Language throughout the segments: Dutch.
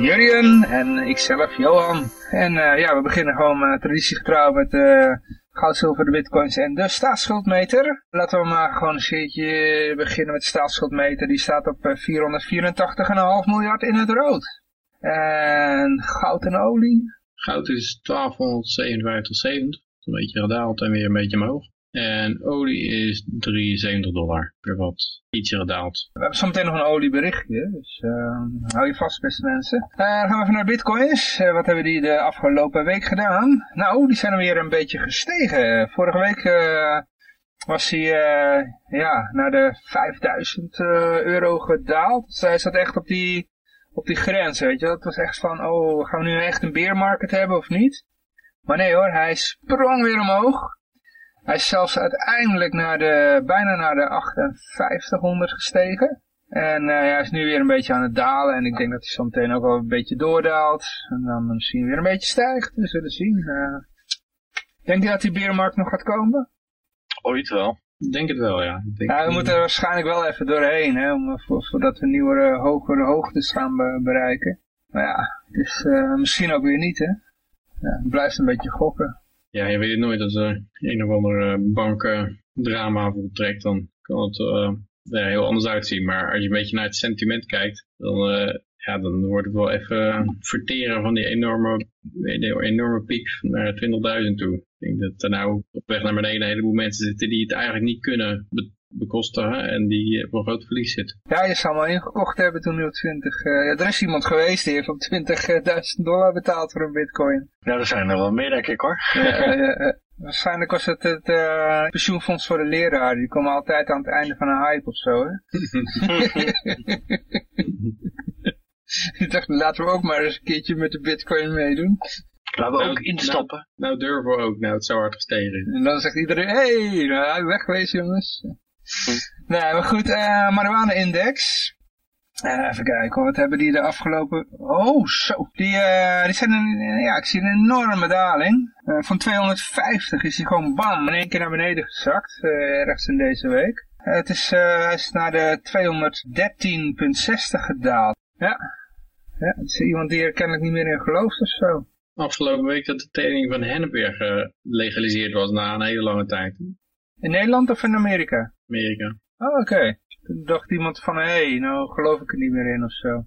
Jurjen en ikzelf, Johan. En uh, ja, we beginnen gewoon uh, traditiegetrouw met uh, goud, zilver, de bitcoins en de staatsschuldmeter. Laten we maar gewoon een keertje beginnen met de staatsschuldmeter. Die staat op 484,5 miljard in het rood. En goud en olie? Goud is 1257,70. Een beetje gedaald en weer een beetje omhoog. En olie is 73 dollar per watt. Ietsje gedaald. We hebben zometeen nog een olieberichtje. Dus uh, hou je vast beste mensen. Uh, dan gaan we even naar bitcoins. Uh, wat hebben die de afgelopen week gedaan? Nou, die zijn weer een beetje gestegen. Vorige week was hij ja, naar de 5000 euro gedaald. Zij zat echt op die, op die grens, weet je. Het was echt van, oh, gaan we nu echt een beermarket hebben of niet? Maar nee hoor, hij sprong weer omhoog. Hij is zelfs uiteindelijk naar de, bijna naar de 5800 gestegen. En uh, hij is nu weer een beetje aan het dalen. En ik denk dat hij zo meteen ook wel een beetje doordaalt. En dan misschien weer een beetje stijgt. We zullen zien. Uh, denk je dat die berenmarkt nog gaat komen? Ooit wel. Ik denk het wel, ja. Ik denk ja we moeten er waarschijnlijk wel even doorheen. Hè, om, voor, voordat we nieuwe, hogere hoogtes gaan be bereiken. Maar ja, dus uh, misschien ook weer niet, hè. Ja, het blijft een beetje gokken. Ja, je weet het nooit. Als er een of ander bankdrama voltrekt, dan kan het uh, heel anders uitzien. Maar als je een beetje naar het sentiment kijkt, dan, uh, ja, dan wordt het wel even verteren van die enorme, die enorme piek naar 20.000 toe. Ik denk dat er nou op weg naar beneden een heleboel mensen zitten die het eigenlijk niet kunnen bekostigen en die voor groot verlies zitten. Ja, je zou maar ingekocht hebben toen nu op 20. Uh, ja, er is iemand geweest die heeft op 20.000 dollar betaald voor een bitcoin. Ja, er zijn er wel meer denk ik hoor. Ja, uh, waarschijnlijk was het het uh, pensioenfonds voor de leraar. Die komen altijd aan het einde van een hype of zo. Hè? ik dacht, laten we ook maar eens een keertje met de bitcoin meedoen. Laten we nou, ook instappen. Nou, nou durven we ook, nou het zo hard gestegen is. En dan zegt iedereen, hé, hey, nou, wegwezen jongens. Nee, maar goed, uh, marijuana-index. Uh, even kijken, wat hebben die de afgelopen... Oh, zo. Die, uh, die zijn een, ja, ik zie een enorme daling. Van 250 is hij gewoon bam, in één keer naar beneden gezakt. ergens in deze week. het is, hij is naar de 213,60 gedaald. Ja. ja. Is iemand die er kennelijk niet meer in gelooft of zo. Afgelopen week dat de teling van hennep weer gelegaliseerd was na een hele lange tijd. In Nederland of in Amerika? Amerika. Oh, oké. Okay. Toen dacht iemand van, hé, hey, nou geloof ik er niet meer in of zo.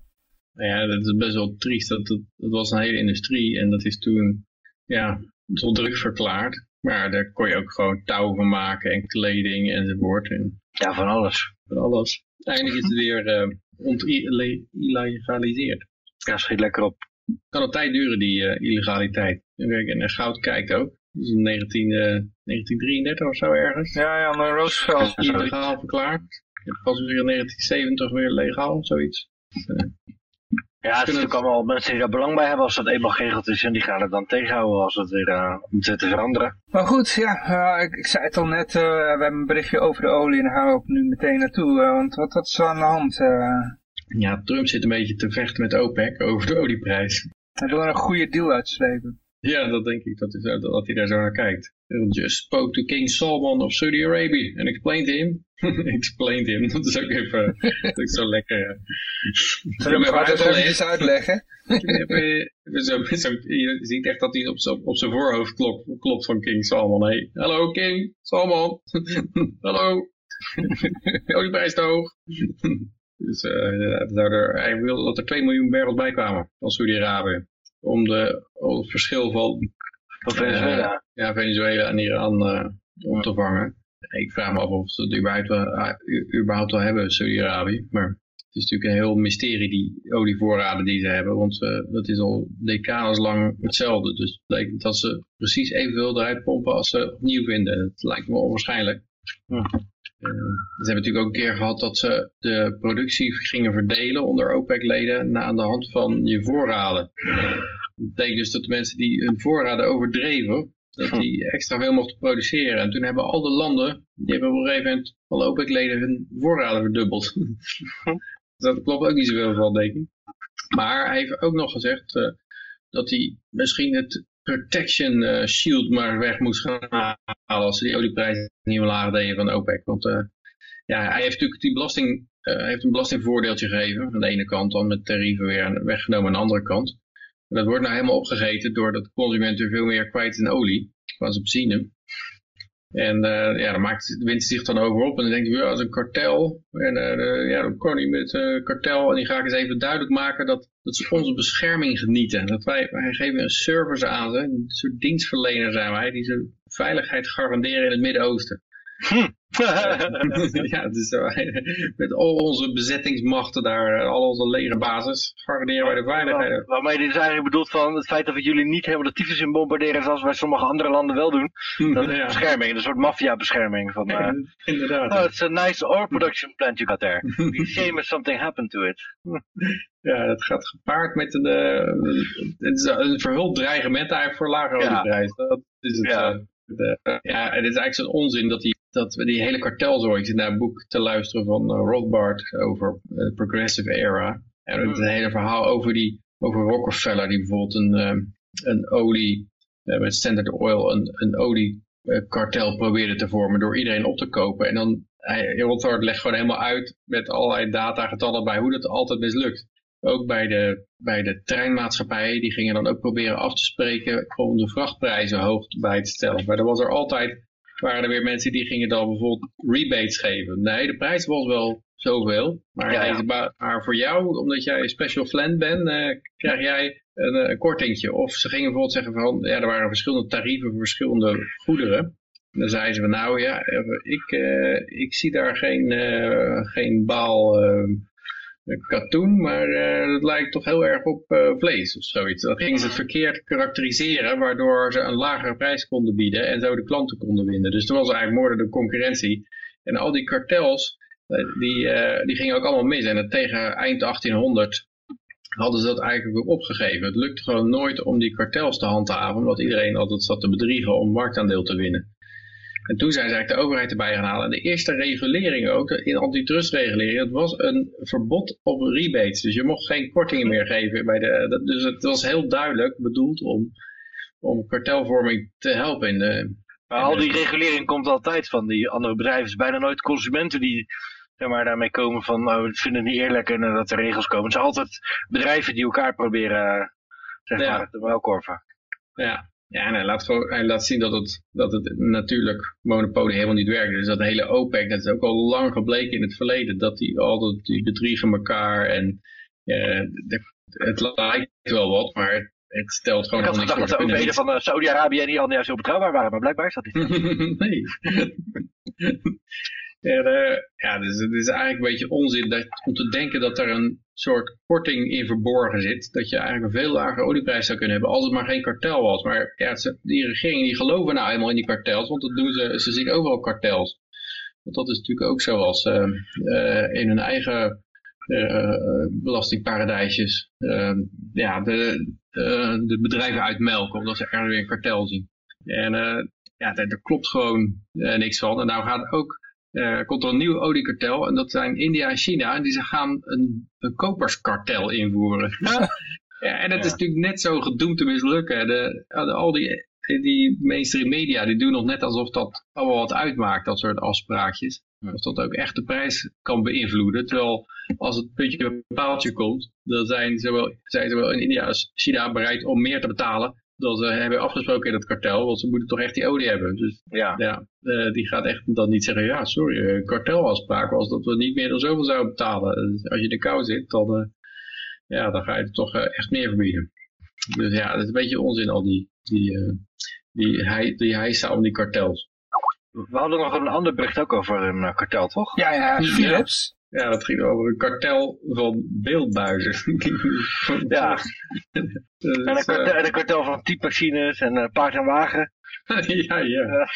Nou ja, dat is best wel triest. Dat, dat, dat was een hele industrie en dat is toen, ja, tot druk verklaard. Maar daar kon je ook gewoon touw van maken en kleding enzovoort. En ja, van alles. Van alles. Uiteindelijk is het weer uh, ontillegaliseerd. Ja, schiet lekker op. Het kan een tijd duren, die uh, illegaliteit. En naar goud kijkt ook. Dus in 19, uh, 1933 of zo ergens. Ja, ja, maar Roosevelt. Illegaal verklaard. Pas weer in 1970 weer legaal, zoiets. Uh, ja, het is natuurlijk allemaal mensen die daar belang bij hebben als dat eenmaal geregeld is en die gaan het dan tegenhouden als het weer uh, moet te veranderen. Maar goed, ja, uh, ik, ik, zei het al net, uh, we hebben een berichtje over de olie en daar gaan we ook nu meteen naartoe, want wat, wat is er aan de hand? Ja, Trump zit een beetje te vechten met OPEC over de olieprijs. Hij wil er een goede deal uitslepen. Ja, dat denk ik, dat, is, dat hij daar zo naar kijkt. Just spoke to King Salman of Saudi Arabia and explained him. explained him, dat is ook even dat is zo lekker. Zullen we het even uitleggen? zo, zo, je ziet echt dat hij op, op zijn voorhoofd klopt, klopt van King Salman. Hey, hallo King Salman. hallo. Olieprijs te hoog. dus uh, er, hij wil dat er 2 miljoen barrels bij kwamen van Saudi-Arabië om, de, om het verschil van, van Venezuela. Ja, Venezuela en Iran uh, om te vangen. Ik vraag me af of ze het überhaupt wel, überhaupt wel hebben, Saudi-Arabië. Maar het is natuurlijk een heel mysterie, die olievoorraden die ze hebben. Want uh, dat is al decades lang hetzelfde. Dus het lijkt dat ze precies evenveel eruit pompen als ze opnieuw vinden. Het lijkt me onwaarschijnlijk. Hm. Uh, ze hebben natuurlijk ook een keer gehad dat ze de productie gingen verdelen onder OPEC-leden aan de hand van je voorraden. Dat betekent dus dat de mensen die hun voorraden overdreven, dat die extra veel mochten produceren. En toen hebben al de landen, die hebben op een gegeven moment al OPEC-leden hun voorraden verdubbeld. dat klopt ook niet zoveel van, denk ik. Maar hij heeft ook nog gezegd uh, dat hij misschien het protection uh, shield maar weg moest gaan halen als ze die olieprijzen niet laag deden van OPEC. Want uh, ja, hij heeft natuurlijk die belasting, hij heeft een belastingvoordeeltje gegeven. Aan de ene kant dan met tarieven weer weggenomen aan de andere kant. Dat wordt nou helemaal opgegeten doordat de consument er veel meer kwijt in olie, qua benzine. En uh, ja, dan maakt de winst zich dan over op en dan denkt hij, ja, dat is een kartel. En uh, ja, dan kan hij met uh, kartel en die ga ik eens even duidelijk maken dat, dat ze onze bescherming genieten. Dat wij, wij geven een service aan ze, een soort dienstverlener zijn wij, die ze veiligheid garanderen in het Midden-Oosten. Hm. ja, dus met al onze bezettingsmachten daar, al onze legerbasis, garanderen wij de veiligheid. Waarmee dit is eigenlijk bedoeld van het feit dat we jullie niet helemaal de tyfus in bombarderen zoals wij sommige andere landen wel doen. Dat is ja. bescherming, een soort maffia-bescherming. Van, uh, Inderdaad. Oh, it's a nice ore production plant you got there. Be shame if something happened to it. Ja, dat gaat gepaard met een, het is een verhuld dreigement eigenlijk voor lage olieprijs. Ja. Dat is het. Ja. Uh, de, ja, het is eigenlijk zo'n onzin dat die dat we die hele kartelzorg, ik zit naar een boek te luisteren van uh, Rothbard over de Progressive Era. En het een hele verhaal over, die, over Rockefeller, die bijvoorbeeld een, um, een olie, uh, met Standard Oil, een, een oliekartel probeerde te vormen door iedereen op te kopen. En dan, hij, Rothbard legt gewoon helemaal uit met allerlei data, getallen bij hoe dat altijd mislukt. Ook bij de, bij de treinmaatschappijen, die gingen dan ook proberen af te spreken om de vrachtprijzen hoog bij te stellen. Maar er was er altijd waren er weer mensen die gingen dan bijvoorbeeld rebates geven. Nee, de prijs was wel zoveel. Maar, ja, ja. maar voor jou, omdat jij een special flan bent, uh, krijg jij een, een kortingje. Of ze gingen bijvoorbeeld zeggen van, ja, er waren verschillende tarieven voor verschillende goederen. En dan zeiden ze van, nou ja, ik, uh, ik zie daar geen, uh, geen baal katoen, maar uh, dat lijkt toch heel erg op uh, vlees of zoiets. Dan gingen ze het verkeerd karakteriseren, waardoor ze een lagere prijs konden bieden en zo de klanten konden winnen. Dus er was eigenlijk moorden de concurrentie. En al die kartels, uh, die, die gingen ook allemaal mis. En tegen eind 1800 hadden ze dat eigenlijk ook opgegeven. Het lukte gewoon nooit om die kartels te handhaven, omdat iedereen altijd zat te bedriegen om marktaandeel te winnen. En toen zijn ze eigenlijk de overheid erbij gaan halen. En de eerste regulering ook, in antitrustregulering, dat was een verbod op rebates. Dus je mocht geen kortingen meer geven. Bij de, dus het was heel duidelijk bedoeld om, om kartelvorming te helpen. In de, maar al die regulering komt altijd van die andere bedrijven. Het is bijna nooit consumenten die zeg maar, daarmee komen van oh, we vinden het niet eerlijk en dat er regels komen. Het zijn altijd bedrijven die elkaar proberen zeg maar, ja. te muilkorven. Ja, ja, en hij laat, gewoon, hij laat zien dat het, dat het natuurlijk monopolie helemaal niet werkt. Dus dat hele OPEC, dat is ook al lang gebleken in het verleden, dat die altijd die bedriegen elkaar en uh, de, het lijkt wel wat, maar het, het stelt gewoon. Ik had gedacht dat de overheden van uh, Saudi-Arabië en Iran juist heel betrouwbaar waren, maar blijkbaar is dat niet. nee. Uh, ja, dus het is eigenlijk een beetje onzin dat, om te denken dat er een soort korting in verborgen zit. Dat je eigenlijk een veel lagere olieprijs zou kunnen hebben als het maar geen kartel was. Maar ja, die regeringen die geloven nou eenmaal in die kartels, want dat doen ze, ze zien overal kartels. Want dat is natuurlijk ook zo als uh, uh, in hun eigen belastingparadijsjes ja, de, de bedrijven uitmelken omdat ze er weer een kartel zien. En ja, daar, klopt gewoon niks van. En nou gaat ook uh, komt er een nieuw oliekartel en dat zijn India en China en die gaan een, een koperskartel invoeren. ja, en dat is natuurlijk net zo gedoemd te mislukken. De, de, al die, die mainstream media die doen nog net alsof dat allemaal wat uitmaakt, dat soort afspraakjes. Of dat ook echt de prijs kan beïnvloeden. Terwijl als het puntje een paaltje komt, dan zijn zowel, zijn zowel in India als China bereid om meer te betalen dat ze hebben afgesproken in het kartel, want ze moeten toch echt die olie hebben. Dus ja, ja uh, die gaat echt dan niet zeggen, ja sorry, uh, kartelafspraak was dat we niet meer dan zoveel zouden betalen. Dus als je in de kou zit, dan, uh, ja, dan ga je het toch echt meer verbieden. Dus ja, dat is een beetje onzin al die, die, die, die, die om die kartels. We hadden nog een ander bericht ook over een kartel, toch? Ja, ja, Philips. Ja, dat ging over een kartel van beeldbuizen. ja. en, een kartel, en een kartel van typemachines en uh, paard en wagen. ja, ja.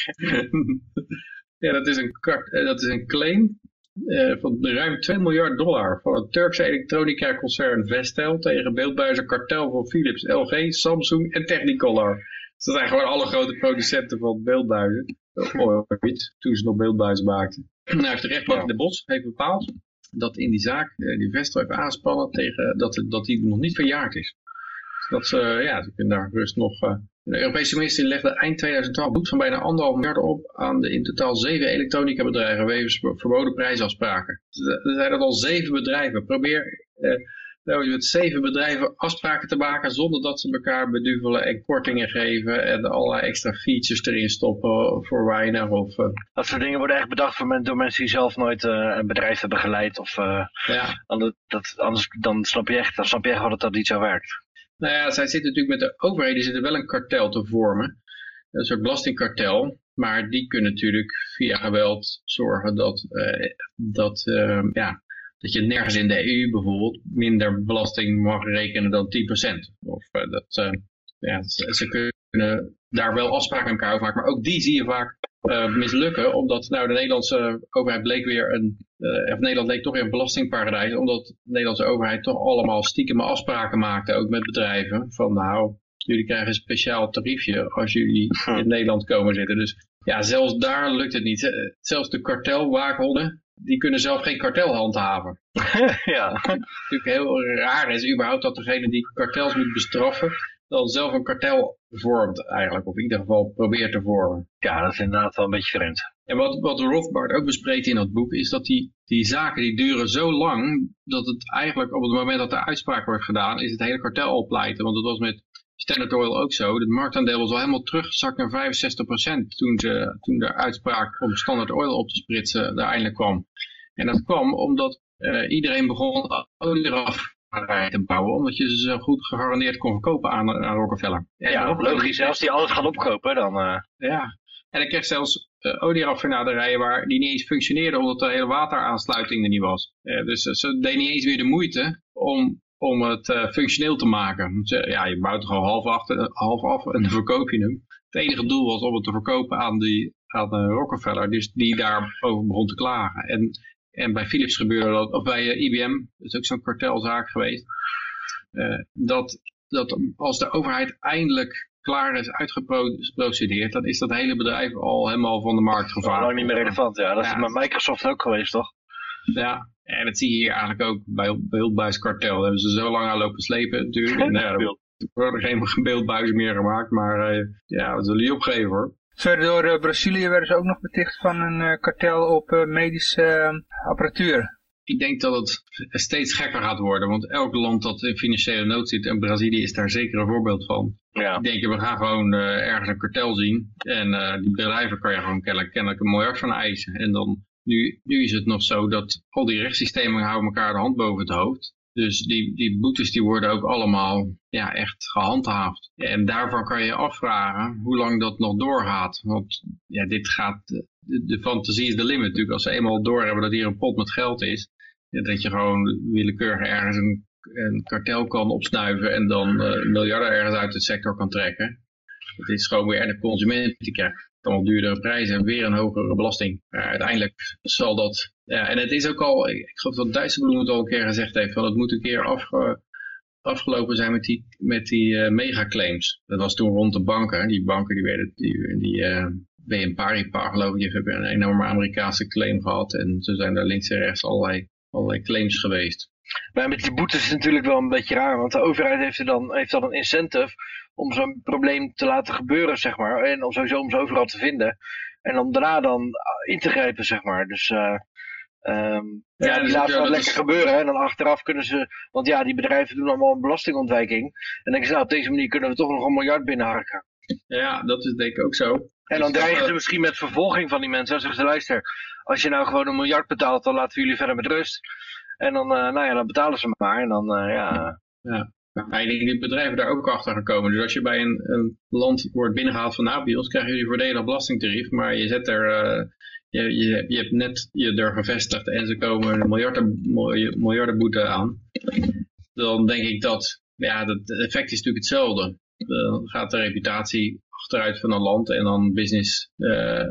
ja, dat is een, uh, dat is een claim uh, van ruim 2 miljard dollar van het Turkse elektronica concern Vestel tegen beeldbuizen kartel van Philips, LG, Samsung en Technicolor. Ze zijn gewoon alle grote producenten van beeldbuizen. Ooit, toen ze nog beeldbuizen maakten. Nou heeft de rechtbank in de Bos heeft bepaald dat in die zaak eh, die Vestel heeft aanspannen tegen dat, dat die nog niet verjaard is. Dat ze, ja, ze kunnen daar rust nog... De Europese Commissie legde eind 2012 boet van bijna anderhalf miljard op aan de in totaal zeven elektronica bedrijven wegens verboden prijsafspraken. Er zijn dat al zeven bedrijven. Probeer nou, met zeven bedrijven afspraken te maken zonder dat ze elkaar beduvelen en kortingen geven en allerlei extra features erin stoppen voor weinig. Of, uh... Dat soort dingen worden echt bedacht voor door mensen die zelf nooit uh, een bedrijf hebben geleid. Of, uh, ja. anders, dat, anders dan snap je echt, dan snap je echt wel dat dat niet zo werkt. Nou ja, zij zitten natuurlijk met de overheden zitten wel een kartel te vormen. Een soort belastingkartel. Maar die kunnen natuurlijk via geweld zorgen dat, dat ja, dat je nergens in de EU bijvoorbeeld minder belasting mag rekenen dan 10%. Of uh, dat, uh, ja, ze kunnen daar wel afspraken met elkaar over maken, maar ook die zie je vaak uh, mislukken, omdat nou de Nederlandse overheid bleek weer een, of Nederland leek toch weer een belastingparadijs, omdat de Nederlandse overheid toch allemaal stiekem afspraken maakte, ook met bedrijven, van nou, jullie krijgen een speciaal tariefje als jullie hm. in Nederland komen zitten. Dus ja, zelfs daar lukt het niet. Zelfs de kartelwaakhonden, die kunnen zelf geen kartel handhaven. ja. Wat natuurlijk heel raar is überhaupt dat degene die kartels moet bestraffen, dan zelf een kartel vormt eigenlijk, of in ieder geval probeert te vormen. Ja, dat is inderdaad wel een beetje vreemd. En wat, wat Rothbard ook bespreekt in dat boek, is dat die, die zaken die duren zo lang, dat het eigenlijk op het moment dat de uitspraak wordt gedaan, is het hele kartel opleiden. Want het was met Standard Oil ook zo. Het marktaandeel was al helemaal teruggezakt naar 65% toen, ze, toen de uitspraak om Standard Oil op te spritsen er eindelijk kwam. En dat kwam omdat uh, iedereen begon olieraffinaderijen te bouwen, omdat je ze zo goed gegarandeerd kon verkopen aan, aan Rockefeller. En ja, logisch. Als die alles gaan opkopen, dan... Uh... Ja, en ik kreeg zelfs uh, olieraffinaderijen waar die niet eens functioneerden omdat de hele wateraansluiting er niet was. Uh, dus ze deden niet eens weer de moeite om om het uh, functioneel te maken. Ja, je bouwt er gewoon half af, half af en dan verkoop je hem. Het enige doel was om het te verkopen aan, die, aan de Rockefeller, dus die daarover begon te klagen. En, en bij Philips gebeurde dat, of bij IBM, dat is ook zo'n kartelzaak geweest, uh, dat, dat als de overheid eindelijk klaar is uitgeprocedeerd, dan is dat hele bedrijf al helemaal van de markt gevaarlijk. Lang niet meer relevant, ja. Dat is met Microsoft ook geweest, toch? Ja, en dat zie je hier eigenlijk ook bij beeldbuiskartel. Daar hebben ze zo lang aan lopen slepen natuurlijk. En, nou, er worden geen beeldbuizen meer gemaakt, maar uh, ja, dat zullen je opgeven hoor. Verder door uh, Brazilië werden ze ook nog beticht van een uh, kartel op medische apparatuur. Ik denk dat het steeds gekker gaat worden, want elk land dat in financiële nood zit, en Brazilië is daar zeker een voorbeeld van. Ja. Ik denk, we gaan gewoon ergens een kartel zien en die bedrijven kan je gewoon kennelijk, kennelijk een miljard van eisen. En dan nu, nu is het nog zo dat al die rechtssystemen houden elkaar de hand boven het hoofd. Dus die, die boetes die worden ook allemaal ja, echt gehandhaafd. En daarvan kan je afvragen hoe lang dat nog doorgaat. Want ja, dit gaat, de, fantasie is de limit natuurlijk. Als ze eenmaal doorhebben dat hier een pot met geld is. dat je gewoon willekeurig ergens een, een kartel kan opsnuiven en dan uh, miljarden ergens uit de sector kan trekken. Het is gewoon weer de consument die krijgt allemaal duurdere prijzen en weer een hogere belasting. Maar uiteindelijk zal dat... Ja, en het is ook al, ik geloof dat Dijsselbloem het al een keer gezegd heeft, van het moet een keer afge, afgelopen zijn met die, met die uh, megaclaims. Dat was toen rond de banken. Die banken die werden, die, die uh, Paribas geloof ik, die hebben een enorme Amerikaanse claim gehad. En zo zijn er links en rechts allerlei, allerlei claims geweest. Maar met die boetes is het natuurlijk wel een beetje raar, want de overheid heeft, er dan, heeft dan een incentive om zo'n probleem te laten gebeuren, zeg maar. En om sowieso om ze overal te vinden. En om daarna dan in te grijpen, zeg maar. Dus uh, um, ja, ja, die dus laten het lekker gebeuren. En dan achteraf kunnen ze, want ja, die bedrijven doen allemaal een belastingontwijking. En denken ze, nou, op deze manier kunnen we toch nog een miljard binnenharken. Ja, dat is denk ik ook zo. En dan dus dreigen ze misschien met vervolging van die mensen. Dan zeggen ze, luister, als je nou gewoon een miljard betaalt, dan laten we jullie verder met rust. En dan, uh, nou ja, dan betalen ze maar. En dan, uh, ja... ja. Maar ik dat bedrijven daar ook achter gaan komen. Dus als je bij een, een land wordt binnengehaald van bij ons krijgen jullie voordelig belastingtarief, maar je zet er, uh, je, je, je hebt net je er gevestigd en ze komen een miljarden, miljardenboete aan. Dan denk ik dat, ja, het effect is natuurlijk hetzelfde. Dan gaat de reputatie achteruit van een land en dan business, uh,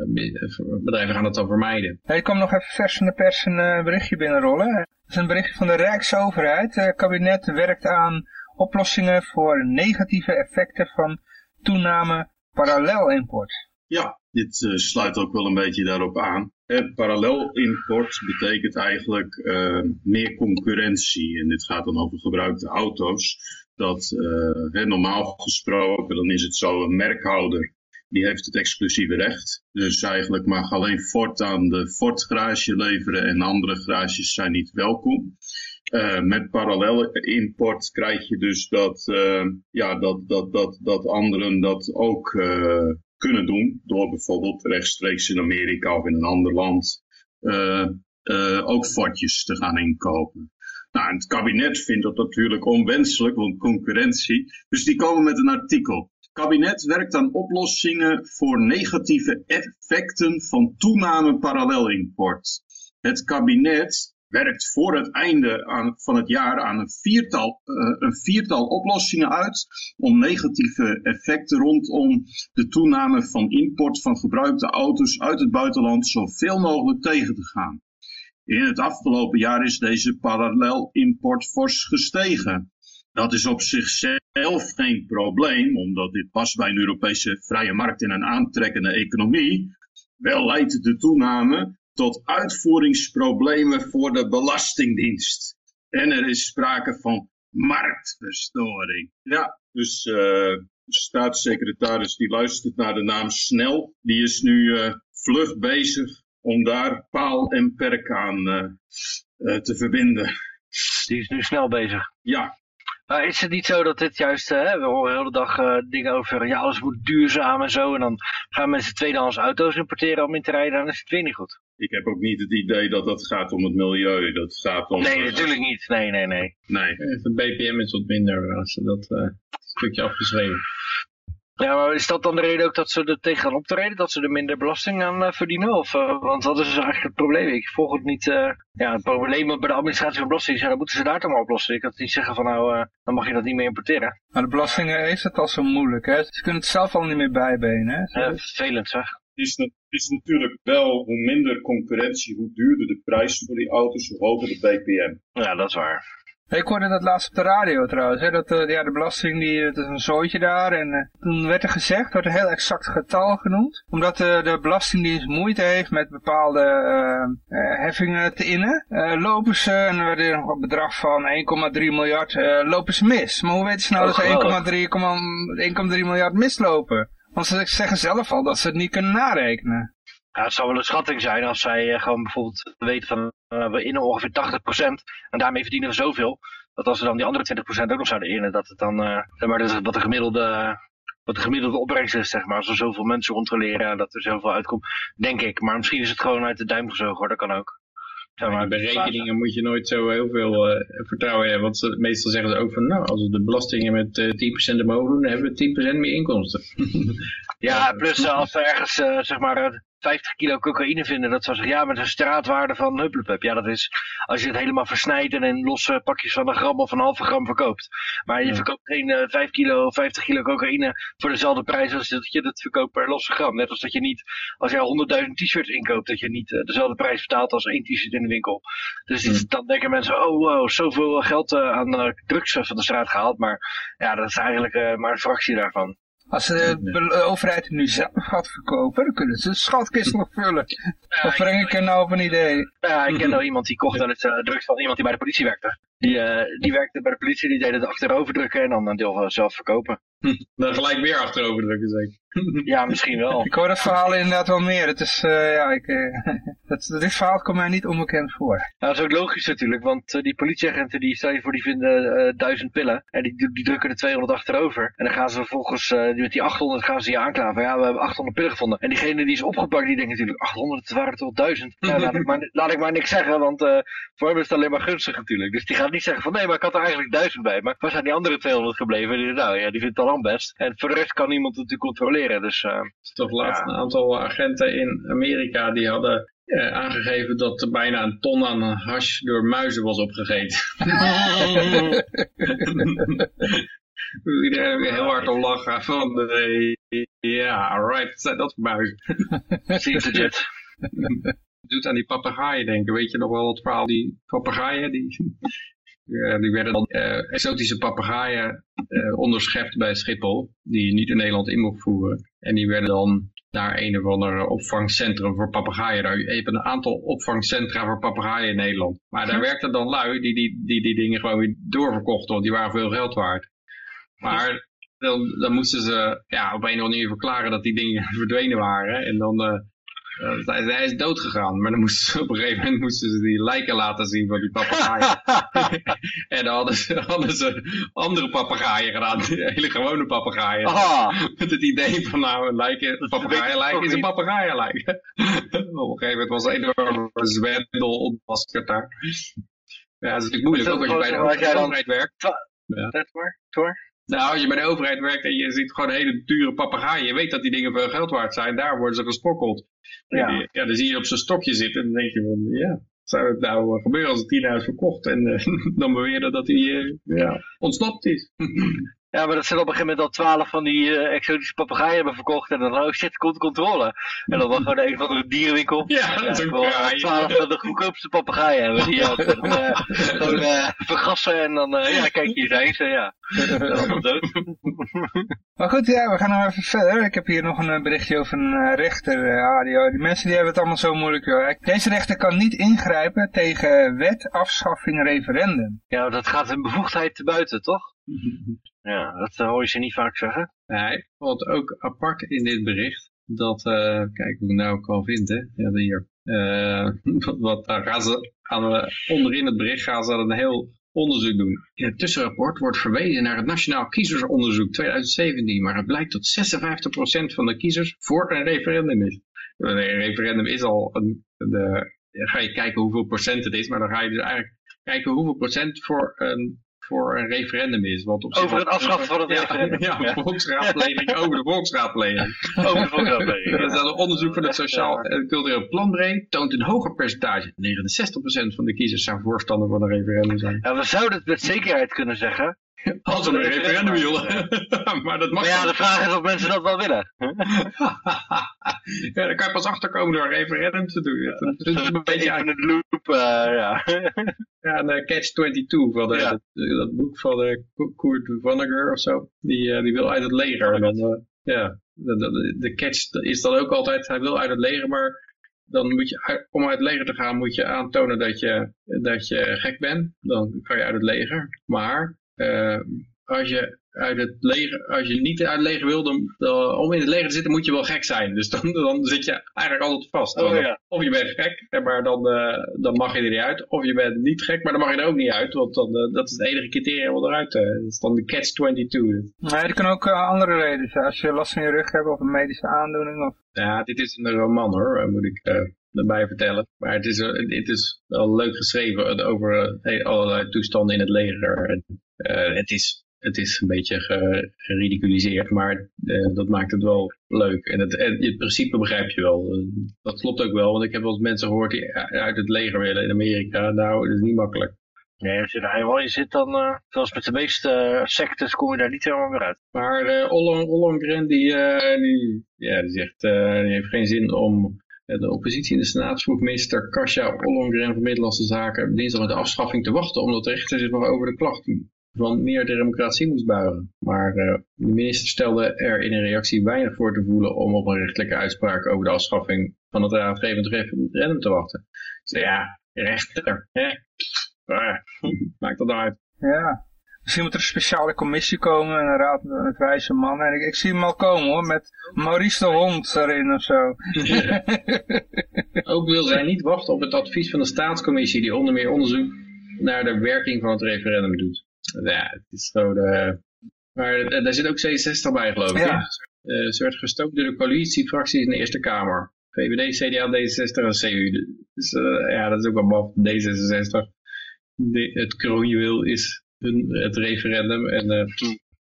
bedrijven gaan dat dan vermijden. Hey, ik kom nog even vers van de pers een uh, berichtje binnenrollen. Dat is een berichtje van de Rijksoverheid. Het kabinet werkt aan oplossingen voor negatieve effecten van toename parallel import. Ja, dit uh, sluit ook wel een beetje daarop aan. Eh, parallel import betekent eigenlijk uh, meer concurrentie. En dit gaat dan over gebruikte auto's. Dat uh, normaal gesproken, dan is het zo, een merkhouder die heeft het exclusieve recht. Dus eigenlijk mag alleen Ford aan de Ford garage leveren en andere garages zijn niet welkom. Uh, met parallelle import krijg je dus dat, uh, ja, dat, dat, dat, dat anderen dat ook uh, kunnen doen. Door bijvoorbeeld rechtstreeks in Amerika of in een ander land ook Fordjes te gaan inkopen. Nou, het kabinet vindt dat natuurlijk onwenselijk, want concurrentie. Dus die komen met een artikel kabinet werkt aan oplossingen voor negatieve effecten van toename parallelimport. Het kabinet werkt voor het einde aan, van het jaar aan een viertal, uh, een viertal oplossingen uit om negatieve effecten rondom de toename van import van gebruikte auto's uit het buitenland zoveel mogelijk tegen te gaan. In het afgelopen jaar is deze parallelimport fors gestegen. Dat is op zichzelf geen probleem, omdat dit past bij een Europese vrije markt in een aantrekkende economie. Wel leidt de toename tot uitvoeringsproblemen voor de Belastingdienst. En er is sprake van marktverstoring. Ja, dus uh, de staatssecretaris die luistert naar de naam Snel, die is nu uh, vlug bezig om daar paal en perk aan uh, te verbinden. Die is nu snel bezig. Ja, maar is het niet zo dat dit juist, hè, we horen de hele dag dingen over, ja alles moet duurzaam en zo. En dan gaan mensen tweedehands auto's importeren om in te rijden, dan is het weer niet goed. Ik heb ook niet het idee dat dat gaat om het milieu. Dat gaat om... Nee, natuurlijk niet. Nee, nee, nee. Nee. Het BPM is wat minder als ze dat uh, stukje afgeschreven. Ja, maar is dat dan de reden ook dat ze er tegen gaan optreden? Dat ze er minder belasting aan uh, verdienen? Of, uh, want dat is eigenlijk het probleem. Ik volg het niet. Uh, ja, het probleem bij de administratie van belasting. Ja, dan moeten ze daar toch maar oplossen. Ik kan niet zeggen van nou, dan mag je dat niet meer importeren. Maar de belastingen is het al zo moeilijk. Hè? Ze kunnen het zelf al niet meer bijbenen. Hè? Ja, vervelend zeg. Het is, het is natuurlijk wel, hoe minder concurrentie, hoe duurder de prijs voor die auto's, hoe hoger de BPM. Ja, dat is waar. Ik hoorde dat laatst op de radio trouwens, hè, dat uh, ja, de belasting, die, het is een zooitje daar. En uh, toen werd er gezegd, werd een heel exact getal genoemd. Omdat uh, de Belastingdienst moeite heeft met bepaalde heffingen te innen. lopen ze, en er werd er nog een bedrag van 1,3 miljard, lopen ze mis. Maar hoe weten ze nou dat ze 1,3 miljard mislopen? Want ze zeggen zelf al dat ze het niet kunnen narekenen. Ja, het zou wel een schatting zijn als zij uh, gewoon bijvoorbeeld weten van uh, we innen ongeveer 80% en daarmee verdienen we zoveel. Dat als we dan die andere 20% ook nog zouden innen, dat het dan, zeg maar, dat wat de gemiddelde, wat de gemiddelde opbrengst is, zeg maar. Als we zoveel mensen controleren, dat er zoveel uitkomt, denk ik. Maar misschien is het gewoon uit de duim gezogen hoor, dat kan ook. Zeg maar, bij rekeningen moet je nooit zo heel veel uh, vertrouwen hebben. Want ze, meestal zeggen ze ook van, nou, als we de belastingen met uh, 10% omhoog doen, dan hebben we 10% meer inkomsten. ja, plus als er ergens, uh, zeg maar, 50 kilo cocaïne vinden, dat zou zeggen, ja, met een straatwaarde van hupplepup. Ja, dat is als je het helemaal versnijdt en in losse pakjes van een gram of een halve gram verkoopt. Maar je ja. verkoopt geen uh, 5 kilo of 50 kilo cocaïne voor dezelfde prijs als dat je dat verkoopt per losse gram. Net als dat je niet, als je 100.000 t-shirts inkoopt, dat je niet uh, dezelfde prijs betaalt als één t-shirt in de winkel. Dus ja. dan denken mensen, oh wow, zoveel geld uh, aan drugs van de straat gehaald. Maar ja, dat is eigenlijk maar een fractie daarvan. Als de overheid nu zelf gaat verkopen, dan kunnen ze de schatkist nog vullen. Ja, of breng ik er nou op een idee? Ja, ik ken nou iemand die kocht dan het uh, drugs van iemand die bij de politie werkte. Die, uh, die werkte bij de politie, die deed het achterover drukken en dan een deel zelf verkopen. Dan gelijk weer achterover drukken zeker. Ja, misschien wel. Ik hoor dat verhaal inderdaad wel meer. Het is, uh, ja, ik, uh, dat, dit verhaal komt mij niet onbekend voor. Nou, dat is ook logisch natuurlijk, want uh, die politieagenten, die, stel je voor, die vinden duizend pillen. En die, die drukken er 200 achterover. En dan gaan ze vervolgens, met die 800 gaan ze je aanklagen. Ja, we hebben 800 pillen gevonden. En diegene die is opgepakt, die denkt natuurlijk, 800, het waren toch 1000. Nou, laat, ik maar, laat ik maar niks zeggen, want voor hem is het alleen maar gunstig natuurlijk. Dus die gaat niet zeggen van, nee, maar ik had er eigenlijk 1000 bij. Maar waar zijn die andere 200 gebleven? Die, nou ja, die vindt het al best. En voor de rest kan niemand het natuurlijk controleren. Dus, uh, toch laatst ja. een aantal agenten in Amerika die hadden uh, aangegeven dat er bijna een ton aan hash door muizen was opgegeten. Iedereen weer heel hard om lachen van uh, ja, alright, wat zijn dat voor muizen? Seems legit. doet aan die papegaaien denken. Weet je nog wel het verhaal, die papegaaien, die eh, die werden dan eh, exotische papegaaien eh, onderschept bij Schiphol, die je niet in Nederland in mocht voeren. En die werden dan naar een of ander opvangcentrum voor papegaaien. Nou, je hebt een aantal opvangcentra voor papegaaien in Nederland. Maar daar werkten dan lui die die, die die dingen gewoon weer doorverkochten, want die waren veel geld waard. Maar dan, dan moesten ze ja, op een of andere manier verklaren dat die dingen verdwenen waren. En dan eh hij is dood gegaan. Maar dan moesten ze op een gegeven moment moesten ze die lijken laten zien van die papegaaien. en dan hadden ze, hadden ze andere papegaaien gedaan. Hele gewone papegaaien. Met het idee van nou, een lijken, een papegaaienlijk is een papegaaienlijk. Op een gegeven moment was een enorme zwendel ontmaskerd daar. Ja, dat is natuurlijk moeilijk, ook als je bij de overheid werkt. dat maar. Nou, als je bij de overheid werkt en je ziet gewoon hele dure papegaaien, je weet dat die dingen veel geld waard zijn, daar worden ze gesprokkeld. Ja. ja, dan zie je op zijn stokje zitten en dan denk je van, ja, zou het nou eh, gebeuren als het 10.000 verkocht en eh, dan beweren dat hij eh, ja, ontsnapt is. Ja, maar dat ze op een gegeven moment al twaalf van die eh, exotische papegaaien hebben verkocht. En dan, oh shit, komt de controle. En dan was gewoon een of andere dierenwinkel. Ja, dat is kraai. twaalf van de goedkoopste papegaaien hebben. Die eh, gewoon eh, vergassen en dan, eh, ja, kijk, hier zijn ze, ja. Allemaal dood. Maar goed, ja, we gaan nog even verder. Ik heb hier nog een berichtje over een rechter. ah, die, die mensen die hebben het allemaal zo moeilijk. Joh. Deze rechter kan niet ingrijpen tegen wet, afschaffing, referendum. Ja, dat gaat een bevoegdheid te buiten, toch? Ja, dat eh, hoor je ze niet vaak zeggen. Nee, het ook apart in dit bericht dat, eh, kijk hoe ik nou kan vinden, ja, hier. Eh, wat, wat, daar gaan ze onderin het bericht gaan ze een heel onderzoek doen. In het tussenrapport wordt verwezen naar het Nationaal Kiezersonderzoek 2017, maar het blijkt dat 56% van de kiezers voor een referendum is. Een referendum is al een, de, ga je kijken hoeveel procent het is, maar dan ga je dus eigenlijk kijken hoeveel procent voor een, voor een referendum is. Want op Over het afschaffen van het ja, referendum. Ja, Ja. volksraadpleging over de volksraadpleging. Over de volksraadpleging, Dat is een onderzoek van het Sociaal en Cultureel Planbureau toont een hoger percentage. 69% van de kiezers zou voorstander van een referendum zijn. Ja, we zouden het met zekerheid kunnen zeggen. Als een referendum maar dat mag Maar ja, de vraag is of mensen dat wel willen. ja, daar kan je pas achterkomen door een referendum te doen. Het is een beetje Even het loop, eh, ja. Ja, en, eh, Catch 22 van de, Ja. dat, dat boek van de Koert Vonnegut of zo. Die, eh, die wil uit het leger. En dan, eh, ja, de, de, de catch is dan ook altijd, hij wil uit het leger, maar dan moet je, om uit het leger te gaan moet je aantonen dat je, dat je gek bent. Dan kan je uit het leger. Maar eh, als je uit het leger, als je niet uit het leger wil, dan, dan- om in het leger te zitten moet je wel gek zijn. Dus dan, dan zit je eigenlijk altijd vast. Oh, ja. Of je bent gek, maar dan, eh, dan mag je er niet uit. Of je bent niet gek, maar dan mag je er ook niet uit. Want dan, eh, dat is het enige criterium om eruit te... Dat is dan de catch 22. Nee, er kunnen ook eh, andere redenen zijn. Als je last van je rug hebt of een medische aandoening. Of... Ja, dit is een roman hoor, moet ik erbij vertellen. Maar het is, eh, het is wel leuk geschreven eh, over eh, allerlei toestanden in het leger. En, het, is, het is een beetje ge- geridiculiseerd, maar dat maakt het wel leuk. En het, het principe begrijp je wel. Dat klopt ook wel, want ik heb wel eens mensen gehoord die uit het leger willen in Amerika. Nou, dat is niet makkelijk. Nee, als je er eenmaal in zit, dan, eh, zoals met de meeste sectes, kom je daar niet helemaal meer uit. Maar Ollong- Ollongren die, die, ja, die zegt, die heeft geen zin om de oppositie in de Senaat vroeg minister Kasia Ollongren van Middellandse Zaken dinsdag met de afschaffing te wachten, omdat de rechter zich nog over de klacht van meer democratie moest buigen. Maar eh, de minister stelde er in een reactie weinig voor te voelen om op een rechtelijke uitspraak over de afschaffing van het raadgevend referendum te wachten. Dus ja, rechter, hè? Ah, maakt dat nou uit. Ja. Misschien moet er een speciale commissie komen, een raad met wijze mannen. En ik, ik zie hem al komen hoor, met Maurice de Hond erin of zo. Ook wil zij niet wachten op het advies van de staatscommissie die onder meer onderzoek naar de werking van het referendum doet. Ja, het is gewoon... eh, maar eh, daar zit ook C60 bij geloof ik. Ja. Eh, ze werd gestookt door de coalitiefracties in de Eerste Kamer. VVD, CDA, D66 en CU. Dus ja, dat is ook wel maf. D66. De, het kroonjuweel is hun, het referendum. En eh,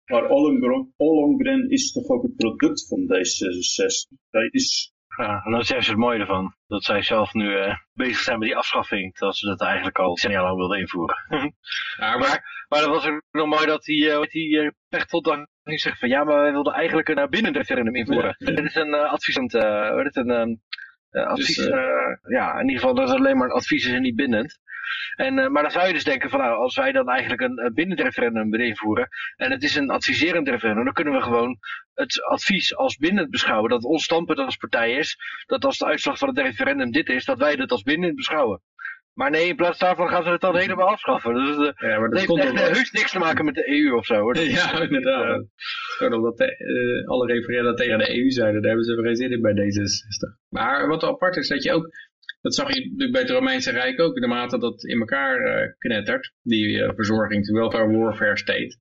Maar Ollongren, Ollongren is toch ook het product van D66? Hij is, Ja, en dan is juist het mooie ervan. Dat zij zelf nu eh, bezig zijn met die afschaffing. Terwijl ze dat eigenlijk al jaar lang wilden invoeren. ja, maar, Maar dan was het nog mooi dat die, eh, die uh, Pechtold dan ging zeggen van ja, maar wij wilden eigenlijk een uh, binnenreferendum invoeren. Dit is een uh, uh, dit een, um, Eh, advies, Dus, eh, eh, ja, in ieder geval dat het alleen maar een advies is en niet bindend. En, eh, maar dan zou je dus denken van nou, als wij dan eigenlijk een eh, bindend referendum willen invoeren en het is een adviserend referendum, dan kunnen we gewoon het advies als bindend beschouwen. Dat ons standpunt als partij is, dat als de uitslag van het referendum dit is, dat wij dit als bindend beschouwen. Maar nee, in plaats daarvan gaan ze het dan helemaal afschaffen. Dus eh, Ja, maar dat heeft echt eh, heus niks te maken met de EU of zo hoor. Ja, inderdaad. Gewoon omdat de, eh, alle referenda tegen de EU zeiden, daar hebben ze geen zin in bij D66. Maar wat apart is, dat je ook, dat zag je natuurlijk bij het Romeinse Rijk ook, in de mate dat in elkaar knettert, die verzorgings- welfare warfare state,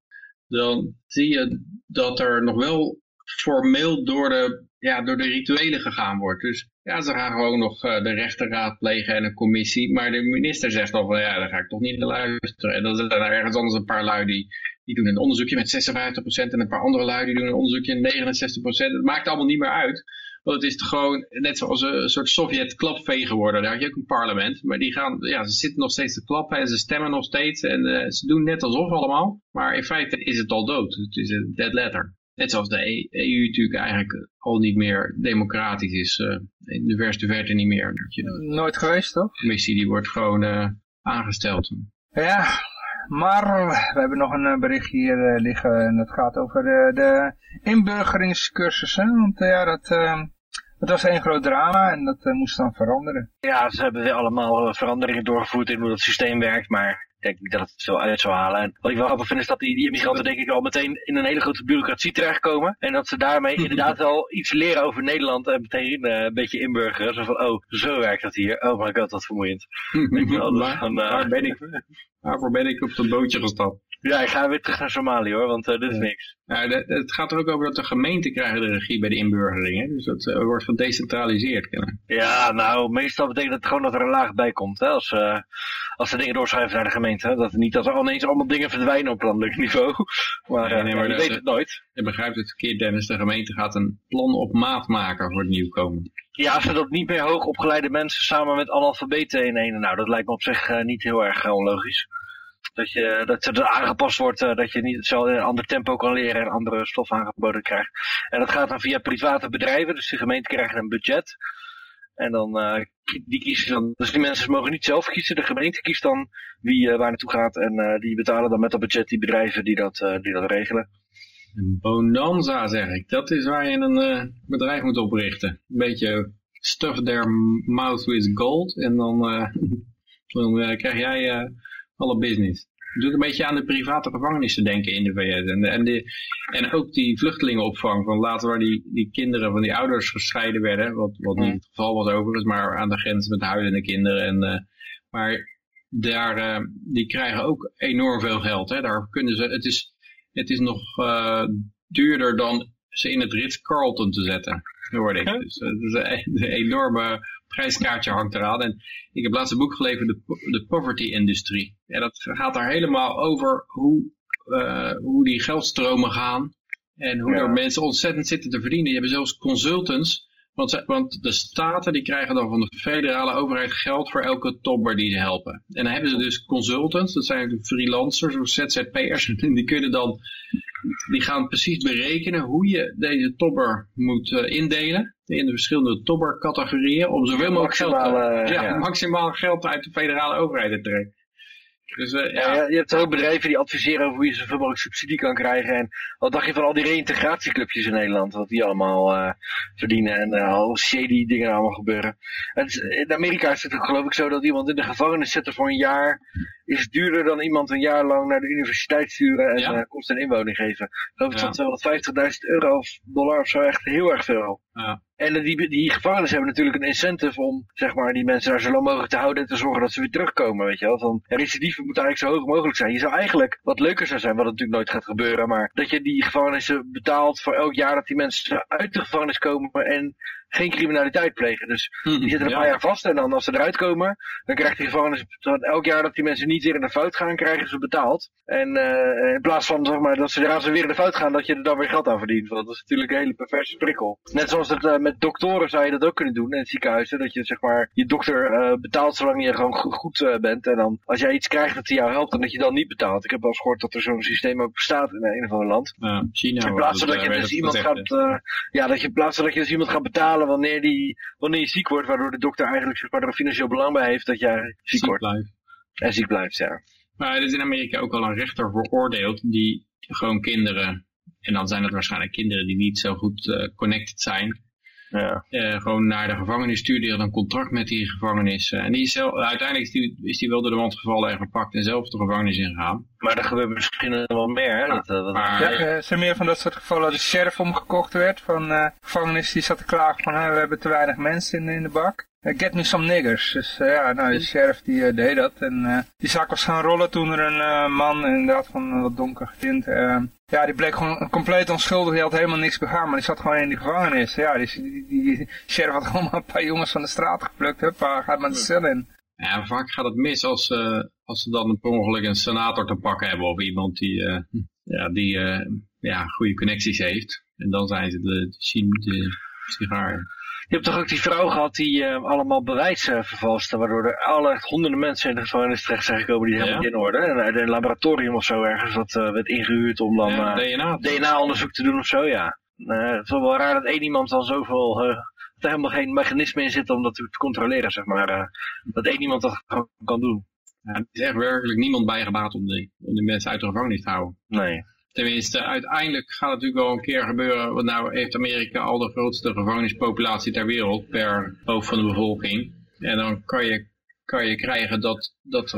dan zie je dat er nog wel formeel door de, ja, door de rituelen gegaan wordt. Dus ja, ze gaan gewoon nog uh, de rechter raadplegen en een commissie, maar de minister zegt al van ja, daar ga ik toch niet naar luisteren. En dan zijn er ergens anders een paar lui die doen een onderzoekje met 56% en een paar andere lui die doen een onderzoekje met 69%. Het maakt allemaal niet meer uit. Want het is gewoon net zoals een soort Sovjet-klapvee geworden. Daar had je ook een parlement. Maar die gaan, ja, ze zitten nog steeds te klappen en ze stemmen nog steeds. En uh, ze doen net alsof allemaal. Maar in feite is het al dood. Het is een dead letter. Net zoals de EU natuurlijk eigenlijk al niet meer democratisch is. Uh, in de verste verte niet meer. Dat je Nooit geweest, toch? De commissie die wordt gewoon uh, aangesteld. Ja, maar we hebben nog een bericht hier uh, liggen en dat gaat over de, de inburgeringscursussen. Want uh, ja, dat, uh, dat was een groot drama en dat moest dan veranderen. Ja, ze hebben weer allemaal veranderingen doorgevoerd in hoe dat systeem werkt, maar denk niet dat het veel uit zou halen. En wat ik wel grappig vind is dat die, die immigranten denk ik al meteen in een hele grote bureaucratie terechtkomen. En dat ze daarmee inderdaad wel iets leren over Nederland en meteen uh, een beetje inburgeren. Zo van, oh, zo werkt dat hier. Oh my god, wat vermoeiend. van, uh, waar ben ik? Waarvoor ben ik op dat bootje gestapt? Ja, ik ga weer terug naar Somalië hoor, want uh, dit is niks. De, het gaat er ook over dat de gemeenten krijgen de regie bij de inburgering. Hè? Dus dat uh, wordt gedecentraliseerd. Kennen. Ja, nou, meestal betekent het gewoon dat er een laag bij komt. Hè? Als, uh, als ze dingen doorschuiven naar de gemeente. Hè? Dat niet dat er ineens allemaal dingen verdwijnen op landelijk niveau. Maar, nee, nee, maar je weet het nooit. Je begrijpt het verkeerd, Dennis. De gemeente gaat een plan op maat maken voor het nieuwkomen. Ja, zodat niet meer hoogopgeleide mensen samen met analfabeten in een. Nou, dat lijkt me op zich niet heel erg onlogisch. Dat, je, dat het aangepast wordt, uh, dat je niet zo in een ander tempo kan leren en andere stof aangeboden krijgt. En dat gaat dan via private bedrijven, dus de gemeente krijgt een budget. En dan, uh, die kiezen dan, dus die mensen mogen niet zelf kiezen, de gemeente kiest dan wie uh, waar naartoe gaat. En die betalen dan met dat budget die bedrijven die dat, die dat regelen. Een bonanza zeg ik, dat is waar je een bedrijf moet oprichten. Een beetje stuff their mouth with gold en dan, dan krijg jij alle business. Het doet een beetje aan de private gevangenissen denken in de VS. En, de, en, de, en ook die vluchtelingenopvang van later waar die, die kinderen van die ouders gescheiden werden. Wat, wat niet het geval was overigens, maar aan de grens met huilende kinderen. En, uh, maar daar, uh, die krijgen ook enorm veel geld. Hè. Daar kunnen ze, het, is, het is nog uh, duurder dan ze in het Ritz-Carlton te zetten. Hoorde ik. Dus het is een, een enorme prijskaartje hangt eraan. En ik heb laatst een boek geleverd, de, de poverty-industrie. En dat gaat daar helemaal over hoe, uh, hoe die geldstromen gaan. En hoe ja. er mensen ontzettend zitten te verdienen. Je hebt zelfs consultants. Want, want de staten die krijgen dan van de federale overheid geld voor elke topper die ze helpen. En dan hebben ze dus consultants, dat zijn freelancers of ZZP'ers. En die kunnen dan, die gaan precies berekenen hoe je deze topper moet uh, indelen in de verschillende toppercategorieën om zoveel mogelijk geld, ja, ja. maximaal geld uit de federale overheid te trekken. Dus, uh, ja. ja. je hebt ook bedrijven die adviseren over hoe je zoveel mogelijk subsidie kan krijgen. En wat dacht je van al die reïntegratieclubjes in Nederland? Wat die allemaal uh, verdienen en uh, al shady dingen allemaal gebeuren. En in Amerika is het ook geloof ik zo dat iemand in de gevangenis zetten voor een jaar is duurder dan iemand een jaar lang naar de universiteit sturen en ja? kost een inwoning geven. Ik geloof ja. 250.000 euro of dollar of zo echt heel erg veel. Ja. En die, die gevangenis hebben natuurlijk een incentive om zeg maar, die mensen daar zo lang mogelijk te houden en te zorgen dat ze weer terugkomen. Weet je wel? Van, recidive moet eigenlijk zo hoog mogelijk zijn. Je zou eigenlijk, wat leuker zou zijn, wat natuurlijk nooit gaat gebeuren, maar dat je die gevangenissen betaalt voor elk jaar dat die mensen uit de gevangenis komen en geen criminaliteit plegen. Dus die zitten een paar jaar vast en dan als ze eruit komen, dan krijgt die gevangenis elk jaar dat die mensen niet weer in de fout gaan, krijgen ze betaald. En in plaats van zeg maar, dat ze eraan ze weer in de fout gaan, dat je er dan weer geld aan verdient. Want dat is natuurlijk een hele perverse prikkel. Net zoals het met doktoren zou je dat ook kunnen doen in ziekenhuizen. Dat je zeg maar je dokter betaalt zolang je gewoon goed bent. En dan als jij iets krijgt dat hij jou helpt, dan dat je dan niet betaalt. Ik heb wel eens gehoord dat er zo'n systeem ook bestaat in een of ander land. Ja, China. In plaats van dat je dus iemand gaat, ja, dat je in plaats van dat je dus iemand gaat betalen wanneer, die, wanneer je ziek wordt, waardoor de dokter eigenlijk zeg maar, er een financieel belang bij heeft dat jij ziek, wordt. Blijft. En ziek blijft, ja. Maar er is in Amerika ook al een rechter veroordeeld die gewoon kinderen, en dan zijn het waarschijnlijk kinderen die niet zo goed uh, connected zijn, ja. Uh, gewoon naar de gevangenis stuurde, die had een contract met die gevangenis. Uh, en die is zelf, uiteindelijk is die, is die wel door de wand gevallen en gepakt en zelf de gevangenis ingegaan. Maar er gebeurt misschien wel meer. Hè? Dat, dat, maar, ja, er zijn meer van dat soort gevallen dat de sheriff omgekocht werd van uh, gevangenis die zat te klagen van we hebben te weinig mensen in, in de bak. Uh, get me some niggers. Dus uh, ja, nou, de sheriff die uh, deed dat. En die zaak was gaan rollen toen er een man, inderdaad van wat donker getint, ja, die bleek gewoon compleet onschuldig. Die had helemaal niks begaan, maar die zat gewoon in die gevangenis. Ja, die, die, die sheriff had gewoon maar een paar jongens van de straat geplukt. Huppa, gaat maar de cel in. Ja, vaak gaat het mis als, als ze dan per ongeluk een senator te pakken hebben. Of iemand die, ja, die ja, goede connecties heeft. En dan zijn ze de, de, de sigaar. Je hebt toch ook die vrouw gehad die uh, allemaal bewijs uh, vervalste, waardoor er alle honderden mensen in de gevangenis terecht zijn gekomen die helemaal ja. in orde. En uit een laboratorium of zo ergens wat uh, werd ingehuurd om dan ja, DNA, DNA-onderzoek te doen of zo, ja. het is wel raar dat één iemand dan zoveel, dat er helemaal geen mechanisme in zit om dat te controleren, zeg maar. dat één iemand dat kan doen. Ja, er is echt werkelijk niemand bijgebaat om die, om die mensen uit de gevangenis te houden. Nee. Tenminste, uiteindelijk gaat het natuurlijk wel een keer gebeuren. Want nou heeft Amerika al de grootste gevangenispopulatie ter wereld per hoofd van de bevolking. En dan kan je, kan je krijgen dat, dat,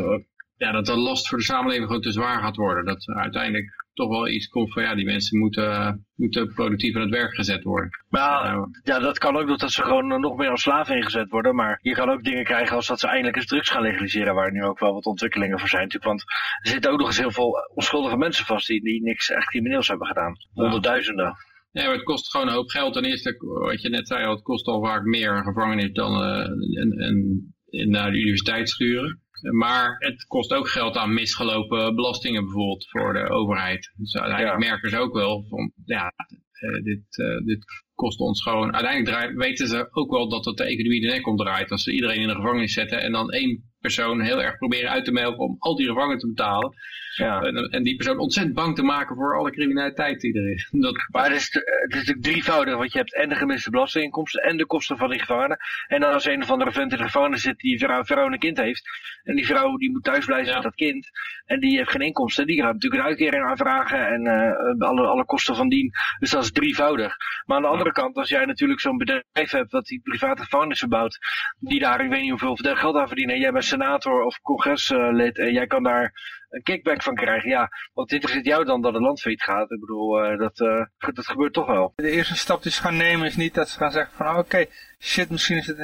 ja, dat de last voor de samenleving gewoon te zwaar gaat worden. Dat uiteindelijk toch wel iets komt van ja, die mensen moeten, moeten productief aan het werk gezet worden. Nou, ja, dat kan ook dat ze gewoon nog meer als slaven ingezet worden. Maar je kan ook dingen krijgen als dat ze eindelijk eens drugs gaan legaliseren, waar nu ook wel wat ontwikkelingen voor zijn. Natuurlijk, want er zitten ook nog eens heel veel onschuldige mensen vast die, die niks echt crimineels hebben gedaan. Honderdduizenden. Ja, maar het kost gewoon een hoop geld. Ten eerste, wat je net zei, het kost al vaak meer gevangenis dan uh, een, een, naar de universiteit sturen. Maar het kost ook geld aan misgelopen belastingen bijvoorbeeld voor de overheid. Dus uiteindelijk merken ze ook wel van, ja, uh, dit, uh, dit kost ons gewoon... Uiteindelijk draait, weten ze ook wel dat het de economie de nek omdraait. Als ze iedereen in de gevangenis zetten en dan één persoon heel erg proberen uit te melken om al die gevangenen te betalen. Ja. En, en, die persoon ontzettend bang te maken voor alle criminaliteit die er is. Dat... Maar het is, het is natuurlijk drievoudig, want je hebt en de gemiste belastinginkomsten en de kosten van die gevangenen. En dan als een of andere vent in de gevangenis zit die vrouw, vrouw een kind heeft. En die vrouw die moet thuis blijven met dat kind. En die heeft geen inkomsten. Die gaat natuurlijk een uitkering aanvragen en uh, alle, alle kosten van dien. Dus dat is drievoudig. Maar aan de andere kant, als jij natuurlijk zo'n bedrijf hebt dat die private gevangenissen bouwt. Die daar, ik weet niet hoeveel geld aan verdienen. En jij bent senator of congreslid en jij kan daar een kickback van krijgen. Ja, wat interesseert jou dan dat het land failliet gaat? Ik bedoel, uh, dat, uh, dat gebeurt toch wel. De eerste stap die ze gaan nemen is niet dat ze gaan zeggen van oh, oké, shit, misschien is het,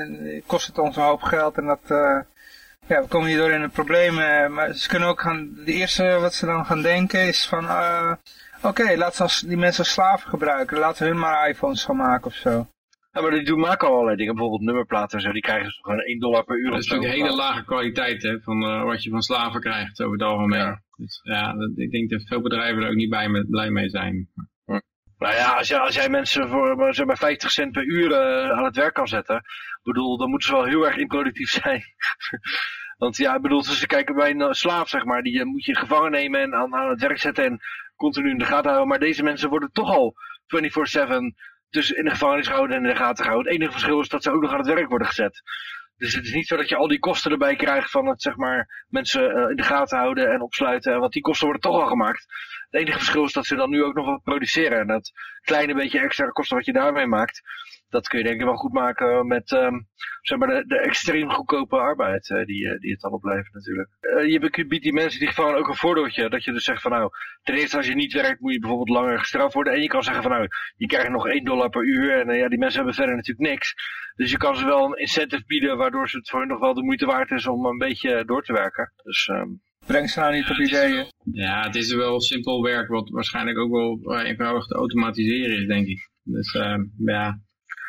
kost het ons een hoop geld en dat... Uh, ja, we komen hierdoor in de problemen. Maar ze kunnen ook gaan, de eerste wat ze dan gaan denken is van, oké, laten ze die mensen als slaven gebruiken. Laten we hun maar iPhones gaan maken of zo. Ja, maar die doen maken al allerlei dingen. Bijvoorbeeld nummerplaten en zo. Die krijgen ze gewoon 1 dollar per uur. Dat is natuurlijk een hele lage kwaliteit hè, van uh, wat je van slaven krijgt over het algemeen. Ja. Dus, ja, dat, ik denk dat veel bedrijven er ook niet bij met, blij mee zijn. Nou ja, als, jij, als jij mensen voor zeg maar 50 cent per uur uh, aan het werk kan zetten. bedoel, dan moeten ze wel heel erg improductief zijn. Want ja, ik bedoel, ze kijken bij een slaaf, zeg maar. Die moet je gevangen nemen en aan, aan het werk zetten en continu in de gaten houden. Maar deze mensen worden toch al 24-7 dus in de gevangenis gehouden en in de gaten gehouden. Het enige verschil is dat ze ook nog aan het werk worden gezet. Dus het is niet zo dat je al die kosten erbij krijgt van het zeg maar mensen uh, in de gaten houden en opsluiten. Want die kosten worden toch al gemaakt. Het enige verschil is dat ze dan nu ook nog wat produceren. En dat kleine beetje extra kosten wat je daarmee maakt, dat kun je denk ik wel goed maken met um, zeg maar de, de extreem goedkope arbeid uh, die, uh, die het dan oplevert natuurlijk. Uh, je biedt die mensen die gewoon ook een voordeeltje. Dat je dus zegt van nou, ten eerste als je niet werkt moet je bijvoorbeeld langer gestraft worden. En je kan zeggen van nou, je krijgt nog 1 dollar per uur. En ja, die mensen hebben verder natuurlijk niks. Dus je kan ze wel een incentive bieden waardoor het voor hen nog wel de moeite waard is om een beetje door te werken. Dus... Um, Breng ze nou niet op ideeën? Ja, het is wel simpel werk wat waarschijnlijk ook wel eenvoudig te automatiseren is, denk ik. Dus uh, ja,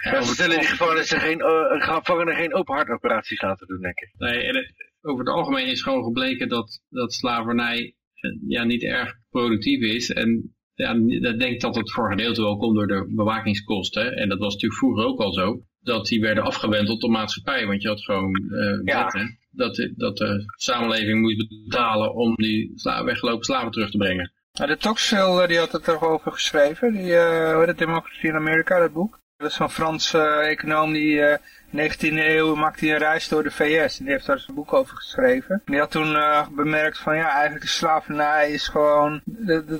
ja, we vertellen die gevangenen geen, uh, gevangenen geen open hartoperaties laten doen, denk ik. Nee, over het algemeen is gewoon gebleken dat, dat slavernij eh, ja, niet erg productief is. En ja, dat denk dat het voor gedeelte wel komt door de bewakingskosten. En dat was natuurlijk vroeger ook al zo. Dat die werden afgewendeld door maatschappij. Want je had gewoon uh, Ja. wetten dat, de- dat de samenleving moest betalen om die sla weggelopen slaven terug te brengen. Nou, de Tocqueville, eh, die had het erover geschreven. Die, eh hoe heet het, Democratie in Amerika, dat boek. Dat is zo'n Frans eh, econoom die eh 19e eeuw maakte een reis door de VS. En die heeft daar eens een boek over geschreven. En die had toen eh, bemerkt van ja, eigenlijk slavernij is gewoon,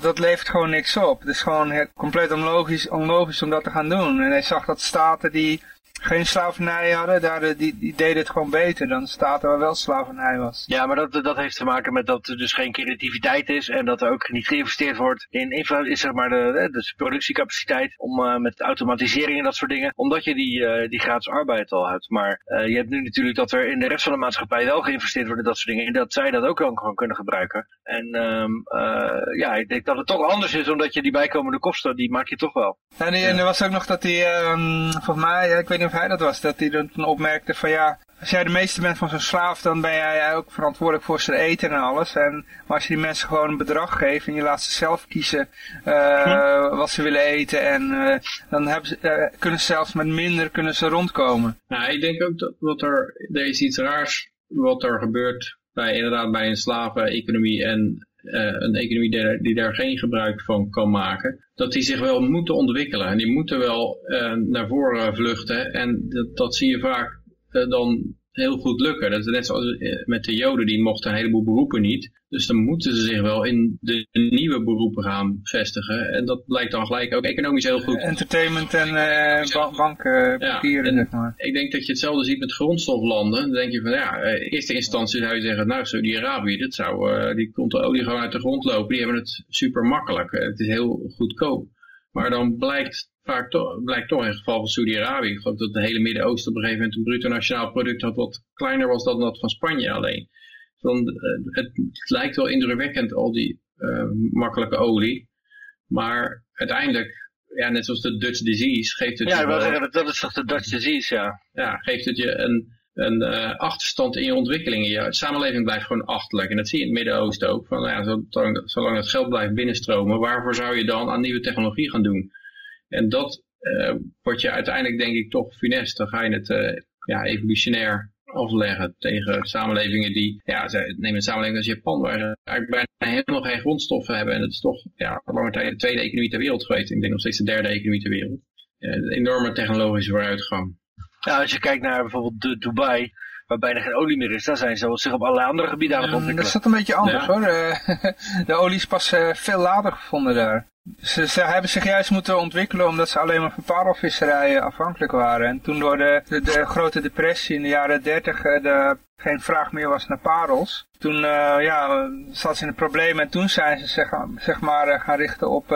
dat, levert gewoon niks op. Het is gewoon compleet onlogisch, onlogisch om dat te gaan doen. En hij zag dat staten die geen slavernij hadden, daar, eh, die, die deden het gewoon beter dan staten waar wel slavernij was. Ja, maar dat, dat heeft te maken met dat er dus geen creativiteit is en dat er ook niet geïnvesteerd wordt in infra, is zeg maar de, de, dus productiecapaciteit om eh, met automatisering en dat soort dingen, omdat je die, eh, die gratis arbeid al hebt. Maar eh, je hebt nu natuurlijk dat er in de rest van de maatschappij wel geïnvesteerd wordt in dat soort dingen en dat zij dat ook dan gewoon kunnen gebruiken. En ehm, eh, ja, ik denk dat het toch anders is, omdat je die bijkomende kosten, die maak je toch wel. En, die, en er was ook nog dat hij, ehm, volgens mij, ik weet niet hij dat was, dat hij dan opmerkte van ja, als jij de meester bent van zo'n slaaf, dan ben jij ook verantwoordelijk voor zijn eten en alles. En, maar als je die mensen gewoon een bedrag geeft en je laat ze zelf kiezen eh, wat ze willen eten, en eh, dan hebben ze, eh, kunnen ze zelfs met minder kunnen ze rondkomen. Nou, ik denk ook dat wat er, er is iets raars wat er gebeurt bij, inderdaad bij een slaveneconomie en een economie die, daar- die daar geen gebruik van kan maken. Dat die zich wel moeten ontwikkelen en die moeten wel eh, naar voren vluchten en dat, dat zie je vaak eh, dan heel goed lukken. Dat is net zoals eh, met de joden, die mochten een heleboel beroepen niet. Dus dan moeten ze zich wel in de nieuwe beroepen gaan vestigen. En dat blijkt dan gelijk ook economisch heel goed. Entertainment en eh ba banken, papieren, en- zeg maar. Ik denk dat je hetzelfde ziet met grondstoflanden. Dan denk je van ja, eh, in eerste instantie zou je zeggen, nou Saudi-Arabië, dat zou, eh, die komt de olie gewoon uit de grond lopen. Die hebben het super makkelijk. Eh, het is heel goedkoop. Maar dan blijkt vaak toch, blijkt toch in het geval van Saudi-Arabië, ik geloof dat het hele Midden-Oosten op een gegeven moment een bruto nationaal product had wat kleiner was dan dat van Spanje alleen. Dan, eh, het, het lijkt wel indrukwekkend, al die eh, makkelijke olie. Maar uiteindelijk, ja, net zoals de Dutch disease, geeft het Ja, je wel- dat, is toch de Dutch disease, ja. ja, geeft het je een, een eh, achterstand in je ontwikkeling. Je samenleving blijft gewoon achterlijk. En dat zie je in het Midden-Oosten ook. Van, ja, zolang, zolang het geld blijft binnenstromen, waarvoor zou je dan aan nieuwe technologie gaan doen? En dat eh, wordt je uiteindelijk denk ik toch funest. Dan ga je het eh, ja, evolutionair afleggen tegen samenlevingen die, ja, ze- neem een samenleving als Japan, waar ze eigenlijk bijna helemaal geen grondstoffen hebben. En het is toch ja, lange tijd de tweede economie ter wereld geweest. Ik denk nog steeds de derde economie ter wereld. Eh, een enorme technologische vooruitgang. Ja, als je kijkt naar bijvoorbeeld de Dubai, waar bijna geen olie meer is, daar zijn ze zich op allerlei andere gebieden aan het Ehm, dat ontwikkelen. is dat een beetje anders Ja. hoor. De, de olie is pas eh, veel later gevonden daar. Ze, ze hebben zich juist moeten ontwikkelen omdat ze alleen maar van parelvisserij eh, afhankelijk waren. En toen door de, de, grote depressie in de jaren 30 eh, geen vraag meer was naar parels. Toen eh, ja, zaten ze in een probleem en toen zijn ze zeg, zeg maar gaan richten op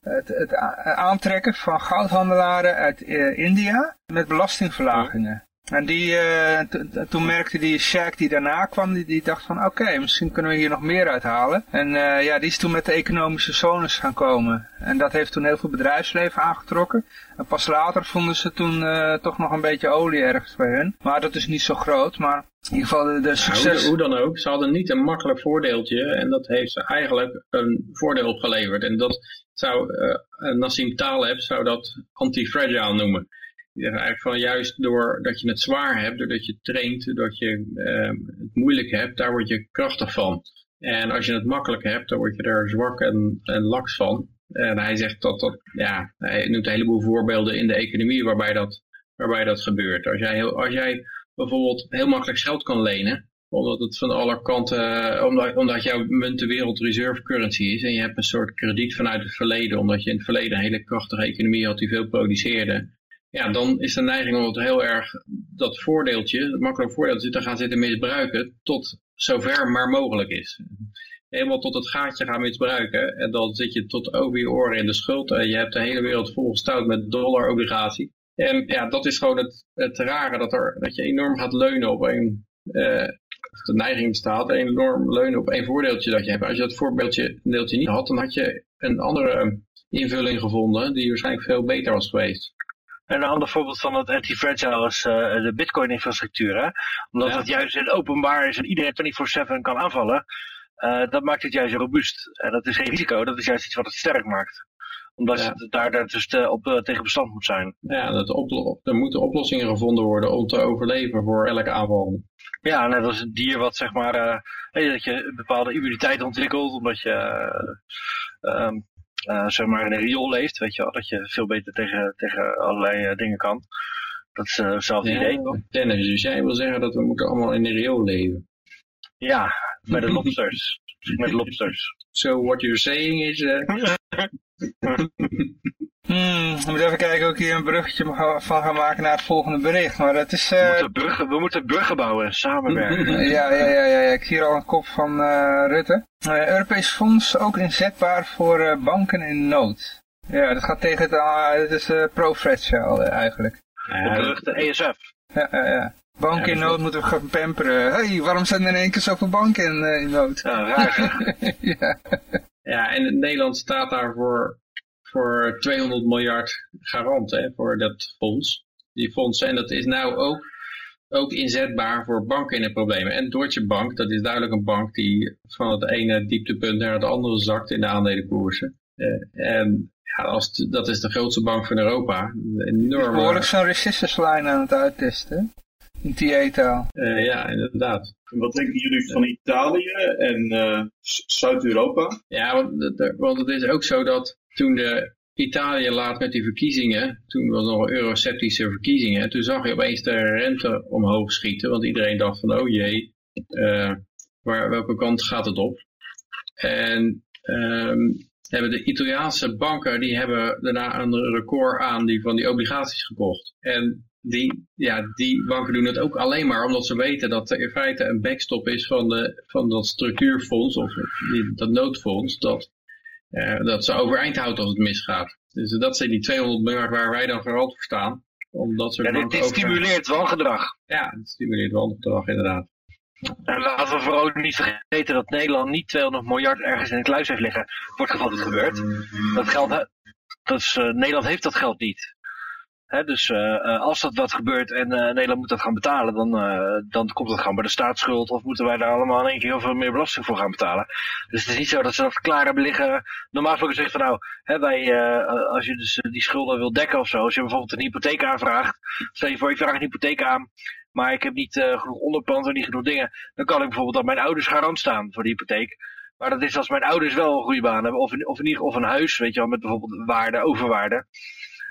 het, het aantrekken van goudhandelaren uit India met belastingverlagingen. En die, eh, to- to- toen merkte die Shaq die daarna kwam, die, die dacht van oké, misschien kunnen we hier nog meer uithalen. En eh, ja, die is toen met de economische zones gaan komen. En dat heeft toen heel veel bedrijfsleven aangetrokken. En pas later vonden ze toen eh, toch nog een beetje olie ergens bij hun. Maar dat is niet zo groot, maar in ieder geval de, de Ja, succes... hoe, hoe dan ook, ze hadden niet een makkelijk voordeeltje en dat heeft ze eigenlijk een voordeel opgeleverd. En dat zou eh, Nassim Taleb zou dat anti-fragile noemen. Eigenlijk van juist doordat je het zwaar hebt, doordat je traint, doordat je eh, het moeilijk hebt, daar word je krachtig van. En als je het makkelijk hebt, dan word je er zwak en, en laks van. En hij zegt dat dat, ja, hij noemt een heleboel voorbeelden in de economie waarbij dat, waarbij dat gebeurt. Als jij, heel, als jij bijvoorbeeld heel makkelijk geld kan lenen, omdat het van alle kanten, omdat, omdat jouw munt de wereld currency is en je hebt een soort krediet vanuit het verleden, omdat je in het verleden een hele krachtige economie had die veel produceerde. Ja, dan is de neiging om het heel erg dat voordeeltje, dat makkelijke voordeeltje, te gaan zitten misbruiken tot zover maar mogelijk is. Helemaal tot het gaatje gaan misbruiken en dan zit je tot over je oren in de schuld en je hebt de hele wereld volgestouwd met dollarobligatie. En ja, dat is gewoon het, het rare, dat, er, dat je enorm gaat leunen op een, eh, de neiging bestaat, enorm leunen op één voordeeltje dat je hebt. Als je dat voorbeeldje niet had, dan had je een andere invulling gevonden die waarschijnlijk veel beter was geweest. En een ander voorbeeld van het anti-fragile is uh, de bitcoin-infrastructuur. Omdat Ja. het juist in openbaar is en iedereen 24-7 kan aanvallen. eh, dat maakt het juist robuust. En dat is geen risico, dat is juist iets wat het sterk maakt. Omdat Ja. het daar, daar dus te- op, eh, tegen bestand moet zijn. Ja, dat er moeten oplossingen gevonden worden om te overleven voor elke aanval. Ja, net als een dier wat zeg maar, eh, dat je een bepaalde immuniteit ontwikkelt, omdat je eh, ehm, eh, zeg maar in een riool leeft, weet je wel, dat je veel beter tegen, tegen allerlei eh, dingen kan. Dat is eh, hetzelfde idee? Dennis, dus jij wil zeggen dat we moeten allemaal in een riool leven. Ja, met de lobsters. met lobsters. So what you're saying is... Hmm, we moeten even kijken of ik hier een bruggetje mag- van ga maken naar het volgende bericht. Maar dat is... eh, We, moeten bruggen, we moeten bruggen bouwen, samenwerken. ja, ja, ja, ja, ja, ik zie hier al een kop van eh, Rutte. Eh, Europees fonds ook inzetbaar voor eh, banken in nood. Ja, dat gaat tegen het... ah, het is eh pro-fragile eigenlijk. De ja, beruchte ESF. Ja, ja, ja. Banken Ja, in dat- nood moeten we gaan pamperen. hey, waarom zijn er in één keer zoveel banken in, eh, in nood? Ja, raar ja. ja, en Nederland staat daar voor, voor 200 miljard garant hè, voor dat fonds. Die fondsen, en dat is nou ook, ook inzetbaar voor banken in de problemen. En Deutsche Bank, dat is duidelijk een bank die van het ene dieptepunt naar het andere zakt in de aandelenkoersen. Eh, en ja, als dat is de grootste bank van Europa. Enorme, behoorlijk zo'n resistance line aan het uittesten. In TA-taal. eh, ja, inderdaad. En Wat denken jullie van Italië en eh, Zuid-Europa? Ja, want, want het is ook zo dat toen de Italië laat met die verkiezingen, toen was het nog eurosceptische verkiezingen, toen zag je opeens de rente omhoog schieten, want iedereen dacht van, oh jee, eh, waar, welke kant gaat het op? En ehm, hebben de Italiaanse banken, die hebben daarna een record aan die van die obligaties gekocht. En die, ja, die banken doen het ook alleen maar omdat ze weten dat er in feite een backstop is van, de, van dat structuurfonds of die, dat noodfonds dat, dat ze overeind houdt als het misgaat. Dus dat zijn die 200 miljard waar wij dan vooral voor staan. Om dat soort Ja, dit, dit stimuleert wangedrag. Ja, het stimuleert wel gedrag inderdaad. En laten we vooral niet vergeten dat Nederland niet 200 miljard ergens in de kluis heeft liggen. Voor het geval dat het gebeurt. Dat geld, dat is, eh, Nederland heeft dat geld niet. Dus eh, eh, als dat wat gebeurt en eh, Nederland moet dat gaan betalen, dan, dan komt dat gewoon bij de staatsschuld. Of moeten wij daar allemaal in één keer heel veel meer belasting voor gaan betalen. Dus het is niet zo dat ze dat klaar hebben liggen. Normaal gesproken zegt van nou, hè, wij, als je dus die schulden wil dekken of zo. Als je bijvoorbeeld een hypotheek aanvraagt. Stel je voor, ik vraag een hypotheek aan. Maar ik heb niet genoeg onderpand en niet genoeg dingen. Dan kan ik bijvoorbeeld dat mijn ouders garant staan voor de hypotheek. Maar dat is als mijn ouders wel een goede baan hebben. Of, of geval of een huis, weet je wel, met bijvoorbeeld waarde, overwaarde.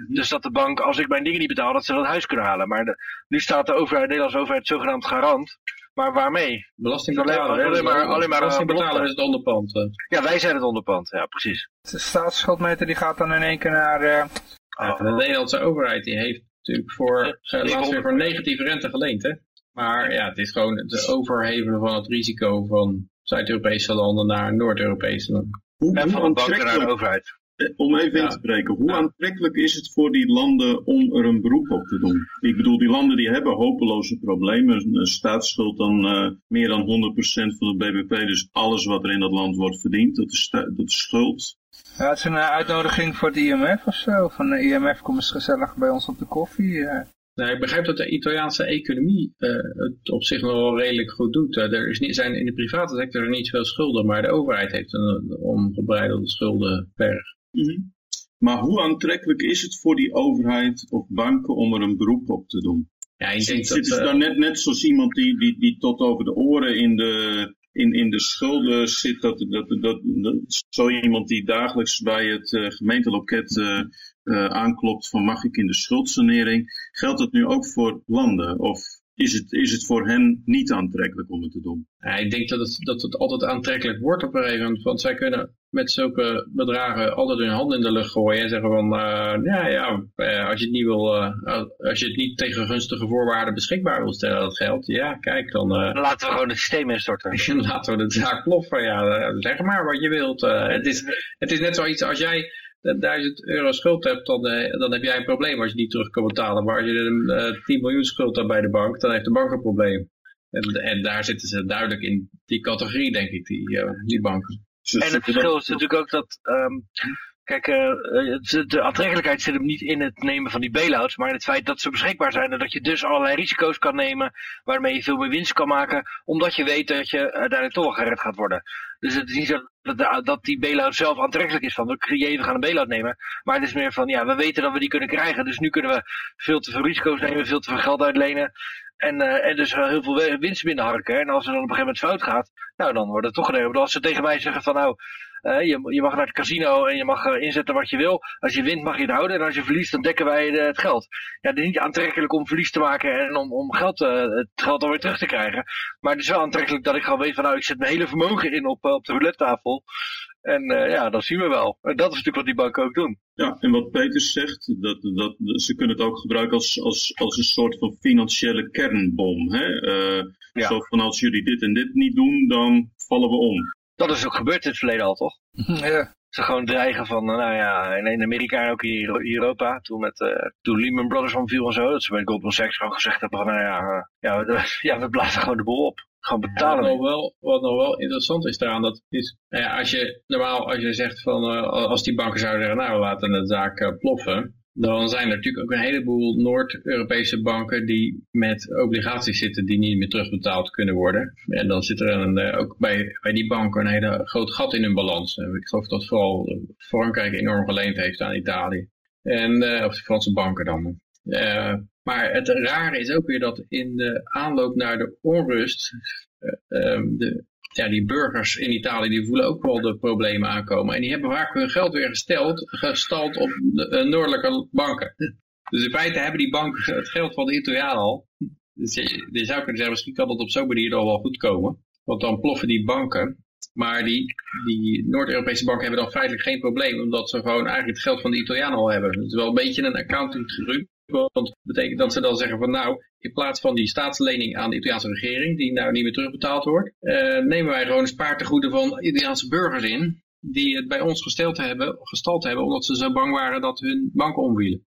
Dus dat de bank, als ik mijn dingen niet betaal, dat ze dat huis kunnen halen. Maar de, nu staat de, overheid, de Nederlandse overheid zogenaamd garant. Maar waarmee? Belastingbetaler, Alleen maar- alleen maar- alleen maar, eh, belastingbetaler is het onderpand. eh. Ja, wij zijn het onderpand. Ja, precies. De staatsschuldmeter die gaat dan in één keer naar... eh, de Nederlandse overheid die heeft natuurlijk voor, eh, laatst weer voor negatieve rente geleend. Hè? Maar ja, het is gewoon het overhevelen van het risico van Zuid-Europese landen naar Noord-Europese landen. Hoe, En van de banken naar de overheid. Eh, om even in te breken, hoe Ja. aantrekkelijk is het voor die landen om er een beroep op te doen? Ik bedoel, die landen die hebben hopeloze problemen. Een staatsschuld dan eh, meer dan 100% van het bbp. Dus alles wat er in dat land wordt verdiend, dat is, dat is schuld. ja, het is een eh, uitnodiging voor het IMF of zo. Van de IMF, kom eens gezellig bij ons op de koffie. eh. Nou, ik begrijp dat de Italiaanse economie eh, het op zich nog wel redelijk goed doet. Eh, er is niet, zijn in de private sector niet veel schulden, maar de overheid heeft een, een ongebreidelde schuldenberg. Maar hoe aantrekkelijk is het voor die overheid of banken om er een beroep op te doen? Ja, denk dat... Ze eh, dan net, net zoals iemand die, die, die tot over de oren in de, in, in de schulden zit, dat, dat, dat, dat, zo iemand die dagelijks bij het eh, gemeenteloket eh, aanklopt van mag ik in de schuldsanering, geldt dat nu ook voor landen? Of is het, is het voor hen niet aantrekkelijk om het te doen? Ja, ik denk dat het, dat het altijd aantrekkelijk wordt op een gegeven moment. Want zij kunnen met zulke bedragen altijd hun hand in de lucht gooien en zeggen van, eh, ja, ja, eh, als je het niet wil, eh, als je het niet tegen gunstige voorwaarden beschikbaar wil stellen, dat geld, ja, kijk, dan eh, laten we gewoon het systeem instorten. laten we de zaak ploffen. Ja, zeg maar wat je wilt. Eh, het, is, het is net zoiets, als jij 1000 euro schuld hebt, dan, eh, dan heb jij een probleem als je niet terug kan betalen. Maar als je een eh, 10 miljoen schuld hebt bij de bank, dan heeft de bank een probleem. En, en daar zitten ze duidelijk in die categorie, denk ik, die, eh, die banken. Ze En het verschil is natuurlijk ook dat, ehm, Kijk, uh, de aantrekkelijkheid zit hem niet in het nemen van die bailouts, maar in het feit dat ze beschikbaar zijn en dat je dus allerlei risico's kan nemen waarmee je veel meer winst kan maken, omdat je weet dat je uiteindelijk toch wel gered gaat worden. Dus het is niet zo dat, die bailout zelf aantrekkelijk is van, we creëren, gaan een bailout nemen, maar het is meer van, ja, we weten dat we die kunnen krijgen, dus nu kunnen we veel te veel risico's nemen, veel te veel geld uitlenen en, uh, en dus heel veel winst binnenharken. En als het dan op een gegeven moment fout gaat, nou dan wordt het toch gedaan. Als ze tegen mij zeggen van nou, je, je mag naar het casino en je mag uh, inzetten wat je wil. Als je wint mag je het houden en als je verliest dan dekken wij de, het geld. Ja, het is niet aantrekkelijk om verlies te maken en om, om geld, het geld dan weer terug te krijgen. Maar het is wel aantrekkelijk dat ik gewoon weet van nou ik zet mijn hele vermogen in op, op de roulette tafel. En uh, ja, dat zien we wel. En dat is natuurlijk wat die banken ook doen. Ja, en wat Peters zegt, dat, dat, ze kunnen het ook gebruiken als, als, als een soort van financiële kernbom. Hè? Uh, ja. Zo van als jullie dit en dit niet doen, dan vallen we om. Dat is ook gebeurd in het verleden al, toch? ja. Ze gewoon dreigen van, nou ja, in Amerika en ook in Europa, toen, met, uh, toen Lehman Brothers omviel en zo, dat ze bij Goldman Sachs gewoon gezegd hebben van, nou ja, ja, we, ja, we blazen gewoon de boel op. Gewoon betalen. Ja, wat, nog wel, wat nog wel interessant is daaraan, dat is, nou ja, als je normaal, als je zegt van, uh, als die banken zouden zeggen, nou we laten de zaak uh, ploffen, dan zijn er natuurlijk ook een heleboel Noord-Europese banken die met obligaties zitten die niet meer terugbetaald kunnen worden. En dan zit er uh, ook bij, bij die banken een hele groot gat in hun balans. Ik geloof dat vooral Frankrijk enorm geleend heeft aan Italië. En, of de Franse banken dan. Maar het rare is ook weer dat in de aanloop naar de onrust, uh, de, ja, die burgers in Italië die voelen ook wel de problemen aankomen. En die hebben vaak hun geld weer gesteld, gestald op de uh, noordelijke banken. Dus in feite hebben die banken het geld van de Italianen al. Dus je, zou kunnen zeggen, misschien kan dat op zo'n manier al wel goed komen. Want dan ploffen die banken. Maar die, die Noord-Europese banken hebben dan feitelijk geen probleem, omdat ze gewoon eigenlijk het geld van de Italianen al hebben. Het is wel een beetje een accounting. Want dat betekent dat ze dan zeggen van nou, in plaats van die staatslening aan de Italiaanse regering, die nou niet meer terugbetaald wordt, uh, nemen wij gewoon spaartegoeden van Italiaanse burgers in, die het bij ons gesteld hebben, gestald hebben, omdat ze zo bang waren dat hun banken omvielen.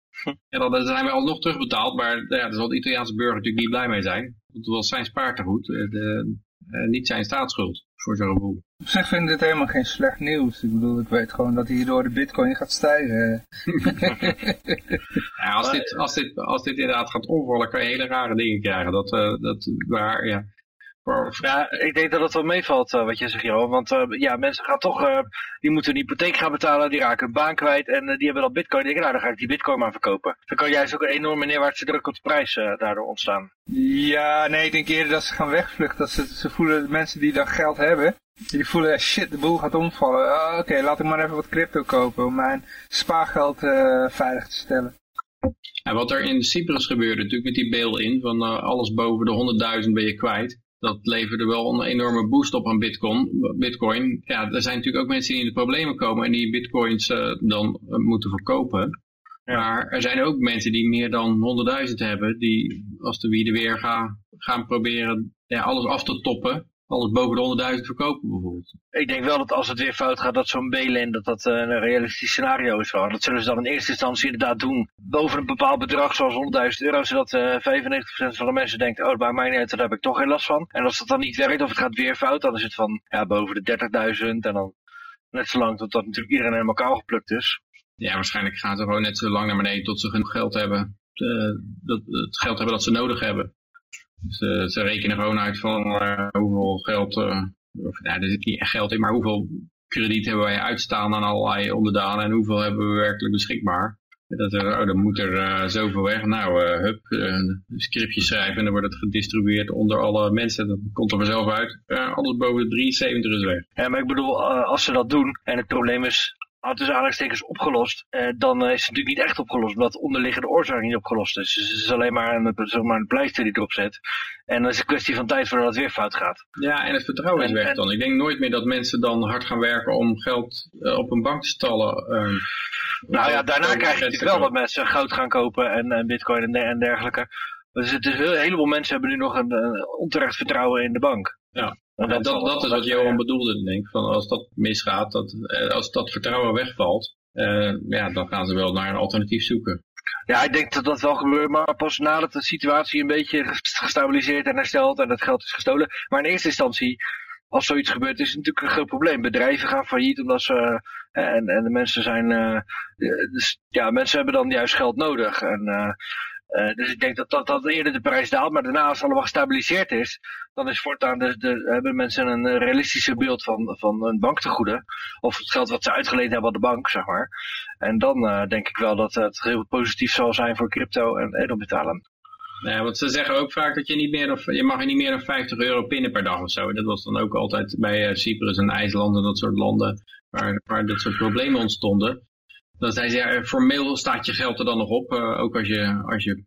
En dan zijn wij alsnog terugbetaald, maar ja, daar zal de Italiaanse burger natuurlijk niet blij mee zijn. Want het was zijn spaartegoed, de, uh, niet zijn staatsschuld, voor zo'n gevoel. Op zich vind ik dit helemaal geen slecht nieuws. Ik bedoel, ik weet gewoon dat hierdoor de bitcoin gaat stijgen. ja, als, dit, als, dit, als dit inderdaad gaat omvallen, kan je hele rare dingen krijgen. Dat, uh, dat, waar, ja. Ja, ik denk dat het wel meevalt uh, wat je zegt, Johan. Want uh, ja, mensen gaan toch, uh, die moeten een hypotheek gaan betalen, die raken hun baan kwijt en die hebben dan bitcoin. Die denken, nou, dan ga ik die bitcoin maar verkopen. Dan kan juist ook een enorme neerwaartse druk op de prijs daardoor ontstaan. Ja, nee, ik denk eerder dat ze gaan wegvluchten. Dat ze, ze voelen, mensen die dan geld hebben, die voelen, shit, de boel gaat omvallen. Oh, Oké, laat ik maar even wat crypto kopen om mijn spaargeld veilig te stellen. En wat er in Cyprus gebeurde, natuurlijk met die bail-in, van alles boven de 100.000 ben je kwijt dat leverde wel een enorme boost op aan bitcoin. bitcoin. Ja, er zijn natuurlijk ook mensen die in de problemen komen en die bitcoins uh, dan uh, moeten verkopen. Ja. Maar er zijn ook mensen die meer dan 100.000 hebben, die als de wieden weer gaan, gaan proberen ja, alles af te toppen alles boven de 100.000 verkopen bijvoorbeeld. Ik denk wel dat als het weer fout gaat, dat zo'n BLN dat dat eh, een realistisch scenario is. Dat zullen ze dan in eerste instantie inderdaad doen. Boven een bepaald bedrag, zoals 100.000 euro, zodat uh, eh, 95% van de mensen denkt, oh, bij mij niet, daar heb ik toch geen last van. En als dat dan niet werkt, of het gaat weer fout, dan is het van ja, boven de 30.000 en dan net zo lang tot dat natuurlijk iedereen helemaal kaal geplukt is. Ja, waarschijnlijk gaan ze gewoon net zo lang naar beneden tot ze genoeg geld hebben. Uh, dat, het geld hebben dat ze nodig hebben. Ze, ze rekenen gewoon uit van uh, hoeveel geld, uh, of, nou, er zit niet echt geld in, maar hoeveel krediet hebben wij uitstaan aan allerlei onderdanen en hoeveel hebben we werkelijk beschikbaar. Dat er, oh, dan moet er zoveel weg. Nou, hup, een scriptje schrijven en dan wordt het gedistribueerd onder alle mensen. Dat komt er vanzelf uit. Alles boven de 73 is weg. Ja, maar ik bedoel, als ze dat doen en het probleem is had dus aanhalingstekens opgelost, eh, dan is het natuurlijk niet echt opgelost, omdat de onderliggende oorzaak niet opgelost is. Dus het is alleen maar een, zeg maar een pleister die erop zet. En dan is het een kwestie van tijd voordat het weer fout gaat. Ja, en het vertrouwen is weg dan. Ik denk nooit meer dat mensen dan hard gaan werken om geld uh, op een bank te stallen. Uh, nou ja, daarna krijg je natuurlijk wel dat mensen goud gaan kopen en, en bitcoin en, en dergelijke. Dus het is, een heleboel mensen hebben nu nog een, een onterecht vertrouwen in de bank. Ja. En dat, dat, dat is wat Johan bedoelde, denk ik. Van als dat misgaat, dat, eh, als dat vertrouwen wegvalt, uh, ja, dan gaan ze wel naar een alternatief zoeken. Ja, ik denk dat dat wel gebeurt, maar pas nadat de situatie een beetje gestabiliseerd en hersteld en het geld is gestolen. Maar in eerste instantie als zoiets gebeurt is het natuurlijk een groot probleem. Bedrijven gaan failliet omdat ze, en, en de mensen zijn, dus, ja, mensen hebben dan juist geld nodig. En uh, dus ik denk dat, dat dat eerder de prijs daalt, maar daarna als het allemaal gestabiliseerd is, dan is voortaan de, hebben mensen een realistischer beeld van, van een banktegoeden. Of het geld wat ze uitgeleend hebben aan de bank, zeg maar. En dan uh, denk ik wel dat het heel positief zal zijn voor crypto en edelmetalen. Nee, want ze zeggen ook vaak dat je niet meer dan, je mag niet meer dan 50 euro pinnen per dag of zo. Dat was dan ook altijd bij Cyprus en IJsland en dat soort landen waar, waar dit soort problemen ontstonden. Dan zei ze, ja, formeel staat je geld er dan nog op, uh, ook als je, als je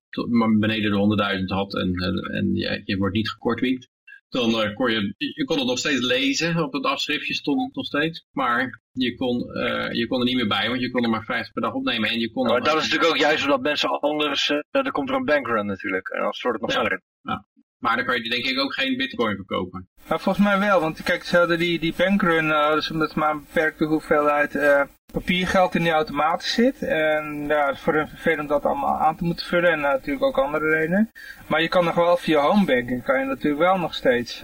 beneden de 100.000 had en, en je, je wordt niet gekortwiekt. Dan uh, kon je, je kon het nog steeds lezen, op het afschriftje stond het nog steeds. Maar je kon, uh, je kon er niet meer bij, want je kon er maar 50 per dag opnemen. En je kon maar dat is natuurlijk ook juist omdat mensen anders, uh, er komt er een bankrun natuurlijk. En dan stort het nog ja. Ja. Maar dan kan je denk ik ook geen bitcoin verkopen. Nou, volgens mij wel, want kijk, ze hadden die, die bankrun, uh, dus omdat maar een beperkte hoeveelheid uh, papiergeld in die automaten zit. En ja, voor een vervelend om dat allemaal aan te moeten vullen en uh, natuurlijk ook andere redenen. Maar je kan nog wel via homebanking, kan je natuurlijk wel nog steeds...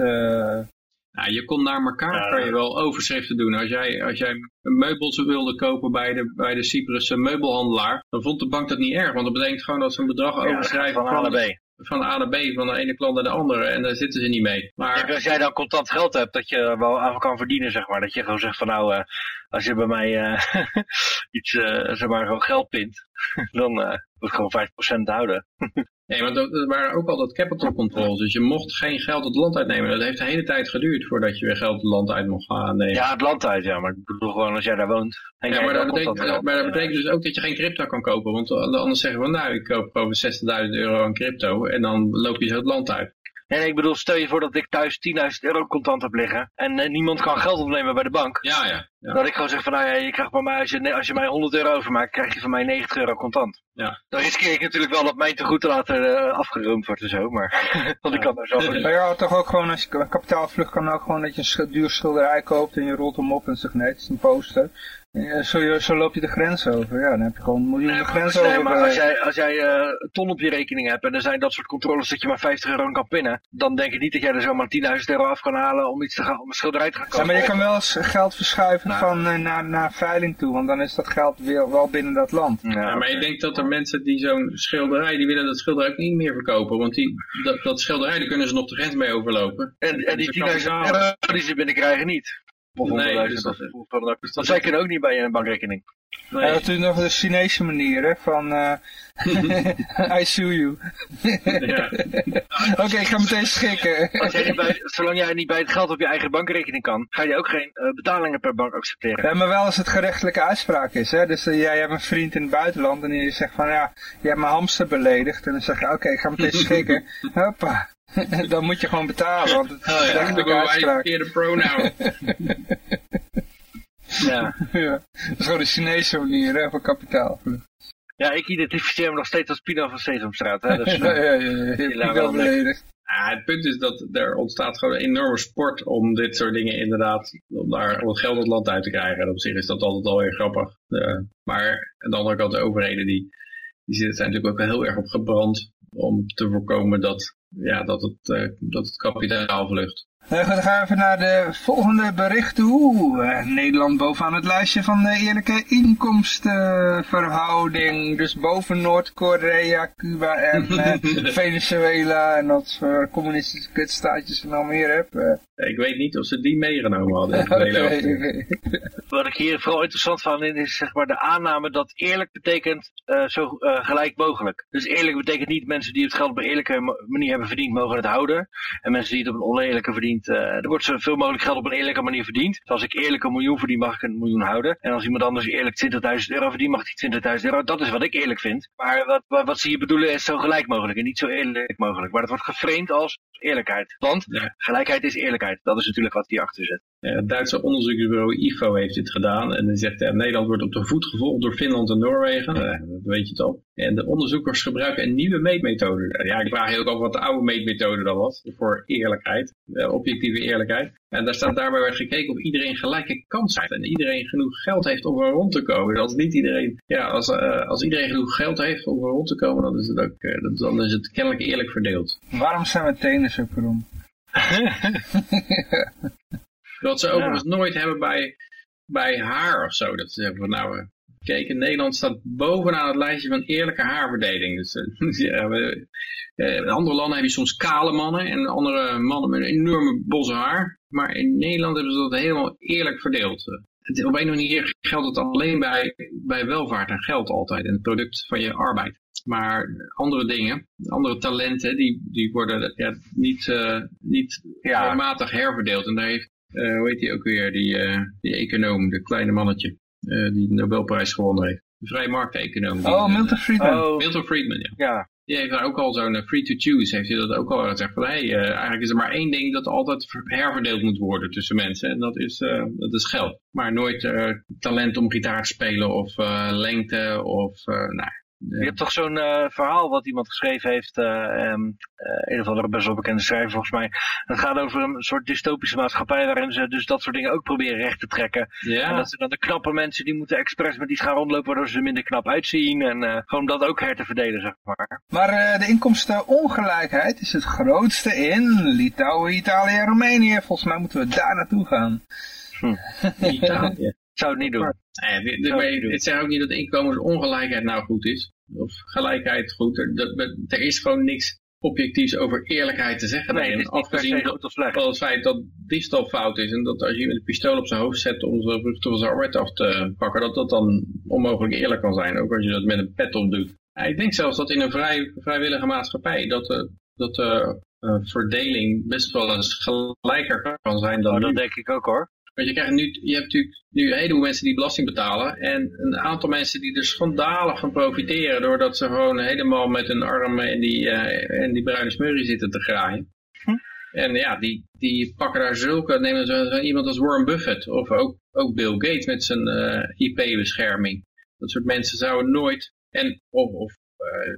Ja, je kon naar elkaar kan je wel overschriften doen. Als jij, als jij meubels wilde kopen bij de, bij de Cyprus meubelhandelaar, dan vond de bank dat niet erg. Want dat betekent gewoon dat ze een bedrag overschrijven van A naar Van A naar B, van de ene klant naar de andere. En daar zitten ze niet mee. Maar... als jij dan contant geld hebt, dat je wel aan kan verdienen, zeg maar. Dat je gewoon zegt van nou, uh, als je bij mij uh, iets, uh, zeg maar, gewoon geld pint, dan moet gewoon 5% houden. nee, maar er waren ook altijd capital controls. Dus je mocht geen geld het land uitnemen. Dat heeft de hele tijd geduurd voordat je weer geld het land uit mocht gaan nemen. Ja, het land uit, ja. Maar ik bedoel gewoon als jij daar woont. ja, maar dat, betekent, maar dat betekent dus ook dat je geen crypto kan kopen. Want anders zeggen we, nou, ik koop over 60.000 euro aan crypto. En dan loop je zo het land uit. Nee, ik bedoel, stel je voor dat ik thuis 10.000 euro contant heb liggen en uh, niemand kan geld opnemen bij de bank. Ja, ja. ja. Dat ik gewoon zeg van, nou ja, je krijgt bij mij, als je, als je mij 100 euro overmaakt, krijg je van mij 90 euro contant. Ja. Dan riskeer ik natuurlijk wel dat mijn tegoed later uh, afgeroomd wordt en zo, maar want ik kan er zelf Maar ja, toch ook gewoon, als je kapitaalvlucht kan ook gewoon dat je een duur schilderij koopt en je rolt hem op en zegt nee, het is een poster. Ja, zo, zo, loop je de grens over. Ja, dan heb je gewoon miljoenen nee, grens nee, over. maar als jij, als jij uh, een ton op je rekening hebt en er zijn dat soort controles dat je maar 50 euro kan pinnen, dan denk ik niet dat jij er zomaar 10.000 euro af kan halen om iets te gaan, om een schilderij te gaan kopen. Ja, maar je kan wel eens geld verschuiven nou. van uh, naar, naar veiling toe, want dan is dat geld weer wel binnen dat land. Ja, ja maar ik denk dat er mensen die zo'n schilderij, die willen dat schilderij ook niet meer verkopen, want die, dat, dat schilderij, daar kunnen ze nog de grens mee overlopen. En, en die 10.000 euro die ze binnenkrijgen niet. Of nee, dus dat, dat, dat zij kunnen ook niet bij een bankrekening. Nee. Ja, natuurlijk nog de Chinese manier, hè, van uh, I sue you. ja. Oké, okay, ik ga meteen schikken. Als jij niet bij, zolang jij niet bij het geld op je eigen bankrekening kan, ga je ook geen uh, betalingen per bank accepteren. Ja, maar wel als het gerechtelijke uitspraak is. Hè? Dus uh, jij hebt een vriend in het buitenland en je zegt van ja, je hebt mijn hamster beledigd. En dan zeg je oké, okay, ik ga meteen schikken. Hoppa. dan moet je gewoon betalen, want het is oh, ja, gerechtelijke uitspraak. de pronoun. Ja. ja. Dat is gewoon de Chinese manier hè, voor kapitaal. Ja, ik identificeer me nog steeds als Pino van Sesamstraat. Hè, dus, ja, ja, ja. ja. Ja, het punt is dat er ontstaat gewoon een enorme sport om dit soort dingen inderdaad, om daar om het geld het land uit te krijgen. En op zich is dat altijd al weer grappig. Uh, maar aan de andere kant de overheden die, die zijn natuurlijk ook wel heel erg op gebrand om te voorkomen dat, ja, dat, het, uh, dat het kapitaal vlucht. Uh, dan gaan we even naar de volgende bericht toe. Uh, Nederland bovenaan het lijstje van de eerlijke inkomstenverhouding. Dus boven Noord-Korea, Cuba en uh, Venezuela en dat soort communistische kutstaatjes en al meer heb. Ik weet niet of ze die meegenomen hadden. okay. Wat ik hier vooral interessant van vind is zeg maar de aanname dat eerlijk betekent zo gelijk mogelijk. Dus eerlijk betekent niet mensen die het geld op een eerlijke manier hebben verdiend mogen het houden. En mensen die het op een oneerlijke verdient Uh, er wordt zoveel mogelijk geld op een eerlijke manier verdiend. Dus als ik eerlijk een miljoen verdien, mag ik een miljoen houden. En als iemand anders eerlijk 20.000 euro verdient, mag hij 20.000 euro. Dat is wat ik eerlijk vind. Maar wat, wat, wat ze hier bedoelen is zo gelijk mogelijk en niet zo eerlijk mogelijk. Maar dat wordt geframed als eerlijkheid. Want ja. gelijkheid is eerlijkheid. Dat is natuurlijk wat hierachter zit. Ja, het Duitse onderzoeksbureau IFO heeft dit gedaan. En die zegt, ja, Nederland wordt op de voet gevolgd door Finland en Noorwegen. Ja, dat weet je toch. En de onderzoekers gebruiken een nieuwe meetmethode. Ja, ik vraag je ook af wat de oude meetmethode dan was. Voor eerlijkheid. Objectieve eerlijkheid. En daar staat daarbij werd gekeken of iedereen gelijke kans heeft. En iedereen genoeg geld heeft om er rond te komen. Dus als niet iedereen, ja, als, uh, als iedereen genoeg geld heeft om er rond te komen, dan is het ook, uh, dan is het kennelijk eerlijk verdeeld. Waarom zijn we tenen zo krom? Wat ze overigens nooit hebben bij, bij haar of zo. Dat ze hebben van nou, kijk, Nederland staat bovenaan het lijstje van eerlijke haarverdeling. Dus, eh, ja, we- eh, in andere landen heb je soms kale mannen en andere mannen met een enorme bosse haar. Maar in Nederland hebben ze dat helemaal eerlijk verdeeld. Het, op een of andere manier geldt het alleen bij, bij welvaart en geld altijd. En het product van je arbeid. Maar andere dingen, andere talenten, die, die worden ja, niet, eh, niet Ja. herverdeeld. En daar heeft, eh, hoe heet die ook weer, die, die econoom, de kleine mannetje, die de Nobelprijs gewonnen heeft. De vrije markteconoom. Oh, eh, Milton Friedman. Oh, Milton Friedman, ja. ja. Die heeft daar ook al zo'n eh, free to choose, heeft hij dat ook al gezegd. Van, hey, eh, eigenlijk is er maar één ding dat altijd ver- herverdeeld moet worden tussen mensen. En dat is, eh, dat is geld. Maar nooit eh, talent om gitaar te spelen of eh, lengte of, eh Je hebt toch zo'n eh, verhaal wat iemand geschreven heeft, eh, ehm, eh, een of andere best wel bekende schrijver volgens mij. Het gaat over een soort dystopische maatschappij waarin ze dus dat soort dingen ook proberen recht te trekken. En ja, dat ze dan de knappe mensen, die moeten expres met iets gaan rondlopen waardoor ze er minder knap uitzien. En eh, gewoon dat ook her te verdelen, zeg maar. Maar eh, de inkomstenongelijkheid is het grootste in Litouwen, Italië en Roemenië. Volgens mij moeten we daar naartoe gaan. Italië. Ik zou het niet doen. Nee, dit, dit, het zegt ook niet dat inkomensongelijkheid nou goed is. Of gelijkheid goed. Er, er is gewoon niks objectiefs over eerlijkheid te zeggen. Nee, Afgezien van het feit dat diefstal fout is. En dat als je iemand een pistool op zijn hoofd zet om zijn vruchten van zijn arbeid af te pakken. Dat dat dan onmogelijk eerlijk kan zijn. Ook als je dat met een pet op doet. Ja, ik denk zelfs dat in een vrij, vrijwillige maatschappij dat de dat de eh, verdeling best wel eens gelijker kan zijn dan Oh, nu. dat denk ik ook hoor. Want je, krijgt nu, je hebt natuurlijk nu een heleboel mensen die belasting betalen. En een aantal mensen die er schandalig van profiteren. Doordat ze gewoon helemaal met hun armen in die, in die bruine smurrie zitten te graaien. Hm. En ja, die, die pakken daar zulke, nemen zo, zo iemand als Warren Buffett. Of ook, ook Bill Gates met zijn eh, IP-bescherming. Dat soort mensen zouden nooit. En of, of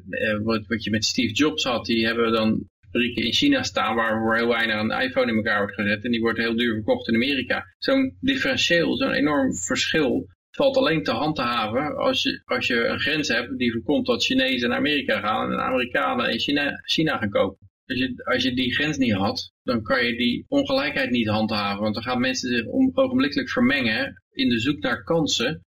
eh, wat, wat je met Steve Jobs had, die hebben dan in China staan waar heel weinig een iPhone in elkaar wordt gezet en die wordt heel duur verkocht in Amerika. Zo'n differentieel, zo'n enorm verschil valt alleen te handhaven als je, als je een grens hebt die voorkomt dat Chinezen naar Amerika gaan en Amerikanen in China, China gaan kopen. Als je, als je die grens niet had, dan kan je die ongelijkheid niet handhaven. Want dan gaan mensen zich ogenblikkelijk vermengen in de zoek naar kansen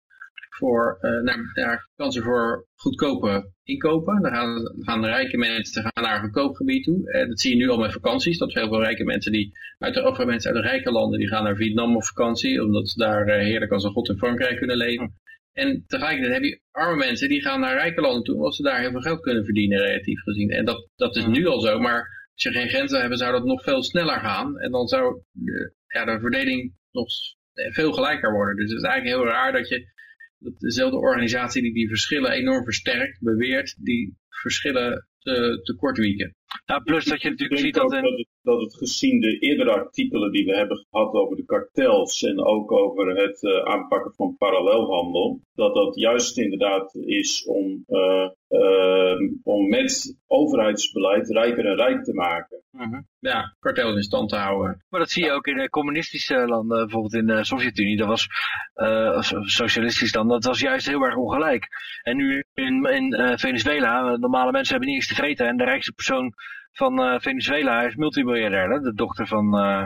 voor, eh, naar, naar kansen voor goedkope inkopen. Dan gaan, gaan de rijke mensen gaan naar een goedkoop gebied toe. Eh, dat zie je nu al met vakanties. Dat heel veel rijke mensen die uit de, of mensen uit de rijke landen die gaan naar Vietnam op vakantie. Omdat ze daar eh, heerlijk als een god in Frankrijk kunnen leven. En tegelijkertijd heb je arme mensen die gaan naar rijke landen toe. Omdat ze daar heel veel geld kunnen verdienen relatief gezien. En dat, dat is nu al zo. Maar als je geen grenzen hebben zou dat nog veel sneller gaan. En dan zou de, ja, de verdeling nog veel gelijker worden. Dus het is eigenlijk heel raar dat je dat dezelfde organisatie die die verschillen enorm versterkt, beweert die verschillen te, te kort wieken. Nou, plus dat je natuurlijk ziet dat... dat Een, het, dat het gezien de eerdere artikelen die we hebben gehad over de kartels en ook over het eh, aanpakken van parallelhandel, dat dat juist inderdaad is om, eh, eh, om met overheidsbeleid rijker en rijk te maken. Mhm. Ja, kartels in stand te houden. Maar dat zie je ook in de communistische landen, bijvoorbeeld in de Sovjet-Unie. Dat was eh, so- socialistisch dan, dat was juist heel erg ongelijk. En nu in, in eh, Venezuela, normale mensen hebben niet eens te vreten. En de rijkste persoon van eh, Venezuela is multimiljardair, de dochter van eh,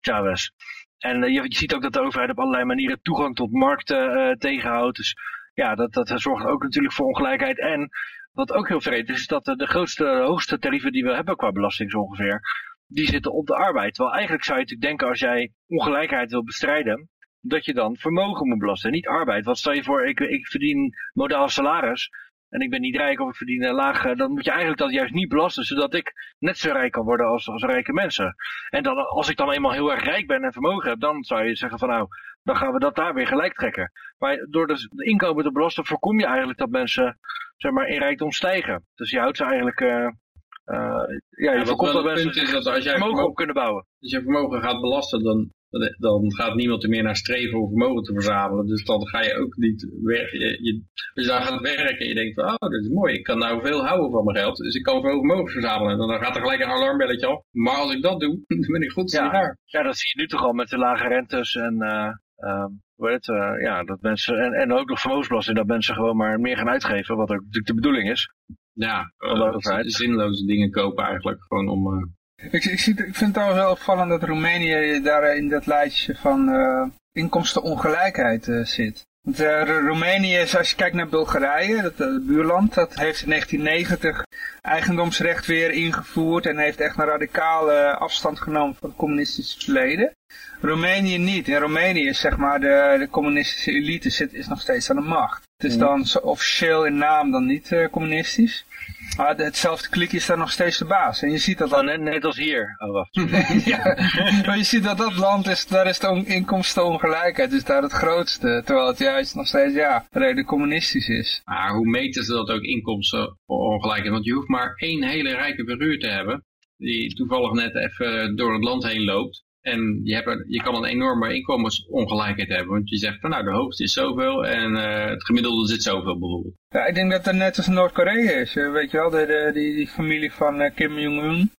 Chavez. En eh, je, je ziet ook dat de overheid op allerlei manieren toegang tot markten tegenhoudt. Dus ja, dat, dat zorgt ook natuurlijk voor ongelijkheid. En wat ook heel vreemd is, is dat de, grootste, hoogste tarieven die we hebben qua belasting zo ongeveer, die zitten op de arbeid. Terwijl eigenlijk zou je natuurlijk denken als jij ongelijkheid wil bestrijden, dat je dan vermogen moet belasten, niet arbeid. Wat stel je voor, ik, ik verdien modaal salaris en ik ben niet rijk of ik verdien een laag, eh, dan moet je eigenlijk dat juist niet belasten, zodat ik net zo rijk kan worden als, als rijke mensen. En dan, als ik dan eenmaal heel erg rijk ben en vermogen heb, dan zou je zeggen van nou, dan gaan we dat daar weer gelijk trekken. Maar door de, de inkomen te belasten voorkom je eigenlijk dat mensen zeg maar, in rijkdom stijgen. Dus je houdt ze eigenlijk... eh, eh, ja, je voorkomt dat mensen punt is dat als jij vermogen vermogen- op kunnen bouwen. Als je vermogen gaat belasten, dan, dan gaat niemand er meer naar streven om vermogen te verzamelen. Dus dan ga je ook niet werken. Je, als je daar gaat werken en je denkt, van, oh, dat is mooi, ik kan nou veel houden van mijn geld. Dus ik kan veel vermogen verzamelen. En dan gaat er gelijk een alarmbelletje af. Maar als ik dat doe, dan ben ik goed Ja. Ja, dat zie je nu toch al met de lage rentes en ehm, hoe het, eh, ja, dat mensen, en, en ook nog vermogensbelasting, dat mensen gewoon maar meer gaan uitgeven, wat ook natuurlijk de bedoeling is. Ja, eh, zinloze dingen kopen eigenlijk. Gewoon om, Ik, ik, zie, ik vind het trouwens wel opvallend dat Roemenië daar in dat lijstje van uh, inkomstenongelijkheid uh, zit. Want uh, Roemenië is, als je kijkt naar Bulgarije, dat buurland, dat heeft in 1990 eigendomsrecht weer ingevoerd en heeft echt een radicale afstand genomen van het communistische verleden. Roemenië niet. In Roemenië is zeg maar de, de communistische elite zit, is nog steeds aan de macht. Het is dan officieel in naam dan niet communistisch. Maar hetzelfde klikje is daar nog steeds de baas. En je ziet dat dat... net, net als hier. Oh, wacht. ja, maar je ziet dat dat land is, daar is de inkomstenongelijkheid is daar het grootste. Terwijl het juist nog steeds, ja, redelijk communistisch is. Maar hoe meten ze dat ook inkomstenongelijkheid? Want je hoeft maar één hele rijke figuur te hebben. Die toevallig net even door het land heen loopt. En je, hebt je kan een enorme inkomensongelijkheid hebben. Want je zegt van nou de hoogste is zoveel en uh, het gemiddelde zit zoveel bijvoorbeeld. Ja, ik denk dat het net als Noord-Korea is. Weet je wel, de, die, die familie van uh, Kim Jong-un.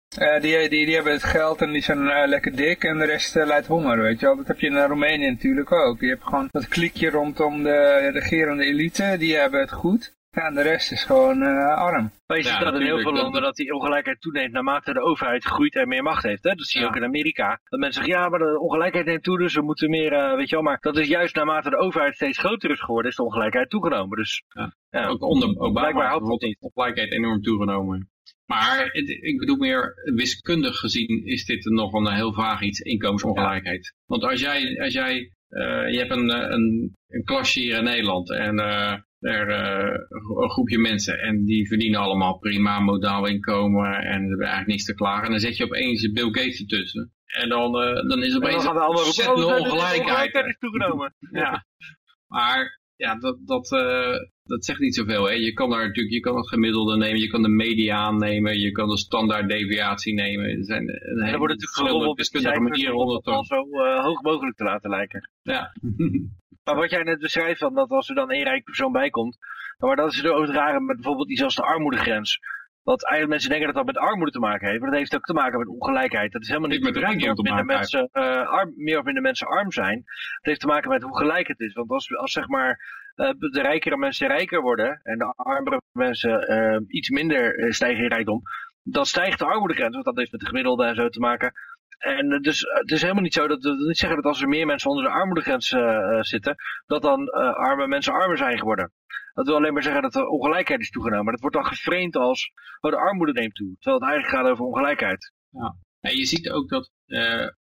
Die, die, die hebben het geld en die zijn lekker dik en de rest leidt honger, weet je wel. Dat heb je in Roemenië natuurlijk ook. Je hebt gewoon dat klikje rondom de regerende elite, die hebben het goed. Ja, en de rest is gewoon uh, arm. Maar je ziet dat in heel veel landen dat die ongelijkheid toeneemt naarmate de overheid groeit en meer macht heeft. Hè? Dat zie je ook in Amerika. Dat mensen zeggen, ja, maar de ongelijkheid neemt toe, dus we moeten meer, uh, weet je wel. Maar dat is juist naarmate de overheid steeds groter is geworden, is de ongelijkheid toegenomen. Dus ja. ja ook onder Obama blijkbaar houdt het niet. ongelijkheid enorm toegenomen. Maar het, ik bedoel meer, wiskundig gezien is dit nog een heel vaag iets, inkomensongelijkheid. Ja. Want als jij, als jij uh, je hebt een, een, een klasje hier in Nederland en er uh, een groepje mensen en die verdienen allemaal prima modaal inkomen en hebben eigenlijk niks te klagen. En dan zet je opeens Bill Gates ertussen. En dan, uh, dan is er opeens een ontzettende oh, ongelijkheid. is toegenomen. ja. Maar ja, dat, dat, uh, dat zegt niet zoveel. Hè. Je kan daar natuurlijk, je kan het gemiddelde nemen, je kan de mediaan nemen, je kan de standaard deviatie nemen. Er zijn een hele wordt natuurlijk op manieren om het zo uh, hoog mogelijk te laten lijken. Ja. Maar wat jij net beschrijft, van dat als er dan één rijk persoon bij komt, maar dat is er ook het rare met bijvoorbeeld iets als de armoedegrens. Dat eigenlijk mensen denken dat dat met armoede te maken heeft, maar dat heeft ook te maken met ongelijkheid. Dat is helemaal niet met rijkdom te maken. Mensen, uh, arm, meer of minder mensen arm zijn. Het heeft te maken met hoe gelijk het is. Want als, als zeg maar uh, de rijkere mensen rijker worden en de armere mensen uh, iets minder stijgen in rijkdom, dan stijgt de armoedegrens. Want dat heeft met de gemiddelde en zo te maken. En eh, dus het is helemaal niet zo dat we niet zeggen dat als er meer mensen onder de armoedegrens uh, zitten, dat dan arme mensen armer zijn geworden. Dat wil alleen maar zeggen dat de ongelijkheid is toegenomen. Maar dat wordt dan geframed als, oh de armoede neemt toe. Terwijl het eigenlijk gaat over ongelijkheid. Ja. En je ziet ook dat,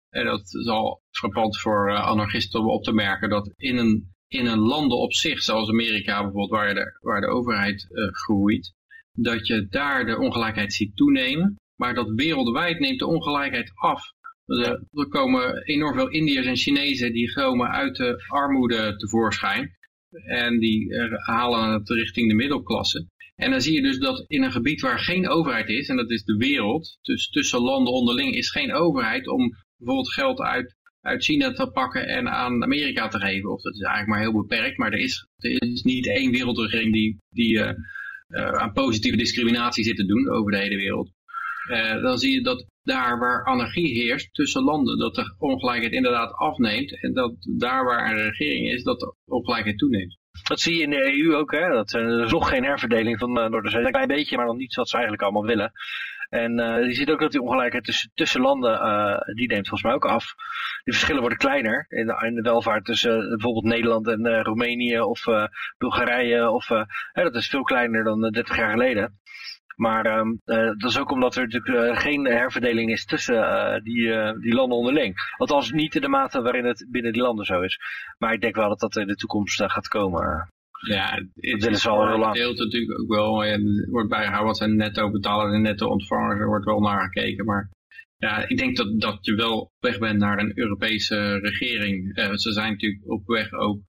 en dat is al frappant voor anarchisten om op te merken, dat in een, in een landen op zich, zoals Amerika bijvoorbeeld, waar de, waar de overheid groeit, dat je daar de ongelijkheid ziet toenemen. Maar dat wereldwijd neemt de ongelijkheid af. Er komen enorm veel Indiërs en Chinezen die komen uit de armoede tevoorschijn. En die halen het richting de middelklasse. En dan zie je dus dat in een gebied waar geen overheid is, en dat is de wereld, dus tussen landen onderling is geen overheid om bijvoorbeeld geld uit, uit China te pakken en aan Amerika te geven. Of dat is eigenlijk maar heel beperkt, maar er is, er is niet één wereldregering die, die uh, aan positieve discriminatie zit te doen over de hele wereld. Dan zie je dat daar waar anarchie heerst tussen landen, dat de ongelijkheid inderdaad afneemt. En dat daar waar een regering is, dat de ongelijkheid toeneemt. Dat zie je in de EU ook, hè? Dat, er is nog geen herverdeling van uh, door de Een klein beetje, maar nog niet wat ze eigenlijk allemaal willen. En uh, je ziet ook dat die ongelijkheid tussen, tussen landen, die neemt volgens mij ook af. Die verschillen worden kleiner in de, welvaart tussen bijvoorbeeld Nederland en Roemenië of Bulgarije. Of, dat is veel kleiner dan 30 jaar geleden. Maar um, uh, dat is ook omdat er natuurlijk uh, geen herverdeling is tussen uh, die, die landen onderling. Althans niet in de mate waarin het binnen die landen zo is. Maar ik denk wel dat dat in de toekomst gaat komen. Ja, het is al heel lang. deelt natuurlijk ook wel. Er wordt bijgehouden wat zijn netto betalers en netto ontvangers. Er wordt wel naar gekeken. Maar ja, ik denk dat, dat je wel op weg bent naar een Europese regering. ze zijn natuurlijk op weg ook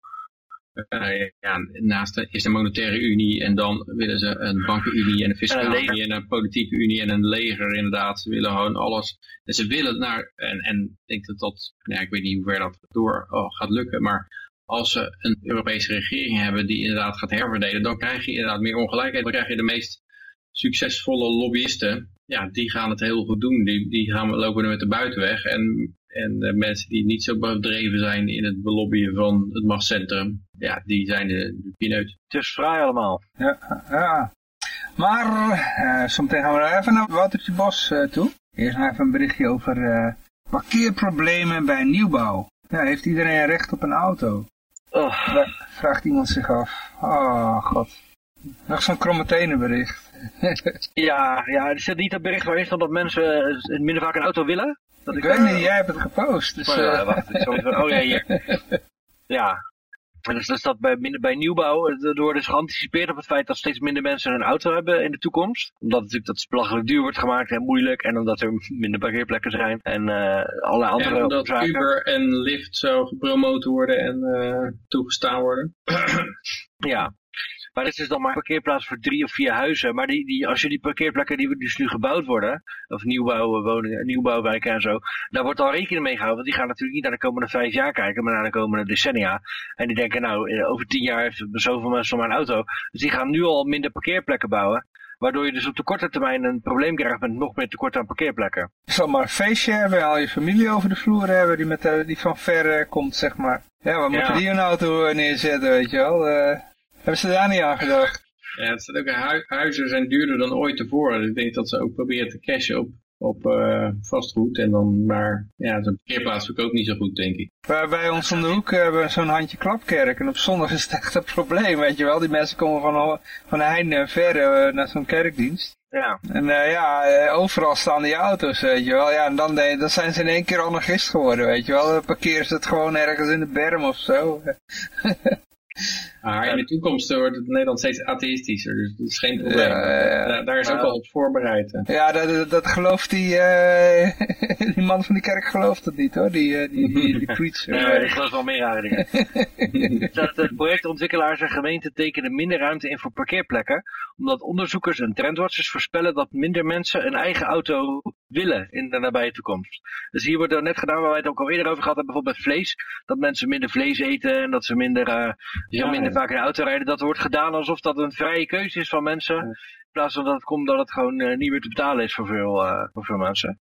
uh, ja, naast de, is de monetaire unie en dan willen ze een bankenunie en een fiscale unie en een politieke unie en een leger inderdaad. Ze willen gewoon alles. En ze willen naar, en, en ik denk dat dat, ja, ik weet niet hoe ver dat door oh, gaat lukken, maar als ze een Europese regering hebben die inderdaad gaat herverdelen, dan krijg je inderdaad meer ongelijkheid. Dan krijg je de meest succesvolle lobbyisten, ja, die gaan het heel goed doen. Die, die gaan lopen er met de buitenweg en en de mensen die niet zo bedreven zijn in het belobbyen van het machtscentrum, ja, die zijn de, de pineut. Het is vrij allemaal. Ja, ja. Maar uh, zometeen gaan we even naar Woutertje Bos uh, toe. Eerst nog even een berichtje over eh, parkeerproblemen bij nieuwbouw. Ja, heeft iedereen recht op een auto? Oh, Vra- Vraagt iemand zich af. Oh, god. Nog zo'n kromme tenenbericht. ja, ja, is dat niet dat bericht waarin stond dat mensen eh, minder vaak een auto willen? Dat Ik weet niet, jij hebt het gepost. Dus, Oh, ja, eh, wacht, ik zal even- oh ja, hier. Ja. En dus, dus dat bij, minder- bij nieuwbouw, eh, er wordt dus geanticipeerd op het feit dat steeds minder mensen een auto hebben in de toekomst. Omdat natuurlijk dat het belachelijk duur wordt gemaakt en moeilijk. En omdat er minder parkeerplekken zijn. En eh allerlei andere En omdat zaken. Uber en Lyft zo gepromoot worden en eh, toegestaan worden. Ja. Maar dit is dan maar een parkeerplaats voor drie of vier huizen. Maar die, die, als je die parkeerplekken die dus nu gebouwd worden, of nieuwbouwwoningen, nieuwbouwwijken en zo, daar wordt al rekening mee gehouden. Want die gaan natuurlijk niet naar de komende vijf jaar kijken, maar naar de komende decennia. En die denken, nou, eh, over tien jaar heeft zoveel mensen maar een auto. Dus die gaan nu al minder parkeerplekken bouwen. Waardoor je dus op de korte termijn een probleem krijgt met nog meer tekort aan parkeerplekken. Je zal maar een feestje hebben, al je familie over de vloer hebben, die, met, de- die van ver eh, komt, zeg maar. Ja, Ja. moeten die een auto eh, neerzetten, weet je wel? Eh, hebben ze daar niet aan gedacht? Ja, het staat ook, hu- huizen zijn duurder dan ooit tevoren. Ik denk dat ze ook proberen te cashen op, op eh, vastgoed. En dan maar, ja, zo'n parkeerplaats verkoopt niet zo goed, denk ik. Bij, bij ons om de hoek hebben we zo'n handje klapkerk. En op zondag is het echt een probleem, weet je wel. Die mensen komen van, van heinde en verre eh, naar zo'n kerkdienst. Ja. En eh, ja, overal staan die auto's, weet je wel. Ja, en dan, de- dan zijn ze in één keer anarchist geworden, weet je wel. Dan parkeren ze het gewoon ergens in de berm of zo. Maar in de toekomst wordt het Nederland steeds atheïstischer. Dus dat is geen probleem. Ja, ja, ja. Daar, is ook al op voorbereid. hè. Ja, dat, dat, dat gelooft die, eh, die man van die kerk gelooft het niet hoor, die, eh, die, die, die preacher. Nee, ik geloof wel meer rare dingen. dat de projectontwikkelaars en gemeenten tekenen minder ruimte in voor parkeerplekken, omdat onderzoekers en trendwatchers voorspellen dat minder mensen een eigen auto willen in de nabije toekomst. Dus hier wordt er net gedaan waar wij het ook al eerder over gehad hebben, bijvoorbeeld met vlees, dat mensen minder vlees eten en dat ze minder, eh, Ja, minder ja. vaak in de auto rijden. Dat wordt gedaan alsof dat een vrije keuze is van mensen, in plaats van dat het komt dat het gewoon eh, niet meer te betalen is voor veel, eh, voor veel mensen.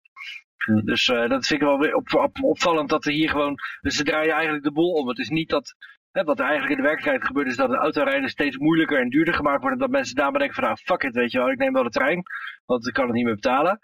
Hm. Dus dat vind ik wel weer op, op- opvallend dat er hier gewoon, dus ze draaien eigenlijk de boel om. Het is niet dat, hè, wat er eigenlijk in de werkelijkheid gebeurt is dat het autorijden steeds moeilijker en duurder gemaakt wordt. En dat mensen daar denken van nou fuck it, weet je wel, ik neem wel de trein, want ik kan het niet meer betalen.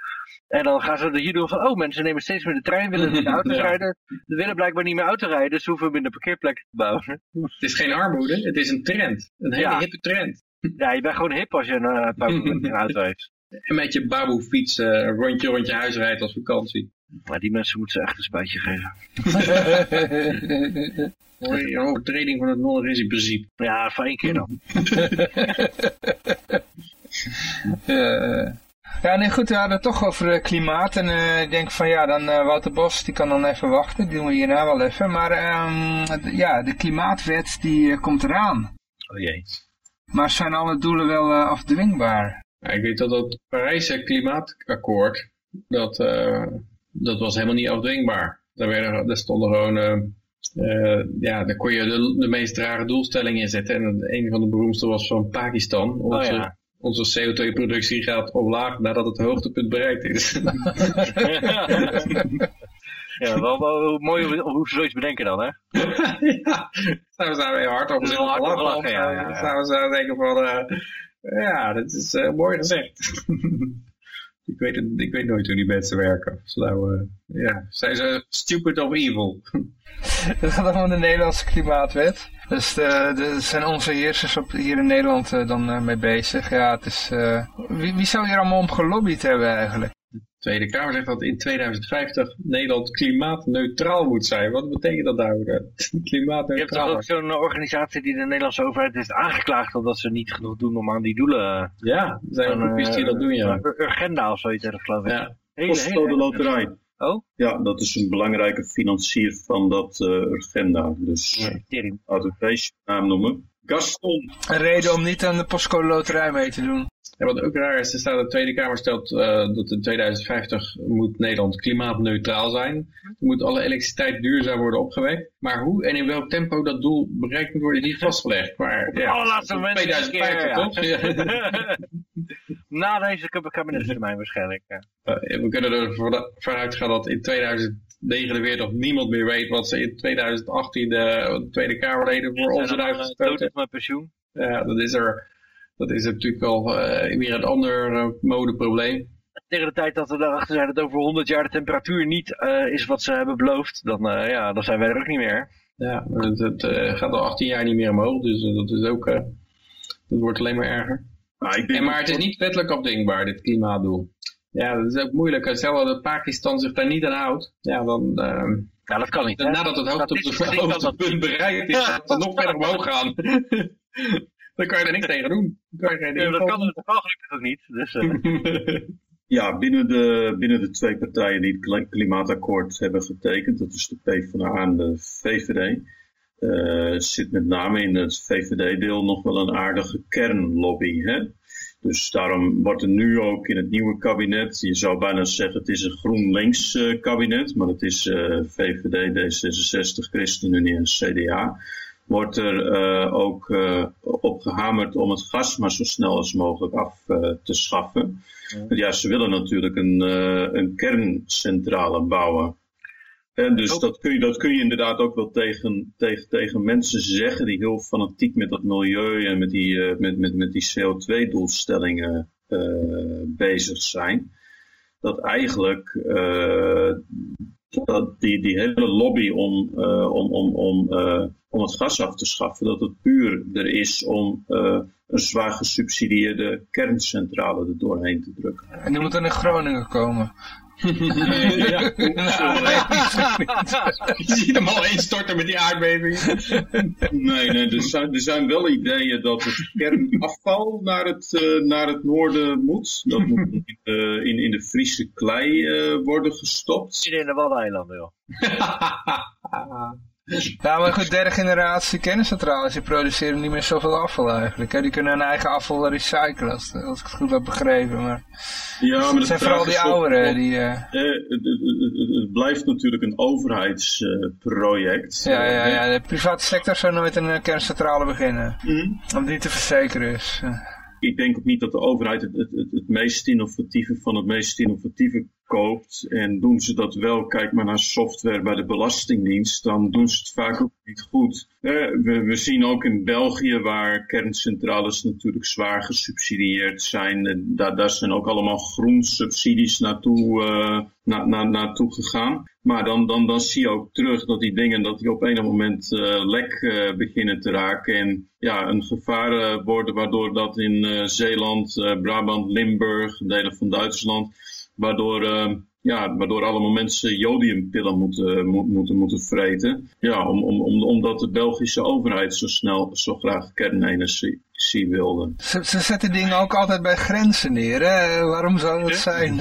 En dan gaan ze er hier doen van, oh mensen nemen steeds meer de trein, willen niet de auto's Ja. rijden. Ze willen blijkbaar niet meer auto rijden, dus ze hoeven minder parkeerplekken te bouwen. Het is geen armoede, het is een trend. Een hele Ja. hippe trend. Ja, je bent gewoon hip als je een, uh, een auto heeft. En met je baboe fiets eh, een rondje rond je huis rijdt als vakantie. Maar die mensen moeten ze echt een spuitje geven. Een overtreding van het non-risico-principe. Ja, voor één keer dan. Eh, ja, nee, goed, we hadden het toch over eh, klimaat. En eh, ik denk van ja, dan eh, Wouter Bos, die kan dan even wachten. Die doen we hierna wel even. Maar ehm, ja, de klimaatwet die komt eraan. Oh jee. Maar zijn alle doelen wel eh, afdwingbaar? Ja, ik weet dat dat Parijse klimaatakkoord, dat, eh, dat was helemaal niet afdwingbaar. Daar, werden, daar stonden gewoon, eh, eh, ja, daar kon je de, de meest rare doelstellingen in zetten. En een van de beroemdste was van Pakistan. Onze, Oh ja. onze CO2-productie gaat omlaag nadat het hoogtepunt bereikt is. ja, wel, wel mooi hoe, ze zoiets bedenken dan, hè? ja, zouden ze daar weer hard op zitten hard op lachen. ja, ja, ja. Zouden ze denken van, eh, ja, dat is eh, mooi gezegd. ik, weet het, ik weet nooit hoe die mensen werken. Nou, eh, ja, zijn ze stupid of evil? Dat gaat allemaal de Nederlandse klimaatwet. Dus de, de, zijn onze heersers op, hier in Nederland eh, dan eh, mee bezig. Ja, het is... eh, wie, wie zou hier allemaal om gelobbyd hebben eigenlijk? De Tweede Kamer zegt dat in 2050 Nederland klimaatneutraal moet zijn. Wat betekent dat nou? eh, Je hebt toch Klimaatneutraal. ook zo'n organisatie die de Nederlandse overheid heeft aangeklaagd omdat ze niet genoeg doen om aan die doelen... Ja, er zijn groepjes die eh, dat doen, ja. Ur- Urgenda of zoiets, hè, geloof ik. ja. Postcode Loterij. Oh? Ja, dat is een belangrijke financier van dat eh agenda. Dus Ja, laten we deze naam noemen. Gaston. Een reden om niet aan de postcode loterij mee te doen. En wat ook raar is, er staat de Tweede Kamer stelt eh, dat in 2050 moet Nederland klimaatneutraal zijn. Dan moet alle elektriciteit duurzaam worden opgewekt. Maar hoe en in welk tempo dat doel bereikt moet worden, is niet vastgelegd. Maar ja, een 2050 keer, toch? ja. Na deze kab- kabinetstermijn waarschijnlijk. Ja. Eh, We kunnen er vanuit gaan dat in 2049 niemand meer weet wat ze in 2018 de Tweede Kamerleden voor ons hebben uitgestoten. op mijn pensioen. Ja, dat is er, dat is natuurlijk al eh, weer een ander eh, modeprobleem. tegen de tijd dat we daarachter zijn dat over 100 jaar de temperatuur niet eh, is wat ze hebben beloofd, dan, ja, dan zijn wij er ook niet meer. Ja, het, het eh, gaat al 18 jaar niet meer omhoog, dus dat is ook, eh, dat wordt alleen maar erger. Nou, ik denk En maar het is niet wettelijk afdingbaar, dit klimaatdoel. Ja, dat is ook moeilijk. Stel dat Pakistan zich daar niet aan houdt, ja, dan, ehm, Ja, dat kan niet. hè? nadat het dat hoogtepunt bereikt is, gaat het nog verder omhoog gaan. dan kan je er niks tegen doen. Dan kan je geen Ja, ding dat kan, dat kan gelukkig ook niet. Dus, eh, Ja, binnen de, binnen de twee partijen die het kli- klimaatakkoord hebben getekend, dat is de PvdA en de VVD, eh, zit met name in het VVD-deel nog wel een aardige kernlobby. Hè? Dus daarom wordt er nu ook in het nieuwe kabinet, je zou bijna zeggen het is een GroenLinks eh, kabinet, maar het is eh, VVD, D66, ChristenUnie en CDA, wordt er eh, ook eh, op gehamerd om het gas maar zo snel als mogelijk af eh, te schaffen. Ja, ze willen natuurlijk een, een kerncentrale bouwen. En dus dat kun, je, dat kun je inderdaad ook wel tegen, tegen, tegen mensen zeggen die heel fanatiek met dat milieu en met die, met, met, met die CO2-doelstellingen eh, bezig zijn. Dat eigenlijk dat die, die hele lobby om, om, om, om, om het gas af te schaffen, dat het puur er is om eh, een zwaar gesubsidieerde kerncentrale er doorheen te drukken. En die moeten in Groningen komen. ja, je ziet hem al instorten met die aardbeving. Nee, nee er, zijn, er zijn wel ideeën dat het kernafval naar het, eh, naar het noorden moet. Dat moet in, de- in, in de Friese klei eh, worden gestopt. in de Waddeneilanden, joh. Ja, maar goed, derde generatie kerncentrales, die produceren niet meer zoveel afval eigenlijk. Hè? Die kunnen hun eigen afval recyclen, als, als ik het goed heb begrepen. Maar Ja, maar het zijn vooral die ouderen die... eh, eh, het, het- het- het blijft natuurlijk een overheidsproject. ja, ja, ja, de private sector zou nooit een eh, kerncentrale beginnen. Mhm. Om die te verzekeren is. eh. ik denk ook niet dat de overheid het, het meest innovatieve van het meest innovatieve koopt. En doen ze dat wel, kijk maar naar software bij de Belastingdienst, dan doen ze het vaak ook niet goed. Eh, we, we zien ook in België, waar kerncentrales natuurlijk zwaar gesubsidieerd zijn, daar, zijn ook allemaal groensubsidies naartoe, eh, na, na, naartoe gegaan. Maar dan, dan, dan zie je ook terug dat die dingen dat die op een moment eh, lek beginnen te raken. En ja, een gevaar worden waardoor dat in Zeeland, Brabant, Limburg, delen van Duitsland, waardoor, eh, ja, waardoor allemaal mensen jodiumpillen moeten, mo- moeten, moeten vreten. Ja, om, om, om, omdat de Belgische overheid zo snel, zo graag kernenergie wilde. Ze, ze zetten dingen ook altijd bij grenzen neer. Hè? Waarom zou dat zijn?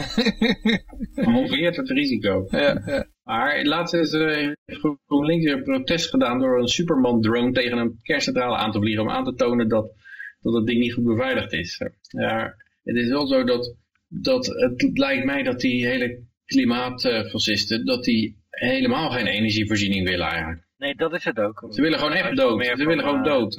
Halveert het risico. ja, ja. Maar laatst is er GroenLinks weer een protest gedaan door een Superman-drone tegen een kerncentrale aan te vliegen om aan te tonen dat, dat het ding niet goed beveiligd is. Ja, het is wel zo dat, dat het lijkt mij dat die hele klimaatfascisten, dat die helemaal geen energievoorziening willen eigenlijk. Nee, dat is het ook. Ze willen gewoon echt dood. Ze willen gewoon dood.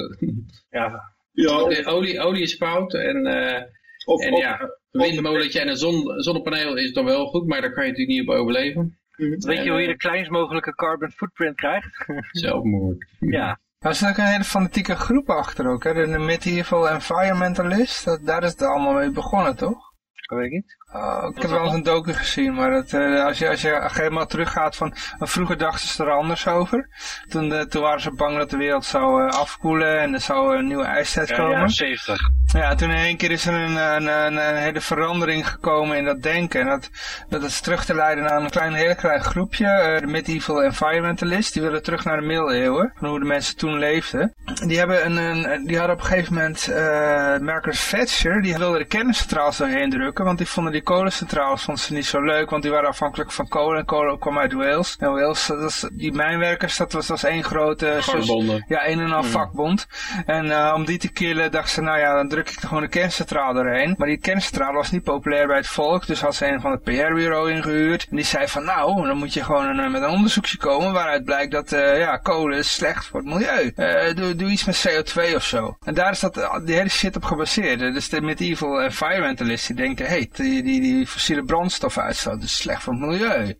Ja, Ja, olie, olie is fout en, eh, of, en of- ja, een windmolentje en een zon, zonnepaneel is dan wel goed, maar daar kan je natuurlijk niet op overleven. weet je hoe je de kleinst mogelijke carbon footprint krijgt? Zelfmoord. ja. Er zit ook een hele fanatieke groep achter ook. Hè? De Medieval Environmentalist. Dat, daar is het allemaal mee begonnen, toch? Dat weet ik niet. Oh, ik heb wel eens een docu gezien, maar dat, eh, als, je, als je helemaal teruggaat van... vroeger dachten ze er anders over. Toen, eh, toen waren ze bang dat de wereld zou eh, afkoelen en er zou een nieuwe ijstijd Ja, komen. ja, 70. Ja, toen in één keer is er een, een, een, een hele verandering gekomen in dat denken. En dat, dat is terug te leiden aan een klein, heel klein groepje, eh, de medieval environmentalists. Die willen terug naar de middeleeuwen, van hoe de mensen toen leefden. Die, hebben een, een, die hadden op een gegeven moment, eh Marcus Thatcher, die wilde de kerncentrales doorheen drukken. Want die vonden die kolencentrales vonden ze niet zo leuk, want die waren afhankelijk van kolen. En kolen kwam uit Wales. En Wales, dat is, die mijnwerkers, dat was, was één grote... Vakbonden. Ja, een en al vakbond. En eh, om die te killen dacht ze, nou ja, dan druk ik er gewoon een kerncentrale doorheen. Maar die kerncentrale was niet populair bij het volk, dus had ze een van het PR-bureau ingehuurd. En die zei van, nou, dan moet je gewoon een, eh, met een onderzoekje komen waaruit blijkt dat, eh, ja, kolen is slecht voor het milieu. Eh, doe, doe iets met CO2 of zo. En daar is dat, die hele shit op gebaseerd. Dus de medieval environmentalisten die denken, hé, hey, die, die, die fossiele brandstofuitstoot is slecht voor het milieu.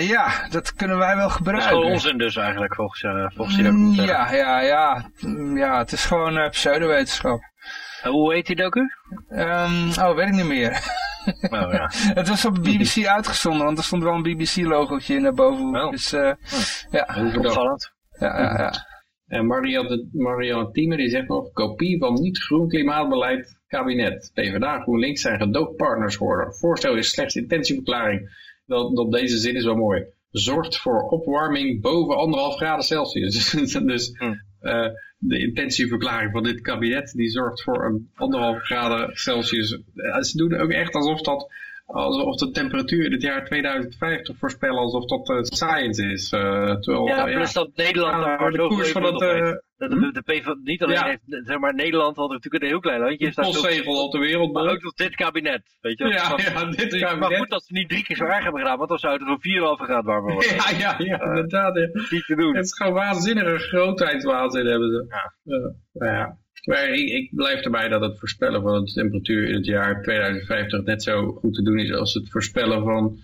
Ja, dat kunnen wij wel Dat is gebruiken. gewoon onzin dus eigenlijk, volgens, volgens die Mm. Ja, ja, ja. Ja, het is gewoon pseudowetenschap. Eh, hoe heet die docu? Ehm, oh, weet ik niet meer. Nou ja. Het was op de BBC uitgezonden, want er stond wel een BBC-logootje in naar boven. Oh. Dus eh, ja. Opvallend. ja, ja, ja. En Marianne, Marianne Thieme die zegt nog, kopie van niet-groen klimaatbeleid kabinet. PvdA GroenLinks zijn gedoogpartners geworden. Voorstel is slechts intentieverklaring. Dat, dat deze zin is wel mooi. Zorgt voor opwarming boven anderhalf graden Celsius. dus Hm. eh, de intentieverklaring van dit kabinet die zorgt voor een anderhalf graden Celsius. Eh, ze doen ook echt alsof dat alsof de temperatuur in het jaar 2050 voorspellen alsof dat eh, science is. eh, terwijl, Ja, plus dat Nederland daar de koers van het, eh, de, van, niet alleen Ja. heeft, zeg maar, Nederland had natuurlijk een heel klein landje. zo- postzegel op de wereld. Maar ook tot dit kabinet, weet je wel. Ja, ja, dit Dus- Maar kabinet. goed dat ze niet drie keer zo erg hebben gedaan, want dan zou het er een 4,5 graad warmer worden. Ja, ja, ja, inderdaad. ja. Niet te doen. Het is gewoon waanzinnige grootheidswaanzin hebben ze. Ja. Maar ja. Maar ik, ik blijf erbij dat het voorspellen van de temperatuur in het jaar 2050 net zo goed te doen is als het voorspellen van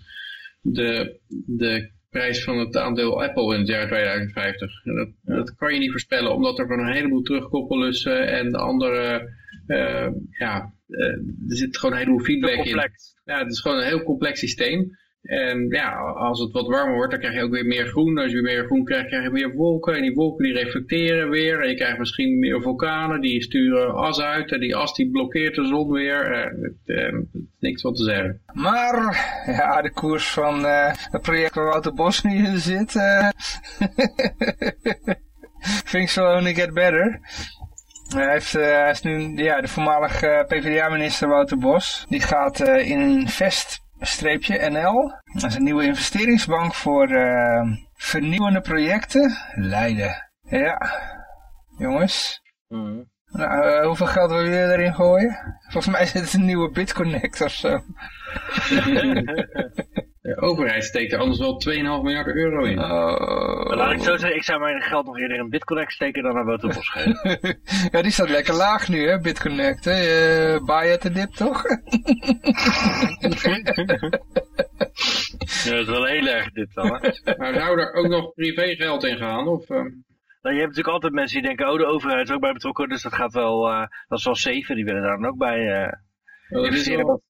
de, de prijs van het aandeel Apple in het jaar 2050. En dat, dat kan je niet voorspellen omdat er van een heleboel terugkoppellussen en andere, eh, ja, eh, er zit gewoon een heleboel feedback in. Ja, het is gewoon een heel complex systeem. En ja, als het wat warmer wordt, dan krijg je ook weer meer groen. Als je weer meer groen krijgt, krijg je weer wolken. En die wolken die reflecteren weer. En je krijgt misschien meer vulkanen, die sturen as uit. En die as die blokkeert de zon weer. Eh, het, eh, niks wat te zeggen. Maar, ja, de koers van eh, het project waar Wouter Bos nu in zit, eh things will only get better. Hij, heeft, eh, hij is nu ja, de voormalige eh, PvdA-minister Wouter Bos. Die gaat eh, in Invest-NL, dat is een nieuwe investeringsbank voor eh, vernieuwende projecten, Leiden. Ja, jongens. Mhm. Nou, eh, hoeveel geld willen jullie erin gooien? Volgens mij is het een nieuwe BitConnect of zo. De overheid steekt er anders wel 2,5 miljard euro in. Oh. Maar laat ik zo zeggen, ik zou mijn geld nog eerder in Bitconnect steken dan naar geven. ja, die staat lekker laag nu, hè, BitConnect. Hè? Uh, buy at the dip, toch? Ja, dat is wel heel erg dit dan, hè. Maar zou er ook nog privégeld in gaan? Of, eh, Nou, je hebt natuurlijk altijd mensen die denken, oh, de overheid is ook bij betrokken, dus dat gaat wel, eh, dat is wel safe. Die willen daar dan ook bij wel-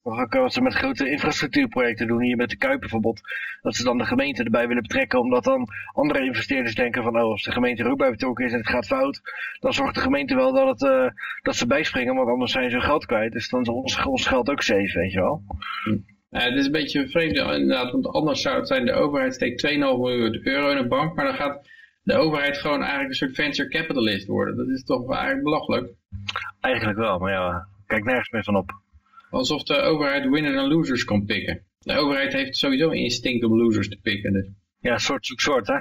Wat, ze met grote infrastructuurprojecten doen, hier met de Kuip bijvoorbeeld. Dat ze dan de gemeente erbij willen betrekken, omdat dan andere investeerders denken van, oh, als de gemeente er ook bij betrokken is en het gaat fout, dan zorgt de gemeente wel dat, het, eh, dat ze bijspringen, want anders zijn ze hun geld kwijt. Dus dan is ons, ons geld ook safe, weet je wel. Het is een beetje vreemd inderdaad, want anders zou het zijn, de overheid steekt 2,5 miljoen euro in een bank, maar dan gaat de overheid gewoon eigenlijk een soort venture capitalist worden. Dat is toch eigenlijk belachelijk. Eigenlijk wel, maar ja, kijk nergens meer van op. Alsof de overheid winners en losers kan pikken. De overheid heeft sowieso een instinct om losers te pikken. Dus. Ja, soort zoek soort, hè.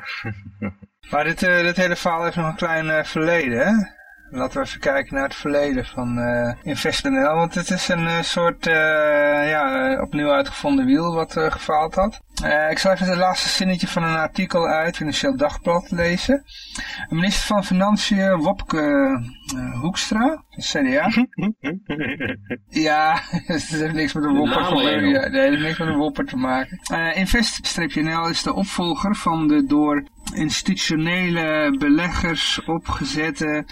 Maar dit, eh, dit hele verhaal heeft nog een klein eh, verleden, hè? Laten we even kijken naar het verleden van eh InvestNL. Want het is een soort, ja, opnieuw uitgevonden wiel wat gefaald had. Ik zal even het laatste zinnetje van een artikel uit Financieel Dagblad lezen. De minister van Financiën, Wopke Hoekstra, CDA. Ja, het heeft niks met een wopper te maken. Ja, nee, heeft niks met een wopper te maken. Eh, Invest-NL is de opvolger van de door institutionele beleggers opgezette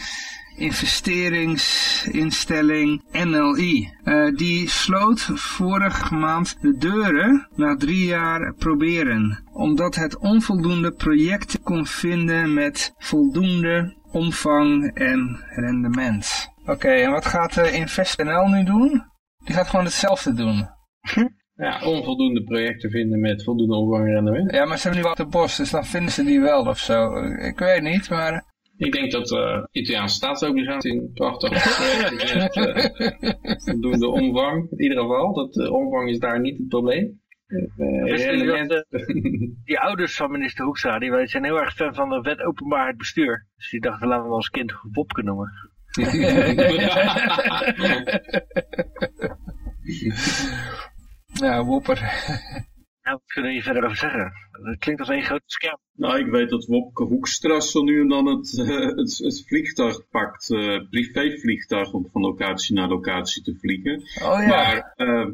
investeringsinstelling NLI. Eh, die sloot vorige maand de deuren na drie jaar proberen, omdat het onvoldoende projecten kon vinden met voldoende omvang en rendement. Oké, en wat gaat uh, InvestNL nu doen? Die gaat gewoon hetzelfde doen. Ja, onvoldoende projecten vinden met voldoende omvang en rendement. Ja, maar ze hebben nu wat de bos, dus dan vinden ze die wel of zo. Ik weet niet, maar... Ik denk dat uh, Italiaanse staatsobligatie een prachtig project met uh, voldoende omvang. In ieder geval, dat de omvang is daar niet het probleem. Uh, dat, die ouders van minister Hoekstra, die zijn heel erg fan van de wet openbaarheid bestuur. Dus die dachten, laten we als kind Wopke noemen. Ja, Wopper. Nou, wat kunnen we hier verder over zeggen? Dat klinkt als één grote scam. Nou, ik weet dat Wopke Hoekstra zo nu en dan het, uh, het, het vliegtuig pakt, uh, privévliegtuig, om van locatie naar locatie te vliegen. Oh ja. Maar, uh,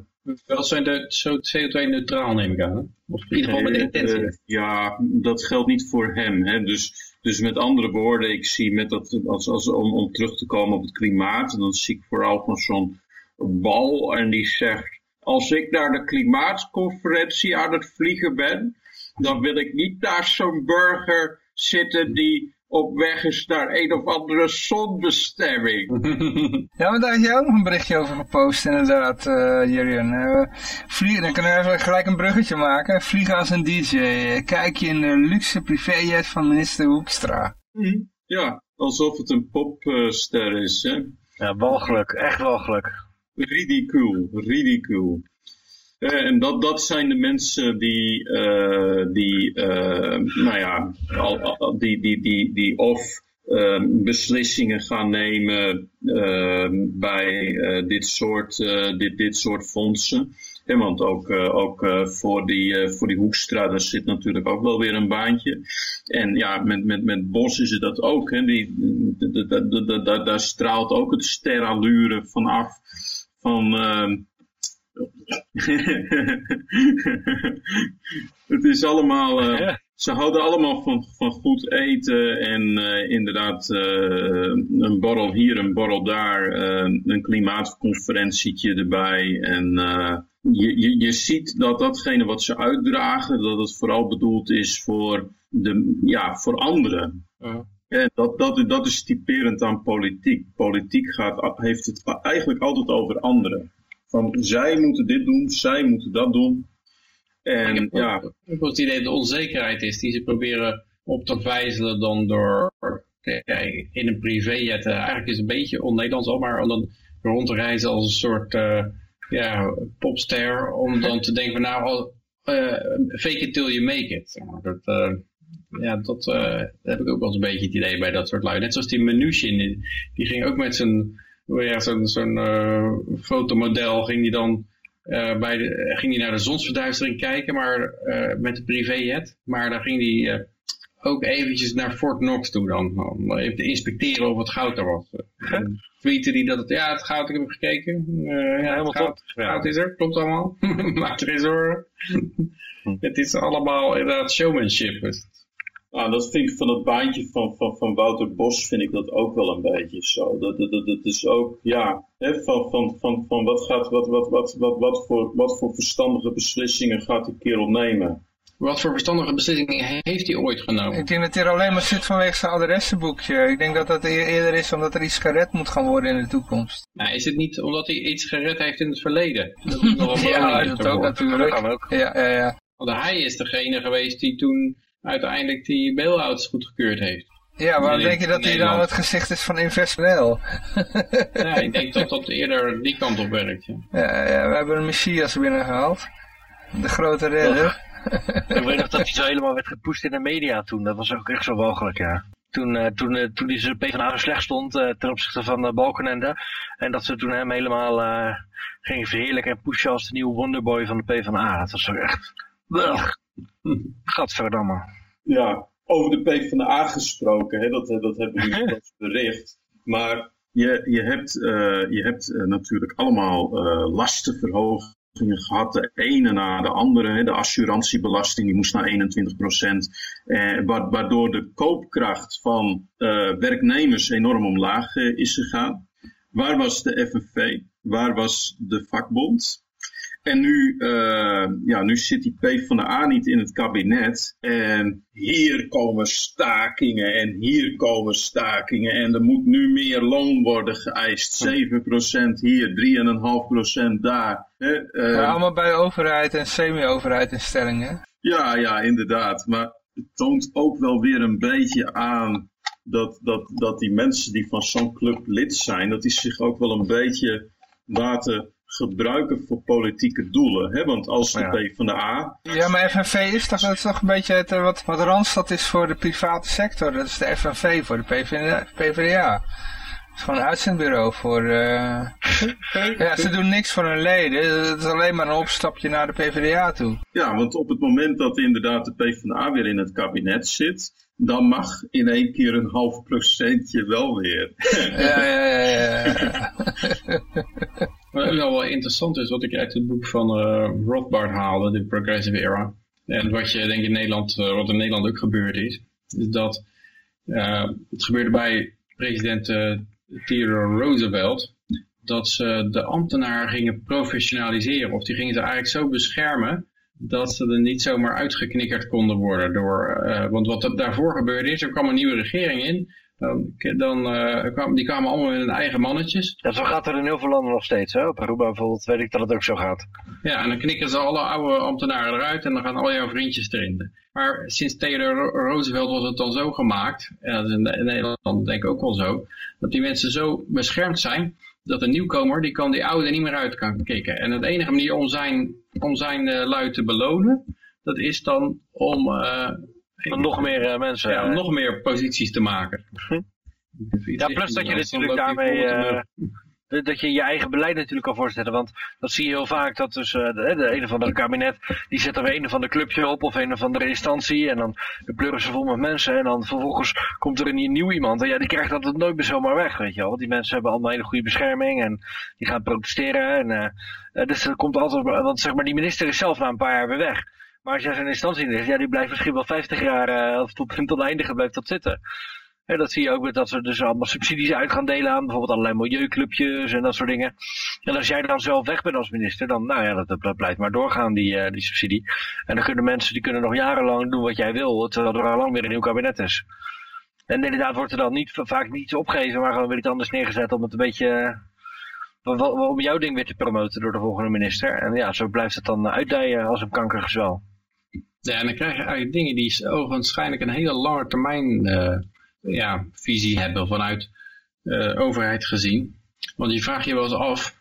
wel zijn de, zo CO2-neutraal neem ik aan. Hè? Of in ieder geval met de intentie. ja, dat geldt niet voor hem. Hè? Dus, dus met andere woorden, ik zie met dat, als, als, om, om terug te komen op het klimaat, dan zie ik vooral van zo'n bal en die zegt, als ik naar de klimaatconferentie aan het vliegen ben, dan wil ik niet naast zo'n burger zitten die op weg is naar een of andere zonbestemming. Ja, maar daar had je ook nog een berichtje over gepost inderdaad, uh, Jurjen. Uh, vliegen, dan kunnen we even gelijk een bruggetje maken. Vliegen als een DJ. Kijk je in de luxe privéjet van minister Hoekstra. Ja, alsof het een popster is, hè? Ja, walgelijk. Echt walgelijk. Ridicule, ridicule. Uh, en dat, dat zijn de mensen die, uh, die uh, nou ja, al, die, die, die, die of beslissingen gaan nemen bij dit, soort, dit, dit soort fondsen. Ja, want ook, ook voor, die, voor die Hoekstra, daar zit natuurlijk ook wel weer een baantje. En ja, met, met, met Bos is het dat ook. Hè. Die, daar straalt ook het sterallure van af. Van, het is allemaal, uh, ze houden allemaal van, van goed eten en uh, inderdaad uh, een borrel hier, een borrel daar, een klimaatconferentietje erbij. En je, je, je ziet dat datgene wat ze uitdragen, dat het vooral bedoeld is voor, de, ja, voor anderen. En dat, dat, dat is typerend aan politiek. Politiek gaat, heeft het eigenlijk altijd over anderen. Van zij moeten dit doen, zij moeten dat doen. En ik ja. Ook, het idee dat de onzekerheid is die ze proberen op te vijzelen dan door in een privéjet. Uh, eigenlijk is het een beetje on-Nederlands al, maar om dan rond te reizen als een soort uh, ja, popster. Om dan te denken van nou, uh, fake it till you make it. Dat, ja, dat, heb ik ook wel eens een beetje het idee bij dat soort lui. Net zoals die Mnuchin, die ging ook met zijn zo'n zo'n uh, fotomodel ging die dan uh, bij de, ging die naar de zonsverduistering kijken, maar uh, met de privéjet. Maar dan ging die ook eventjes naar Fort Knox toe dan, om even te inspecteren of het goud er was. Tweette die dat het, ja, het goud, ik heb gekeken. ja, helemaal goud, goud is er, klopt allemaal. Maak er geen zorgen. het is allemaal inderdaad showmanship. Dus nou, dat vind ik van het baantje van, van, van Wouter Bos vind ik dat ook wel een beetje zo. Dat, dat, dat, is ook, ja, hè, van, van, van, van wat, gaat, wat, wat, wat, wat, wat, voor, wat voor verstandige beslissingen gaat die kerel nemen. Wat voor verstandige beslissingen heeft hij ooit genomen? Ik denk dat hij er alleen maar zit vanwege zijn adressenboekje. Ik denk dat dat e-, eerder is omdat er iets gered moet gaan worden in de toekomst. Nou, is het niet omdat hij iets gered heeft in het verleden? Dat is nog ja, dat ook natuurlijk. Dat kan ook. Ja, ja, ja. Want hij is degene geweest die toen uiteindelijk die bail-outs goedgekeurd heeft. Ja, waarom denk je dat hij dan het gezicht is van InvestNL? ja, ik denk dat dat eerder die kant op werkt. Ja, ja, ja we hebben een Messias binnengehaald. De grote redder. ik weet nog dat hij zo helemaal werd gepusht in de media toen. Dat was ook echt zo walgelijk, ja. Toen, uh, toen, uh, toen hij zijn PvdA zo slecht stond uh, ten opzichte van uh, Balkenende. En dat ze toen hem helemaal gingen verheerlijken en pushen als de nieuwe wonderboy van de PvdA. Dat was ook echt... Gadverdamme. Ja, over de PvdA gesproken, hè, dat, dat hebben we nu bericht. Maar je, je hebt, uh, je hebt uh, natuurlijk allemaal uh, lastenverhogingen gehad, de ene na de andere. Hè. De assurantiebelasting die moest naar 21 procent. waardoor de koopkracht van werknemers enorm omlaag is gegaan. Waar was de FNV? Waar was de vakbond? En nu, uh, ja, nu zit die P van de A niet in het kabinet. En hier komen stakingen en hier komen stakingen. En er moet nu meer loon worden geëist. 7% hier, 3,5% daar. Hè? Uh, allemaal bij overheid en semi-overheid instellingen. Ja, ja, inderdaad. Maar het toont ook wel weer een beetje aan dat, dat, dat die mensen die van zo'n club lid zijn, dat die zich ook wel een beetje laten gebruiken voor politieke doelen. Hè? Want als de P van de A... Ja, maar FNV is toch, dat is toch een beetje het, eh, wat, wat Randstad is voor de private sector. Dat is de FNV voor de PvdA. PvdA. Het is gewoon een uitzendbureau voor... Uh... ja, ze doen niks voor hun leden. Het is alleen maar een opstapje naar de PvdA toe. Ja, want op het moment dat inderdaad de PvdA weer in het kabinet zit dan mag in één keer een half procentje wel weer. ja, ja, ja. ja. Wat nou wel interessant is, wat ik uit het boek van uh, Rothbard haalde, de Progressive Era, en wat je denk in Nederland, uh, wat in Nederland ook gebeurd is, is dat uh, het gebeurde bij president Theodore Roosevelt, dat ze de ambtenaar gingen professionaliseren. Of die gingen ze eigenlijk zo beschermen dat ze er niet zomaar uitgeknikkerd konden worden. Door, eh, want wat daarvoor gebeurde is, er kwam een nieuwe regering in. Dan, dan eh, die kwamen allemaal met hun eigen mannetjes. Ja, zo gaat er in heel veel landen nog steeds. Hè? Op Aruba bijvoorbeeld weet ik dat het ook zo gaat. Ja, en dan knikken ze alle oude ambtenaren eruit en dan gaan al jouw vriendjes erin. Maar sinds Theodore Roosevelt was het dan zo gemaakt, en dat is in Nederland denk ik ook wel zo, dat die mensen zo beschermd zijn, dat een nieuwkomer, die kan die oude niet meer uit kan kicken. En de enige manier om zijn, om zijn uh, lui te belonen, dat is dan om... Uh, om nog meer uh, mensen... Ja, om nog meer posities te maken. ja, plus dat je natuurlijk daarmee dat je je eigen beleid natuurlijk kan voorstellen. Want dat zie je heel vaak, dat dus uh, de, de, een of andere kabinet, die zet er een of ander clubje op of een of andere instantie. En dan de pleuren ze vol met mensen en dan vervolgens komt er een nieuw iemand. En ja, die krijgt dat nooit meer zomaar weg, weet je wel. Want die mensen hebben allemaal een hele goede bescherming en die gaan protesteren. En, uh, dus er komt altijd, want zeg maar, die minister is zelf na een paar jaar weer weg. Maar als jij zo'n instantie ja, die blijft misschien wel 50 jaar, uh, of tot, tot einde blijft dat zitten. En dat zie je ook met dat ze dus allemaal subsidies uit gaan delen aan bijvoorbeeld allerlei milieuclubjes en dat soort dingen. En als jij dan zelf weg bent als minister, dan nou ja, dat, blijft maar doorgaan die, uh, die subsidie. En dan kunnen mensen die kunnen nog jarenlang doen wat jij wil, terwijl er al lang weer een nieuw kabinet is. En inderdaad wordt er dan niet, vaak niet opgegeven, maar gewoon weer iets anders neergezet om het een beetje, om jouw ding weer te promoten door de volgende minister. En ja, zo blijft het dan uitdijen als een kankergezwel. Ja, en dan krijg je eigenlijk dingen die ogenschijnlijk een hele lange termijn uh, ja, visie hebben vanuit uh, overheid gezien. Want je vraagt je wel eens af,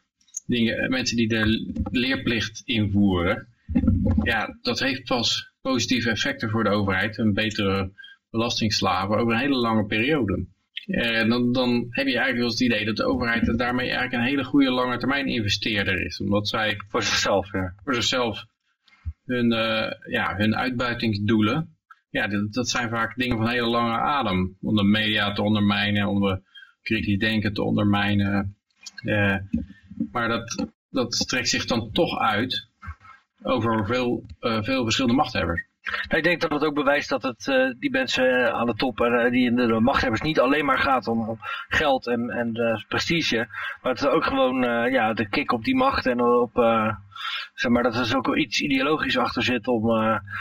dingen, mensen die de leerplicht invoeren, ja, dat heeft pas positieve effecten voor de overheid, een betere belastingslaven over een hele lange periode. En dan, dan heb je eigenlijk wel eens het idee dat de overheid daarmee eigenlijk een hele goede lange termijn investeerder is. Omdat zij voor zichzelf, ja. voor zichzelf hun, uh, ja, hun uitbuitingsdoelen ja, dat, dat, zijn vaak dingen van hele lange adem. Om de media te ondermijnen, om de kritisch denken te ondermijnen. Uh, maar dat, dat strekt zich dan toch uit over veel, veel verschillende machthebbers. Ik denk dat het ook bewijst dat het uh, die mensen aan de top, uh, die in de machthebbers, niet alleen maar gaat om, geld en, en prestige. Maar het is ook gewoon ja, de kick op die macht en op, zeg maar, dat er ook wel iets ideologisch achter zit om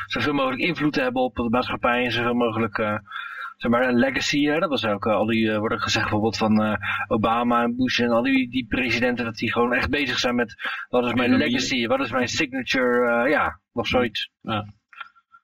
zoveel mogelijk invloed te hebben op de maatschappij en zoveel mogelijk zeg maar, een legacy. Hè? Dat was ook al die, uh, worden gezegd bijvoorbeeld van uh, Obama en Bush en al die, die presidenten, dat die gewoon echt bezig zijn met wat is mijn legacy, wat is mijn signature, ja, nog zoiets. Ja.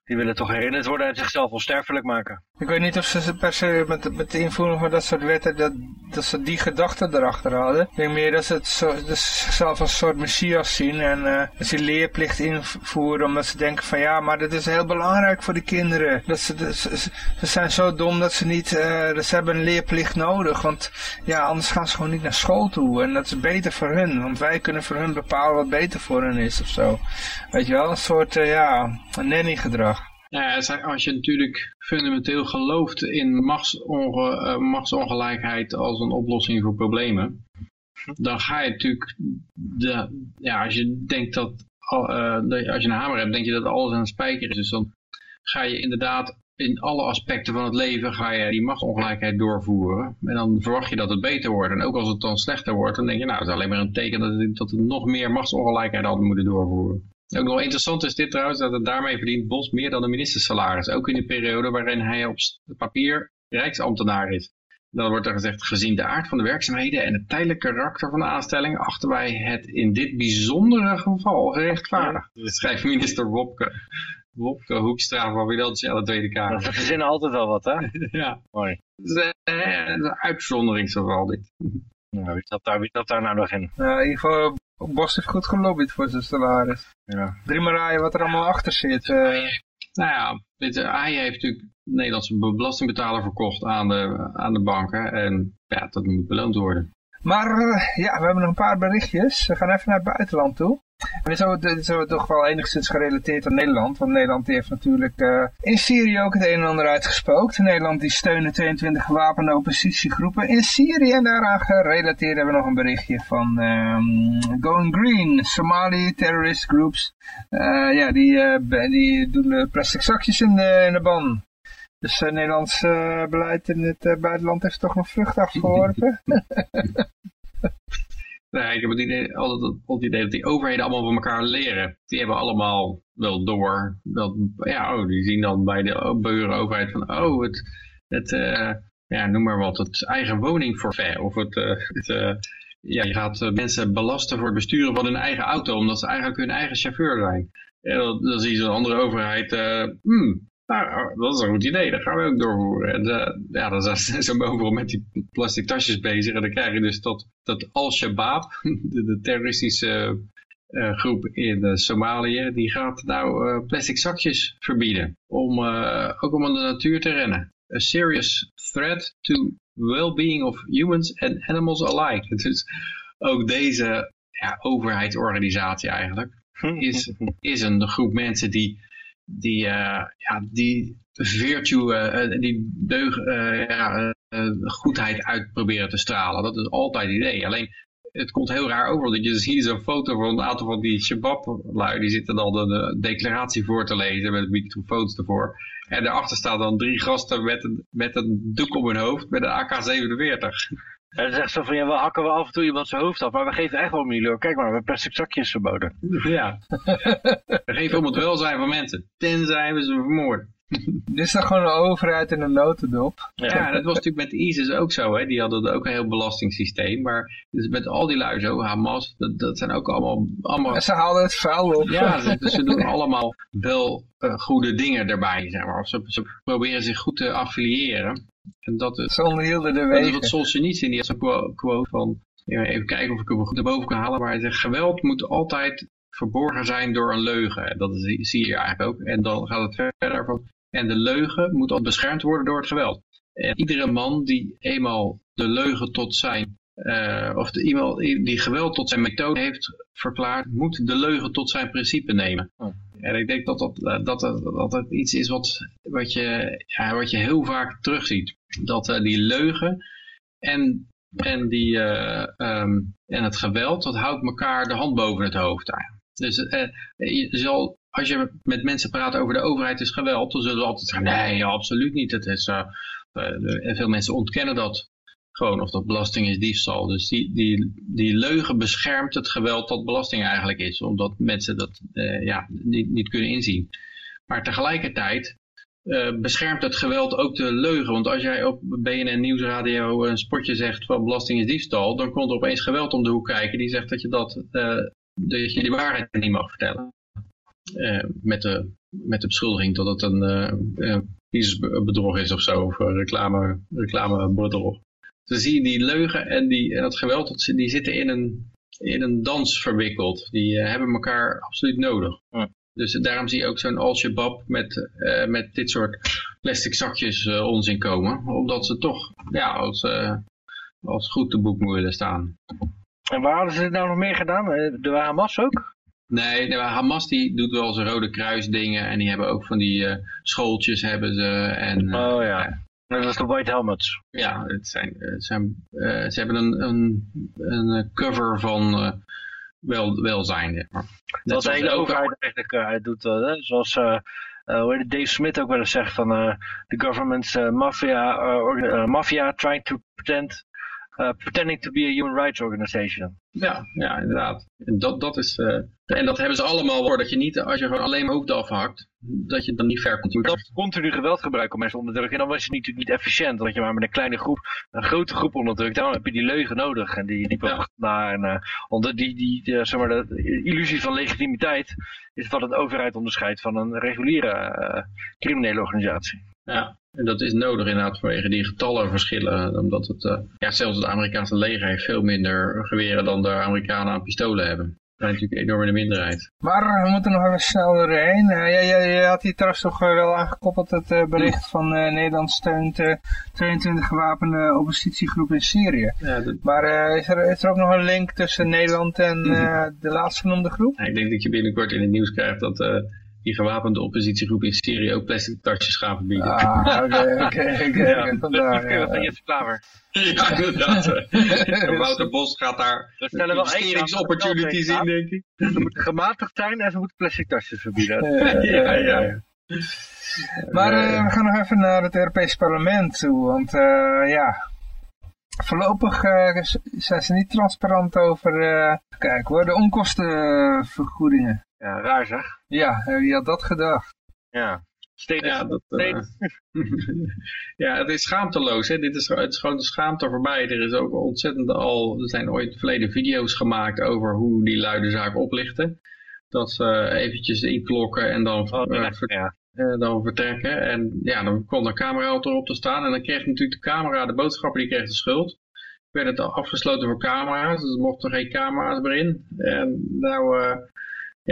Die willen toch herinnerd worden en zichzelf onsterfelijk maken. Ik weet niet of ze per se met, met de invoering van dat soort wetten, dat, dat ze die gedachten erachter hadden. Ik denk meer dat ze het zo, zichzelf als een soort messias zien en uh, dat ze leerplicht invoeren omdat ze denken van ja, maar dat is heel belangrijk voor de kinderen. Dat ze, ze, ze zijn zo dom dat ze niet, uh, dat ze hebben een leerplicht nodig, want ja, anders gaan ze gewoon niet naar school toe en dat is beter voor hun, want wij kunnen voor hun bepalen wat beter voor hun is of zo. Weet je wel, een soort, uh, ja, nanny gedrag. Ja, als je natuurlijk fundamenteel gelooft in uh, machtsongelijkheid als een oplossing voor problemen, dan ga je natuurlijk, de, ja, als je denkt dat, uh, als je een hamer hebt, denk je dat alles een spijker is. Dus dan ga je inderdaad in alle aspecten van het leven ga je die machtsongelijkheid doorvoeren. En dan verwacht je dat het beter wordt. En ook als het dan slechter wordt, dan denk je, nou, het is alleen maar een teken dat, dat we nog meer machtsongelijkheid hadden moeten doorvoeren. Ook nog interessant is dit trouwens, dat het daarmee verdient Bos meer dan de ministersalaris. Ook in de periode waarin hij op papier rijksambtenaar is. Dan wordt er gezegd, gezien de aard van de werkzaamheden en het tijdelijke karakter van de aanstelling, achten wij het in dit bijzondere geval gerechtvaardigd. Ja. Schrijft minister Wopke, Wopke Hoekstra van Financiële Tweede Kamer. Ze verzinnen altijd wel wat, hè? ja. Mooi. Het is een uitzonderingsgeval dit. Nou, wie dat daar, wie daar nou nog in? Ja, in ieder geval Bos heeft goed gelobbyd voor zijn salaris. Ja. Drie maar raaien wat er allemaal achter zit. Uh... Nou ja, je, hij heeft natuurlijk de Nederlandse belastingbetaler verkocht aan de, aan de banken. En ja, dat moet beloond worden. Maar ja, we hebben nog een paar berichtjes. We gaan even naar het buitenland toe. En dit is, ook, toch wel enigszins gerelateerd aan Nederland. Want Nederland heeft natuurlijk uh, in Syrië ook het een en ander uitgespookt. Nederland die steunen 22 gewapende oppositiegroepen in Syrië. En daaraan gerelateerd hebben we nog een berichtje van um, Going Green. Somali terrorist groups. Uh, ja, die, uh, die doen plastic zakjes in de, in de ban. Dus uh, Nederlands beleid in het buitenland heeft toch nog vrucht afgeworpen. Nee, ik heb het idee, altijd idee dat die overheden allemaal van elkaar leren. Die hebben allemaal wel door. Dat, ja, oh, die zien dan bij de overheid van, oh, het, het uh, ja, noem maar wat, het eigen woningforfait. Of het, uh, het uh, ja, je gaat mensen belasten voor het besturen van hun eigen auto, omdat ze eigenlijk hun eigen chauffeur zijn. En dan, dan zie je zo'n andere overheid, hmm, nou, dat is een goed idee, dat gaan we ook doorvoeren. En uh, ja, dan zijn ze overal met die plastic tasjes bezig. En dan krijg je dus dat, dat Al-Shabaab, de, de, terroristische uh, groep in uh, Somalië, die gaat nou plastic zakjes verbieden. Om, ook om aan de natuur te rennen. A serious threat to well-being of humans and animals alike. Dus ook deze ja, overheidsorganisatie eigenlijk is, is een groep mensen die die, uh, ja, die virtue, uh, die deug, ja, goedheid uit proberen te stralen. Dat is altijd het idee. Alleen, het komt heel raar over. Dat je ziet zo'n foto van een aantal van die Shabab-lui. Die zitten dan de, declaratie voor te lezen met microfoons ervoor. En daarachter staan dan drie gasten met een, met een doek om hun hoofd met een AK-47. En dan zegt ze van, ja, we hakken we af en toe iemand zijn hoofd af, maar we geven echt wel jullie Kijk maar, we hebben plastic zakjes verboden. Ja. we geven om het welzijn van mensen, tenzij we ze vermoorden. Dit is dan gewoon een overheid in een notendop. Ja, dat was natuurlijk met ISIS ook zo. Hè. Die hadden ook een heel belastingssysteem. Maar dus met al die lui zo, Hamas, dat, dat zijn ook allemaal... allemaal... ze halen het vuil op. Ja, ze, ze doen allemaal wel uh, goede dingen erbij. Zeg maar. ze, ze proberen zich goed te affiliëren. En dat, is, de wegen. Dat is wat Solzhenitsyn, die had zo'n quote van, even kijken of ik hem goed naar boven kan halen, maar hij zegt, geweld moet altijd verborgen zijn door een leugen. Dat is, zie je eigenlijk ook. En dan gaat het verder van, en de leugen moet beschermd worden door het geweld. En iedere man die eenmaal de leugen tot zijn, uh, of de, iemand die geweld tot zijn methode heeft verklaard, moet de leugen tot zijn principe nemen. Oh. En ik denk dat dat, dat, dat, iets is wat, wat, je, ja, wat je heel vaak terugziet. Dat uh, die leugen en, en, die, uh, um, en het geweld, dat houdt elkaar de hand boven het hoofd. Dus je zal, als je met mensen praat over de overheid is geweld, dan zullen ze altijd zeggen, nee, absoluut niet. Het is, en veel mensen ontkennen dat gewoon, of dat belasting is diefstal. Dus die, die, die leugen beschermt het geweld dat belasting eigenlijk is. Omdat mensen dat uh, ja, niet, niet kunnen inzien. Maar tegelijkertijd uh, beschermt het geweld ook de leugen. Want als jij op BNN Nieuwsradio een spotje zegt van belasting is diefstal, dan komt er opeens geweld om de hoek kijken die zegt dat je, dat, uh, dat je die waarheid niet mag vertellen. Uh, met, de, met de beschuldiging dat het een bedrog is of zo, of reclame, reclamebedrog dan zie je die leugen en, die, en dat geweld, die zitten in een, in een dans verwikkeld. Die hebben elkaar absoluut nodig. Dus daarom zie je ook zo'n Al-Shabaab met, uh, met dit soort plastic zakjes uh, onzin komen. Omdat ze toch ja, als, als goed te boek willen staan. En waar hadden ze dit nou nog meer gedaan? De Hamas ook? Nee, Hamas die doet wel zijn Rode Kruis dingen. En die hebben ook van die schooltjes hebben ze. En, oh ja. Dat is de White Helmets. Ja, het zijn, het zijn, uh, ze hebben een, een, een cover van uh, wel, welzijn. Maar. Dat de hele overheid eigenlijk uh, doet. Uh, zoals uh, Dave Smith ook wel eens zegt van the government's mafia, mafia trying to pretend pretending to be a human rights organization. Ja, ja inderdaad. En dat, dat is, uh, en dat hebben ze allemaal voor dat je niet, als je gewoon alleen maar hoofd afhakt, dat je dan niet ver komt. Dat continu geweld gebruiken om mensen onder te drukken. En dan was je natuurlijk niet efficiënt, want je maar met een kleine groep, een grote groep onderdrukt. Dan heb je die leugen nodig en die, die ja. en uh, onder die, die, die, zeg maar, de illusie van legitimiteit is wat een overheid onderscheidt van een reguliere uh, criminele organisatie. Ja, en dat is nodig inderdaad vanwege die getallenverschillen. Omdat het, uh, ja, zelfs het Amerikaanse leger heeft veel minder geweren dan de Amerikanen aan pistolen hebben. Dat is natuurlijk enorm in de minderheid. Maar we moeten nog even snel doorheen. Uh, ja, ja, je had hier trouwens toch wel aangekoppeld het uh, bericht van Nederland steunt 22 gewapende oppositiegroepen in Syrië. Ja, dat... Maar is, er, is er ook nog een link tussen Nederland en de laatstgenoemde groep? Ja, ik denk dat je binnenkort in het nieuws krijgt dat die gewapende oppositiegroep in Syrië ook plastic tasjes gaan verbieden. Ah, oké, oké, oké. Vandaar, van Jesse Klaver. Ja, inderdaad. Wouter Bos gaat daar investeringsopportunities in, denk ik. Ze moeten gematigd zijn en ze moeten plastic tasjes verbieden. ja, ja, ja. Maar uh, we gaan nog even naar het Europese parlement toe, want uh, ja, voorlopig uh, zijn ze niet transparant over, uh, kijk hoor, de onkostenvergoedingen. Ja, raar zeg. Ja, wie had dat gedacht? Ja. Steeds, ja, dat, uh, ja, het is schaamteloos. Hè? Dit is, het is gewoon de schaamte voorbij. Er is ook ontzettend al, er zijn ooit verleden video's gemaakt over hoe die luide zaak oplichten. Dat ze eventjes inklokken en dan, oh, uh, ver, ja. uh, dan vertrekken. En ja, dan kon de camera erop te staan. En dan kreeg natuurlijk de camera, de boodschapper, die kreeg de schuld. Werd het afgesloten voor camera's, dus er mochten geen camera's meer in. En nou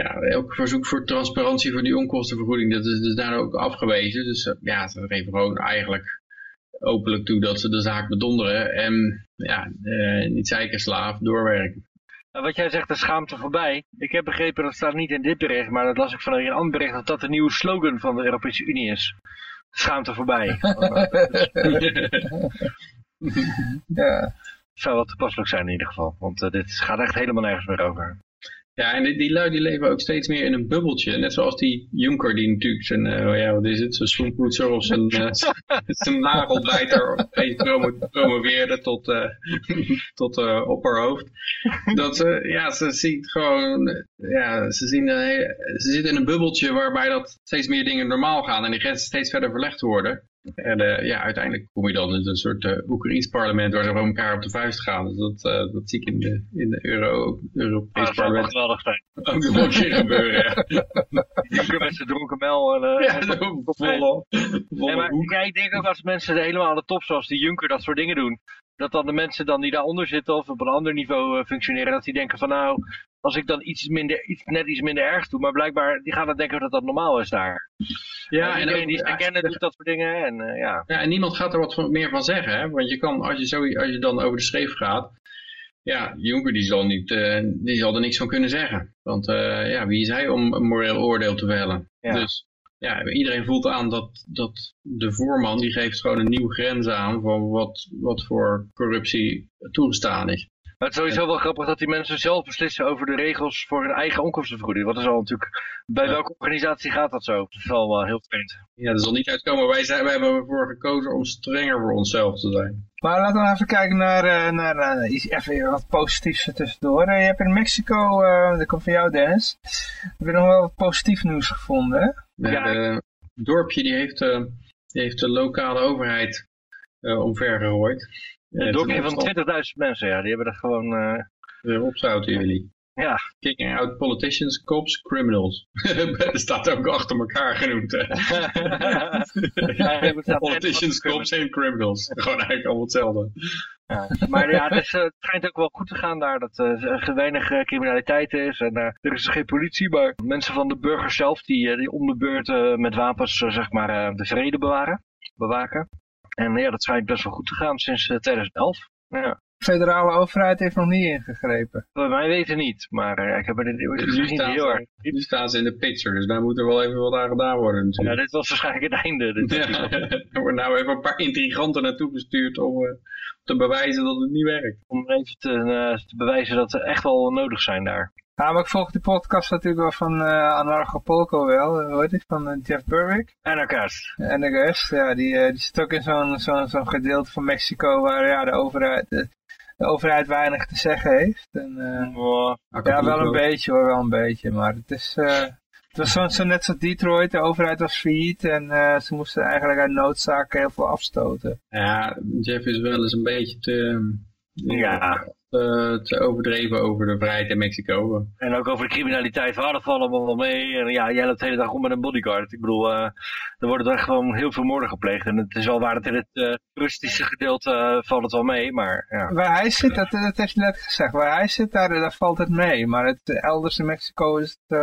ja, elk verzoek voor transparantie voor die onkostenvergoeding, dat is dus daar ook afgewezen. Dus uh, ja, ze geven gewoon eigenlijk openlijk toe dat ze de zaak bedonderen en ja, uh, niet zeikerslaaf doorwerken. Wat jij zegt, de schaamte voorbij. Ik heb begrepen, dat staat niet in dit bericht, maar dat las ik van een ander bericht, dat dat de nieuwe slogan van de Europese Unie is. Schaamte voorbij. ja. Zou wel toepasselijk zijn in ieder geval, want uh, dit gaat echt helemaal nergens meer over. Ja, en die, die lui die leven ook steeds meer in een bubbeltje. Net zoals die Juncker die natuurlijk zijn, uh, ja, wat is het, zijn schoenpoetser of zijn, uh, zijn nagelbijter promoveerde tot, uh, tot opperhoofd. Dat ze, ja, ze ziet gewoon, ja, ze zien, ze zitten in een bubbeltje waarbij dat steeds meer dingen normaal gaan en die grenzen steeds verder verlegd worden. En uh, ja, uiteindelijk kom je dan in een soort uh, Oekraïns parlement waar ze gewoon elkaar op de vuist gaan. Dus dat, uh, dat zie ik in de, in de Euro, Europees ah, parlement. Dat geweldig zijn. Ook nog een keer gebeuren, ja. Juncker met zijn dronken mel. En, ja, zo volle, volle nee, maar ja, ik denk ook als mensen helemaal aan de top zoals die Juncker dat soort dingen doen. Dat dan de mensen dan die daaronder zitten of op een ander niveau functioneren. Dat die denken van nou, als ik dan iets minder, iets, net iets minder erg doe. Maar blijkbaar, die gaan dan denken dat dat normaal is daar. Ja, en iedereen die ze herkennen doet dat soort dingen. En, uh, ja. ja, en niemand gaat er wat van, meer van zeggen. Hè? Want je kan, als je, zo, als je dan over de schreef gaat. Ja, Jonker die zal, niet, uh, die zal er niks van kunnen zeggen. Want uh, ja, wie is hij om een moreel oordeel te vellen? Ja. Dus ja, iedereen voelt aan dat, dat de voorman die geeft gewoon een nieuwe grens aan van wat, wat voor corruptie toegestaan is. Maar het is sowieso wel grappig dat die mensen zelf beslissen over de regels voor hun eigen onkostenvergoeding. Wat is al natuurlijk, bij Ja. welke organisatie gaat dat zo? Dat is wel wel heel vreemd. Ja, dat zal niet uitkomen. Wij, zijn, wij hebben ervoor gekozen om strenger voor onszelf te zijn. Maar laten we even kijken naar, eh, naar eh, iets, even wat positiefs er tussendoor. Eh, je hebt in Mexico, eh, dat komt van jou Dennis, heb je nog wel wat positief nieuws gevonden hè? We Ja, hebben een dorpje die heeft, eh, die heeft de lokale overheid eh omvergegooid. Een dorpje van opstand- 20.000 mensen, ja, die hebben er gewoon... eh, Weer opzouten jullie. Ja. Kicking out politicians, cops, criminals. dat staat ook achter elkaar genoemd. hè. Ja, politicians, cops en criminals. Gewoon eigenlijk allemaal hetzelfde. Ja. Maar ja, het, is, eh, het schijnt ook wel goed te gaan daar. Dat eh, er weinig eh, criminaliteit is. En er is geen politie, maar mensen van de burgers zelf die, die om de beurt met wapens zeg maar, de vrede bewaren, bewaken. En ja, dat schijnt best wel goed te gaan sinds eh, 2011. Ja. De federale overheid heeft nog niet ingegrepen. Bij mij weten niet, maar eh, ik heb er Dus het nu is niet staan, heel erg. ze, nu staan ze in de picture, dus daar moet er wel even wat aan gedaan worden Ja, dit was waarschijnlijk het einde. Dit Ja, er worden nou even een paar intriganten naartoe gestuurd om eh, te bewijzen dat het niet werkt. Om even te, eh, te bewijzen dat ze echt wel nodig zijn daar. Ja, maar ik volg die podcast natuurlijk wel van uh, Anarchapulco wel, eh, hoe heet het, van eh, Jeff Berwick. Anarchist. Rest, ja, die, eh, die zit ook in zo'n zo'n zo'n gedeelte van Mexico waar ja, de, overheid, de, de overheid weinig te zeggen heeft. En, eh, ja, wel een beetje hoor, wel een beetje. Maar het is, eh, het was zo, zo net zoals Detroit, de overheid was failliet en eh, ze moesten eigenlijk uit noodzaak heel veel afstoten. Ja, Jeff is wel eens een beetje te, Ja. te, te overdreven over de vrijheid in Mexico. En ook over de criminaliteit, waar dat valt allemaal wel mee. En ja, jij loopt de hele dag om met een bodyguard. Ik bedoel, eh, er worden er gewoon heel veel moorden gepleegd. En het is wel waar dat in het eh toeristische gedeelte valt het wel mee, maar ja. Waar hij zit, dat, dat heeft hij net gezegd, waar hij zit, daar, daar valt het mee. Maar het, elders in Mexico is het...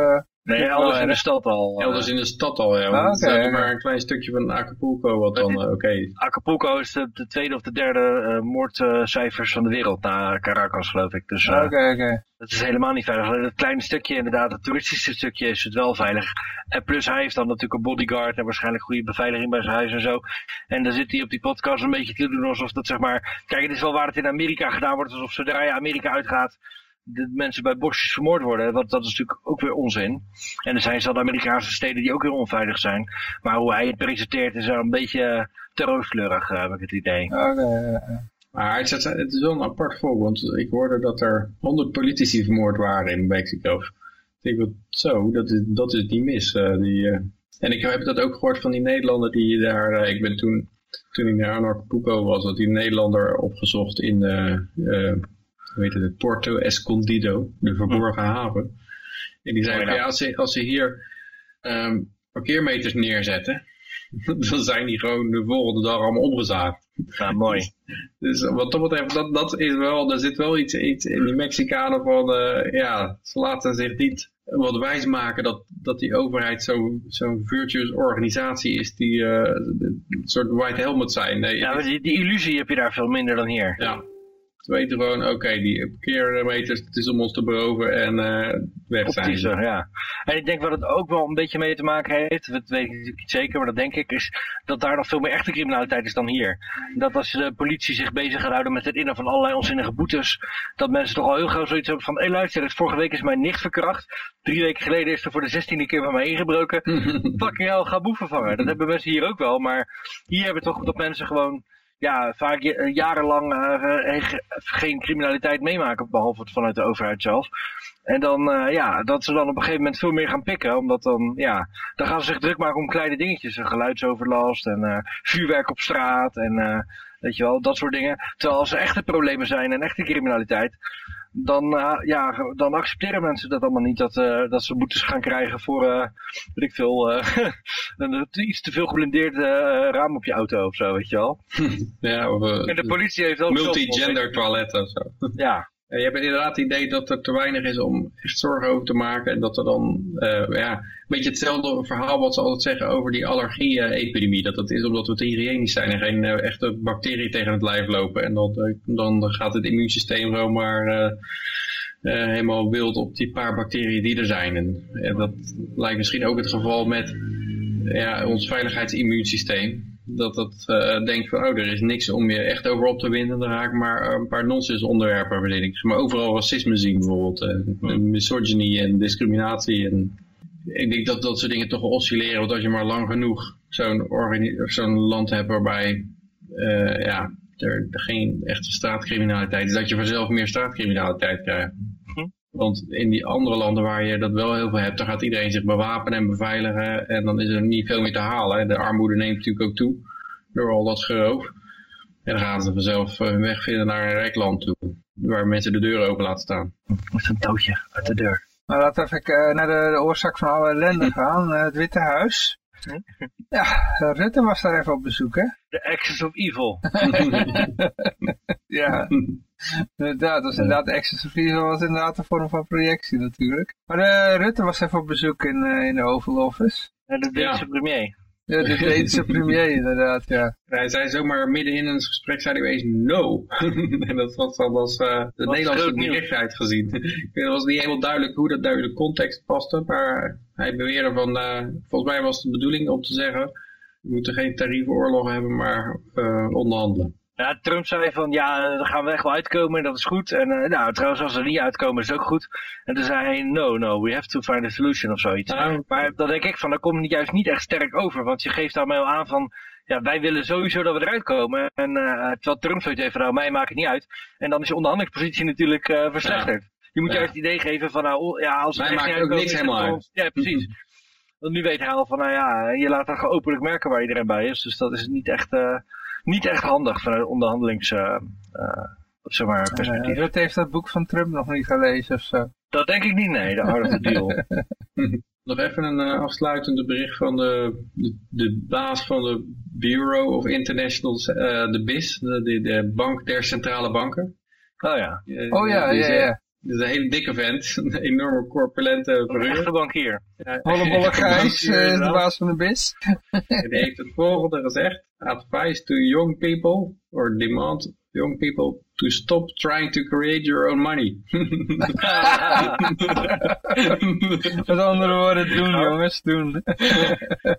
Nee, elders in de stad al. eh. Elders in de stad al, ja. Want Ah, is oké. maar een klein stukje van Acapulco wat dan, eh, oké. Acapulco is de, de tweede of de derde eh, moordcijfers van de wereld na Caracas, geloof ik. Dus Oké, oké. dat is helemaal niet veilig. Het kleine stukje, inderdaad, het toeristische stukje is het wel veilig. En plus hij heeft dan natuurlijk een bodyguard en waarschijnlijk goede beveiliging bij zijn huis en zo. En dan zit hij op die podcast een beetje te doen alsof dat zeg maar... Kijk, het is wel waar het in Amerika gedaan wordt, alsof zodra je Amerika uitgaat... de mensen bij bosjes vermoord worden. Want dat is natuurlijk ook weer onzin. En er zijn zat Amerikaanse steden die ook weer onveilig zijn. Maar hoe hij het presenteert is wel een beetje te rooskleurig, eh, heb ik het idee. Ja, ja. Maar het is, het is wel een apart volk, want ik hoorde dat er 100 politici vermoord waren in Mexico. Ik denk, zo, dat is, dat is niet mis. eh, die, eh. En ik heb dat ook gehoord van die Nederlander die daar, eh, ik ben toen, toen ik naar Acapulco was, dat die Nederlander opgezocht in, eh eh, hoe heet het, Porto Escondido, de verborgen haven. En die zei, Oh, ja. als, ze, als ze hier ehm, parkeermeters neerzetten, dan zijn die gewoon de volgende dag allemaal omgezaagd. Ja, mooi. Dus wat dat betreft, dat, dat is wel, er zit wel iets, iets in die Mexicanen van, eh, ja, ze laten zich niet wat wijs maken dat, dat die overheid zo'n zo'n virtuous organisatie is die eh, een soort white helmet zijn. Nee, Ja, maar die, die illusie heb je daar veel minder dan hier. ja. Weten gewoon, oké, die parkeermeters, het is om ons te beroven en eh weg zijn. Ja. En ik denk wat het ook wel een beetje mee te maken heeft, dat weet ik natuurlijk niet zeker, maar dat denk ik, is dat daar nog veel meer echte criminaliteit is dan hier. Dat als de politie zich bezig gaat houden met het innen van allerlei onzinnige boetes, dat mensen toch al heel gauw zoiets hebben van, hé luister, vorige week is mijn nicht verkracht, drie weken geleden is er voor de zestiende keer bij mij ingebroken, fucking hell, ga boeven vangen. Dat hebben mensen hier ook wel, maar hier hebben we toch dat mensen gewoon ja, vaak ja- jarenlang eh, eh, ge- geen criminaliteit meemaken, behalve het vanuit de overheid zelf. En dan, eh, ja, dat ze dan op een gegeven moment veel meer gaan pikken, omdat dan, ja, dan gaan ze zich druk maken om kleine dingetjes, eh, geluidsoverlast en eh, vuurwerk op straat en, eh, weet je wel, dat soort dingen. Terwijl als er echte problemen zijn en echte criminaliteit, dan, eh, ja, dan accepteren mensen dat allemaal niet, dat, eh, dat ze boetes gaan krijgen voor, eh weet ik veel, een iets te veel geblindeerd raam op je auto of zo, weet je wel. Ja, of En de politie heeft ook multigender toiletten of zo. Ja, je hebt inderdaad het idee dat er te weinig is om echt zorgen over te maken. En dat er dan, eh, ja, een beetje hetzelfde verhaal wat ze altijd zeggen over die allergie-epidemie. Dat dat is omdat we te hygiënisch zijn en geen eh, echte bacteriën tegen het lijf lopen. En dan, eh, dan gaat het immuunsysteem gewoon maar eh, eh, helemaal wild op die paar bacteriën die er zijn. En, eh, dat lijkt misschien ook het geval met ja, ons veiligheidsimmuunsysteem. Dat dat eh, denkt van, oh, er is niks om je echt over op te winden. Dan ga ik maar een paar nonsens onderwerpen verdien ik. Maar overal racisme zien bijvoorbeeld. eh, en misogynie en discriminatie. En ik denk dat dat soort dingen toch oscilleren. Want als je maar lang genoeg zo'n zo'n land hebt waarbij eh, ja, er geen echte straatcriminaliteit is. Dat je vanzelf meer straatcriminaliteit krijgt. Want in die andere landen waar je dat wel heel veel hebt, dan gaat iedereen zich bewapenen en beveiligen. En dan is er niet veel meer te halen. De armoede neemt natuurlijk ook toe door al dat geroof. En dan gaan ze vanzelf eh, hun weg vinden naar een rijk land toe. Waar mensen de deuren open laten staan. met een touwtje uit de deur. Maar laten we even eh, naar de, de oorzaak van alle ellende gaan. eh, het Witte Huis. Ja, Rutte was daar even op bezoek, hè? The Axis of Evil. Ja, inderdaad. Dat was inderdaad, Access of Evil was inderdaad een vorm van projectie natuurlijk. Maar eh, Rutte was even op bezoek in, eh, in de Oval Office. En de Deense Ja. premier. Ja, de Deense premier inderdaad, ja. Hij zei zomaar midden in een gesprek, zei hij wees no. en dat was dan als eh, de Nederlandse directheid gezien. Het was niet helemaal duidelijk hoe dat uit de context paste. Maar hij beweerde van, eh, volgens mij was het de bedoeling om te zeggen, we moeten geen tarievoorlog hebben, maar eh, onderhandelen. Ja, Trump zei van ja, daar gaan we echt wel uitkomen en dat is goed. En eh, nou, trouwens, als we er niet uitkomen is het ook goed. En toen zei hij, no, no, we have to find a solution of zoiets. Ja. Maar dan denk ik van, dat komt juist niet echt sterk over. Want je geeft daarmee al aan van, ja, wij willen sowieso dat we eruit komen. En eh terwijl Trump zoiets heeft van, nou, mij maakt het niet uit. En dan is je onderhandelingspositie natuurlijk eh, verslechterd. Je moet juist het idee geven van, nou, ja, als we echt niet uitkomen, niks helemaal Ja, precies. Want nu weet hij al van, nou ja, je laat dan gewoon openlijk merken waar iedereen bij is. Dus dat is niet echt, niet echt handig vanuit onderhandelings, eh, eh, zeg maar, perspectief. Eh, Rutte heeft dat boek van Trump nog niet gelezen of zo. Dat denk ik niet, nee, de Art of the Deal. Nog even een eh, afsluitende bericht van de, de, de baas van de Bureau of International, eh, de BIS, de, de, de bank der centrale banken. Oh ja, Oh ja, ja, ja. Dat is een hele dikke vent, een enorme corpulente een bankier. Ja, Hollebolle Gijs, eh, de baas van de BIS. En die heeft het volgende gezegd. Advice to young people, or demand young people to stop trying to create your own money. Met andere woorden, doen jongens, doen.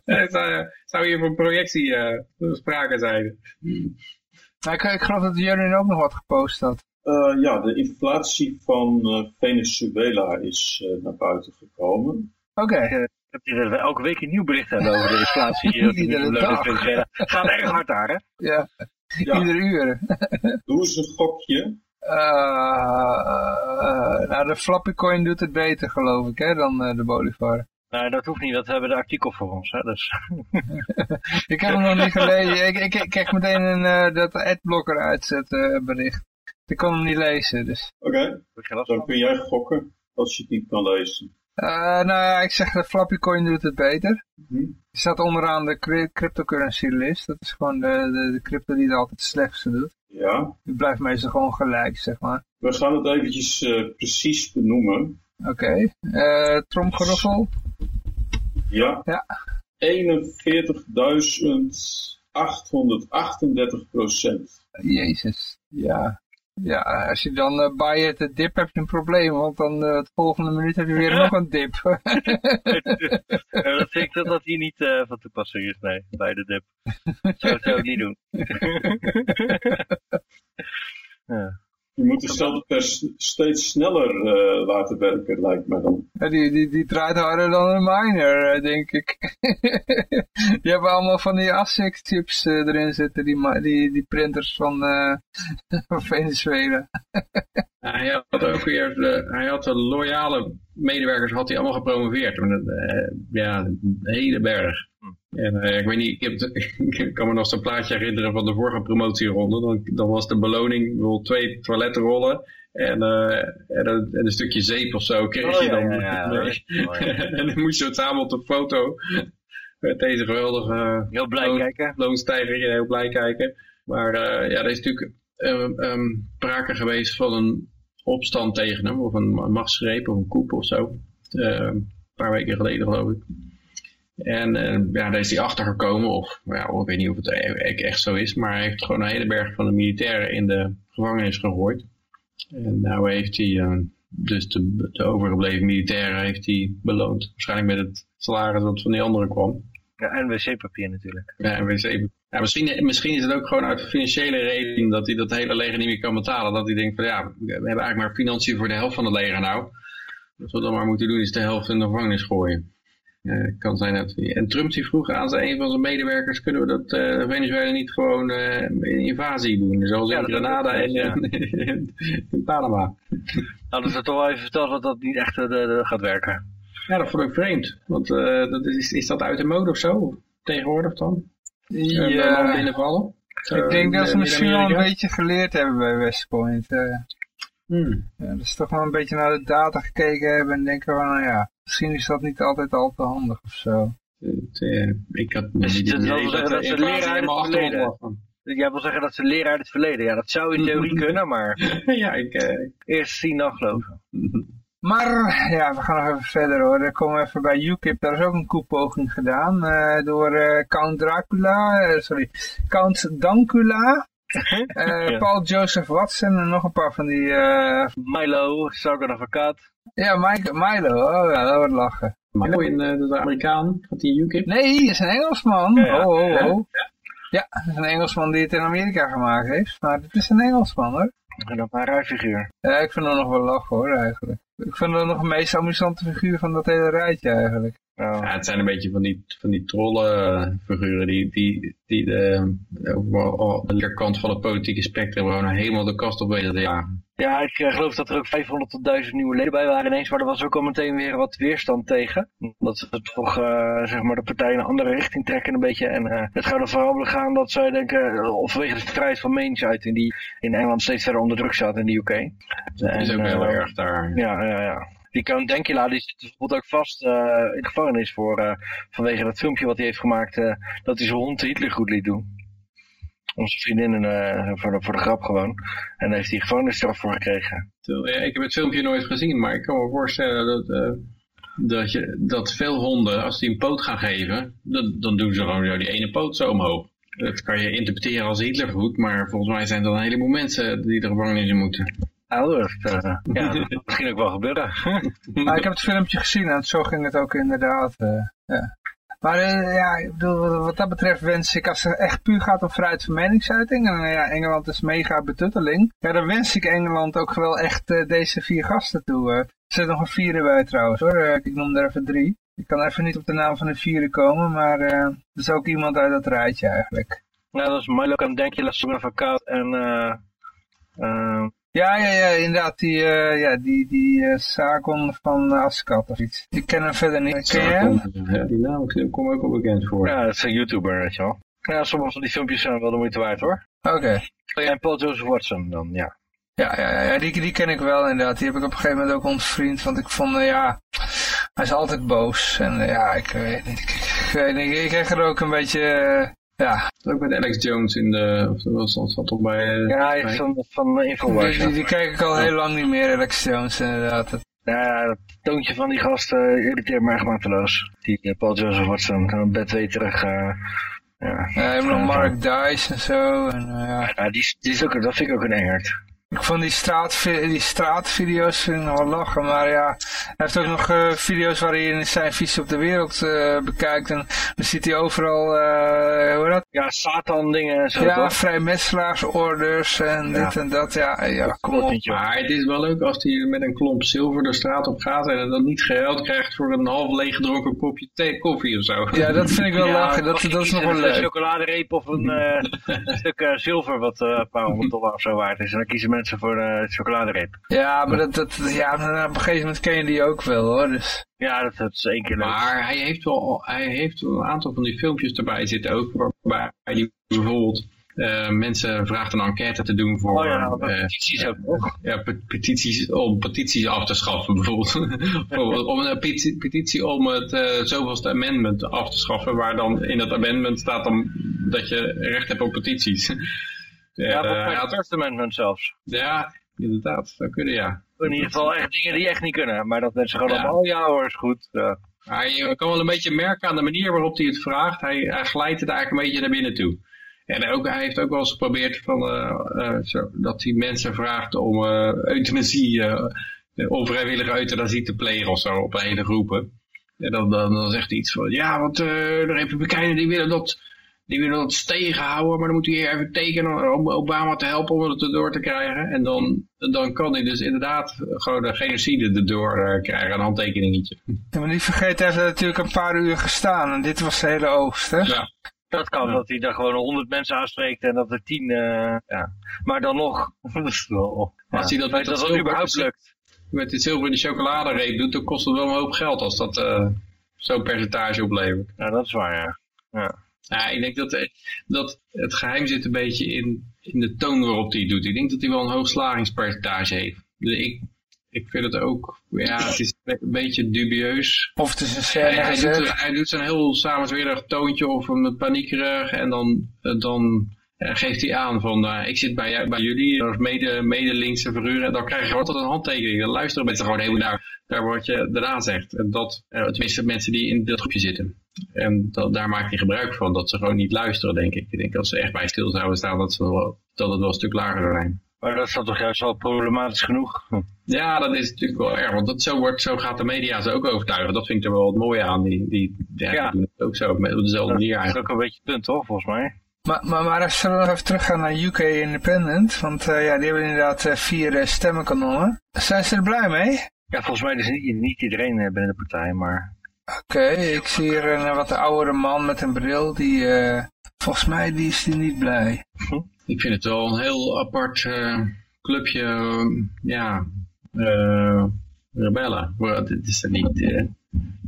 Zou, zou hier voor projectie eh, sprake zijn. Maar ik, ik geloof dat Jurgen ook nog wat gepost had. Eh, ja, de inflatie van eh, Venezuela is eh, naar buiten gekomen. Oké, Ik heb hier dat we elke week een nieuw bericht hebben over de inflatie hier. Iedere dag. Het gaat erg hard daar, hè? ja. Ja. Ieder uur. Doe eens een gokje. Eh, nou, de Flappy Coin doet het beter, geloof ik, hè, dan eh, de Bolivar. Nou, dat hoeft niet, dat hebben we de artikel voor ons. Hè, dus. Ik heb hem nog niet gelezen. Ik, ik, ik krijg meteen een, eh, dat adblocker uitzetten eh, bericht. Ik kon hem niet lezen, dus. Oké, dan kun jij gokken als je het niet kan lezen. Eh, nou ja, ik zeg de Flappy Coin doet het beter. Die staat onderaan de cry- cryptocurrency list. Dat is gewoon de, de, de crypto die het altijd het slechtste doet. Ja, Die blijft meestal gewoon gelijk, zeg maar. we gaan het eventjes eh, precies benoemen. Oké. Eh tromgeroffel. Ja. Ja. 41.838 procent. Jezus. Ja. Ja, als je dan eh buy at de dip heb je een probleem, want dan eh, de volgende minuut heb je weer nog een dip. Ja, dat vind ik dat dat hier niet eh, van toepassing is, nee, bij de dip. Zou ik niet doen. ja. Je moet de cellenpers steeds sneller eh, laten werken, lijkt me dan. Ja, die, die, die draait harder dan een miner, eh, denk ik. die hebben allemaal van die ASIC chips eh, erin zitten, die, ma- die, die printers van, eh, van Venezuela. Hij had ook weer, de, hij had de loyale medewerkers had hij allemaal gepromoveerd. Eh, ja, een hele berg. En eh, ik weet niet, ik, heb ik kan me nog zo'n plaatje herinneren van de vorige promotieronde. Dan, dan was de beloning wel twee toilettenrollen en, eh, en, een, en een stukje zeep of zo kreeg Oh, je dan. ja, ja, mee. ja. Ja. en dan moest je het samen op de foto met deze geweldige Heel blij loon- kijken. heel blij kijken. Maar eh, ja, er is natuurlijk eh, ehm, sprake geweest van een opstand tegen hem, of een machtsgreep of een koep of zo. Eh, een paar weken geleden geloof ik. En eh, ja, daar is hij achtergekomen, of ja, ik weet niet of het e- echt zo is, maar hij heeft gewoon een hele berg van de militairen in de gevangenis gegooid. En nou heeft hij eh, dus de, de overgebleven militairen heeft hij beloond. Waarschijnlijk met het salaris wat van die anderen kwam. Ja, en wc-papier natuurlijk. Ja, en wc. Ja, misschien, misschien is het ook gewoon uit financiële reden dat hij dat hele leger niet meer kan betalen. Dat hij denkt van ja, we hebben eigenlijk maar financiën voor de helft van het leger nou. Wat we dan maar moeten doen is de helft in de gevangenis gooien. Het kan zijn dat En Trump die vroeg aan zijn, een van zijn medewerkers, kunnen we dat eh, Venezuela niet gewoon eh, een invasie doen? Zoals Ja, in Grenada en in, Panama. Hadden ze toch wel even verteld dat dat niet echt eh, gaat werken. Ja, dat vond ik vreemd. Want eh, dat is, is dat uit de mode of zo? Tegenwoordig dan? Ja, binnenvallen? Ik denk dat ze misschien wel een beetje geleerd hebben bij West Point. Hmm. Ja, dat is toch wel een beetje naar de data gekeken hebben en denken van, nou ja, misschien is dat niet altijd al te handig of zo. Het, eh, ik had Dus niet idee wil zeggen dat ze uit invasie het verleden. Jij wil zeggen dat ze leren uit het verleden. Ja, dat zou in theorie kunnen, maar ja, ik, eh, eerst zien dan geloven. Maar ja, we gaan nog even verder hoor. Dan komen we even bij UKIP. Daar is ook een koepoging gedaan eh, door eh, Count Dracula, sorry, Count Dankula, eh, Ja. Paul Joseph Watson en nog een paar van die, eh, Milo, Sargon Advocaat. ja, Mike, Milo, oh ja, dat wordt lachen. maar oh, in, eh, de Amerikaan, gaat die UKIP? Nee, dat is een Engelsman. Ja, ja. Oh, oh, oh. Ja, dat is een Engelsman die het in Amerika gemaakt heeft. Maar het is een Engelsman hoor. En een rijfiguur. Ja, ik vind hem nog wel lachen hoor eigenlijk. Ik vind hem nog het meest amusante figuur van dat hele rijtje eigenlijk. Nou, Ja, het zijn een beetje van die, van die trollenfiguren die, die, die de, de, de linkerkant van het politieke spectrum gewoon helemaal de kast op weten te jagen. Ja, ik eh, geloof dat er ook 500 tot 1000 nieuwe leden bij waren ineens, maar er was ook al meteen weer wat weerstand tegen. Dat ze toch, eh, zeg maar, de partij in een andere richting trekken een beetje. En eh, het gaat er vooral gaan dat zij denken, of vanwege de vrijheid van meningsuiting die in Engeland steeds verder onder druk staat in de UK. Dat is ook heel erg daar. Ja, ja, ja. Die Count Dankula die zit bijvoorbeeld ook vast eh, in gevangenis voor, eh, vanwege dat filmpje wat hij heeft gemaakt eh, dat hij zijn hond Hitler goed liet doen. Onze vriendin eh, voor, de, voor de grap gewoon. En daar heeft hij gevangenisstraf voor gekregen. Ja, ik heb het filmpje nooit gezien, maar ik kan me voorstellen dat, dat, je, dat veel honden, als die een poot gaan geven, dan, dan doen ze gewoon die ene poot zo omhoog. Dat kan je interpreteren als Hitlergoed, maar volgens mij zijn er een heleboel mensen die de gevangenis in moeten. Dat, eh, ja, dat misschien ook wel gebeuren. Maar ik heb het filmpje gezien en zo ging het ook inderdaad. eh, ja. Maar eh, ja, ik bedoel, wat, dat betreft wens ik, als het echt puur gaat om vrijheid van meningsuiting, en ja, Engeland is mega betutteling, ja, dan wens ik Engeland ook wel echt deze vier gasten toe. er zit nog een vierde bij trouwens hoor, ik noem er even drie. Ik kan even niet op de naam van de vierde komen, maar er is ook iemand uit dat rijtje eigenlijk. Nou, dat is Milo kan Denkje, La Sombra van Koud en... eh, Ja, ja, ja, inderdaad, die, eh ja, die, die eh Sargon van Askat of iets. Ik ken hem verder niet. Ken je hem? Ja, die naam komt ook wel bekend voor. ja, dat is een YouTuber, weet je wel. Ja, sommige van die filmpjes zijn wel de moeite waard, hoor. Oké. En Paul Joseph Watson dan, ja. Ja, ja, ja, die, die ken ik wel inderdaad. Die heb ik op een gegeven moment ook ontvriend. Want ik vond, eh, ja, hij is altijd boos. En eh, ja, ik weet niet. Ik, ik, weet niet, ik kreeg er ook een beetje, eh, ja. Ook met Alex Jones in de, of dat was dat toch bij... eh, Ja, hij bij- is van, van Die, Infowars. die, kijk ik al heel lang niet meer, Alex Jones inderdaad. Dat- Ja, dat toontje van die gast eh, irriteert me echt mateloos. Die eh, Paul Joseph Watson, een bedweterig... eh ja. Ja, nog Mark Dice en zo. En, ja. Ja, die, is- die is ook, dat vind ik ook een engert. Vond die, straat, die straatvideo's vind ik nog wel lachen, maar ja, hij heeft ook nog eh, video's waarin zijn visie op de wereld eh, bekijkt. En dan ziet hij overal, eh hoe dat? Ja, Satan dingen en zo, Ja, vrijmetselaarsorders en Ja. dit en dat. Ja, ja kom op. Maar het is wel leuk als hij met een klomp zilver de straat op gaat en dan niet geld krijgt voor een half leeggedronken kopje thee, koffie of zo. Ja, dat vind ik wel Ja, lachen. Dat, dat is nog wel met Een leuk. chocoladereep of een, stuk zilver wat een paar honderd dollar of zo waard is. En dan kiezen mensen voor eh chocoladereep. Ja, maar dat, dat, ja, op een gegeven moment ken je die ook wel hoor. Dus. Ja, dat, dat is één keer leuk. Maar hij heeft wel, hij heeft wel een aantal van die filmpjes erbij zitten ook, waarbij hij bijvoorbeeld eh, mensen vraagt een enquête te doen voor Oh ja, dat eh, precies ook nog. ja, pe- petities, om petities af te schaffen bijvoorbeeld. Bijvoorbeeld om een petitie, petitie om het eh, zoveelste amendment af te schaffen, waar dan in dat amendment staat dan dat je recht hebt op petities. Ja, eh, hij het First Amendment zelfs. ja, inderdaad, dat kunnen ja. In ieder geval echt dingen die echt niet kunnen. Maar dat mensen gewoon Ja. allemaal, ja hoor, is goed. Ja. Maar je kan wel een beetje merken aan de manier waarop hij het vraagt. Hij, hij glijdt het eigenlijk een beetje naar binnen toe. En ook, hij heeft ook wel eens geprobeerd van, eh, eh, zo, dat hij mensen vraagt om eh, euthanasie, eh, onvrijwillige euthanasie te plegen of zo op hele groepen. En dan, dan, dan zegt hij iets van, ja, want eh, de Republikeinen die willen dat, die willen dat tegenhouden, maar dan moet hij even tekenen om Obama te helpen om het erdoor te krijgen. En dan, dan kan hij dus inderdaad gewoon de genocide erdoor eh, krijgen, een handtekeningetje. Ja, maar niet vergeten, hij heeft natuurlijk een paar uur gestaan. En dit was de hele oogst, hè? Ja. Dat kan, Ja. dat hij daar gewoon honderd mensen aanspreekt en dat er tien, eh, ja. Maar dan nog, dat is wel... Als hij dat met dat, dat überhaupt lukt. met dit zilver in de chocoladereep doet, dan kost het wel een hoop geld als dat eh, zo'n percentage oplevert. Ja, dat is waar, ja. Ja, ik denk dat, eh, dat het geheim zit een beetje in, in de toon waarop hij doet. Ik denk dat hij wel een hoog slagingspercentage heeft. Dus ik, ik vind het ook, ja, het is een beetje dubieus. Of het is een scène hij, doet, hij doet zo'n heel samenzwerig toontje of een paniekerig en dan, eh, dan eh, geeft hij aan van ik zit bij, bij jullie als mede, mede linkse figuren en dan krijg je altijd een handtekening. Dan luisteren mensen gewoon helemaal naar, naar wat je daarna zegt. En dat, tenminste mensen die in dat groepje zitten. En dat, daar maakt hij gebruik van, dat ze gewoon niet luisteren denk ik. Ik denk dat ze echt bij stil zouden staan dat, ze wel, dat het wel een stuk lager zou zijn. Maar dat is dan toch juist wel problematisch genoeg. Ja, dat is natuurlijk wel erg, want dat, zo, wordt, zo gaat de media ze ook overtuigen. Dat vind ik er wel het mooie aan. Die, die, ja, Ja. die doen het ook zo, met, op dezelfde manier Dat is eigenlijk. ook een beetje het punt, toch, volgens mij. Maar, maar, maar als we nog even teruggaan naar UK Independent, want eh, ja, die hebben inderdaad eh, vier eh, stemmenkanonnen. Zijn ze er blij mee? Ja, volgens mij is niet, niet iedereen binnen de partij, maar... Oké, ik zie hier een eh, wat oudere man met een bril, die, eh, volgens mij die is die niet blij. Ik vind het wel een heel apart eh, clubje, eh, ja, eh, rebellen. Het is er niet,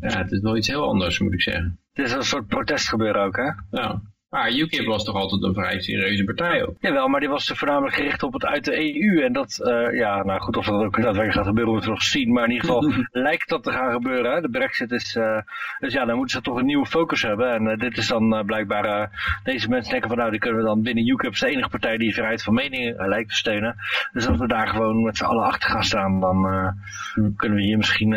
ja, het is wel iets heel anders moet ik zeggen. Het is een soort protestgebeuren ook, hè? Ja. Maar UKIP was toch altijd een vrij serieuze partij ook. Jawel, maar die was voornamelijk gericht op het uit de EU. En dat, eh, ja, nou goed, of dat ook daadwerkelijk gaat gebeuren, moeten we nog zien. Maar in ieder geval lijkt dat te gaan gebeuren. Hè? De brexit is, eh, dus ja, dan moeten ze toch een nieuwe focus hebben. En eh, dit is dan blijkbaar, deze mensen denken van nou, die kunnen we dan binnen UKIP, is de enige partij die vrijheid van mening lijkt te steunen. Dus als we daar gewoon met z'n allen achter gaan staan, dan eh, kunnen we hier misschien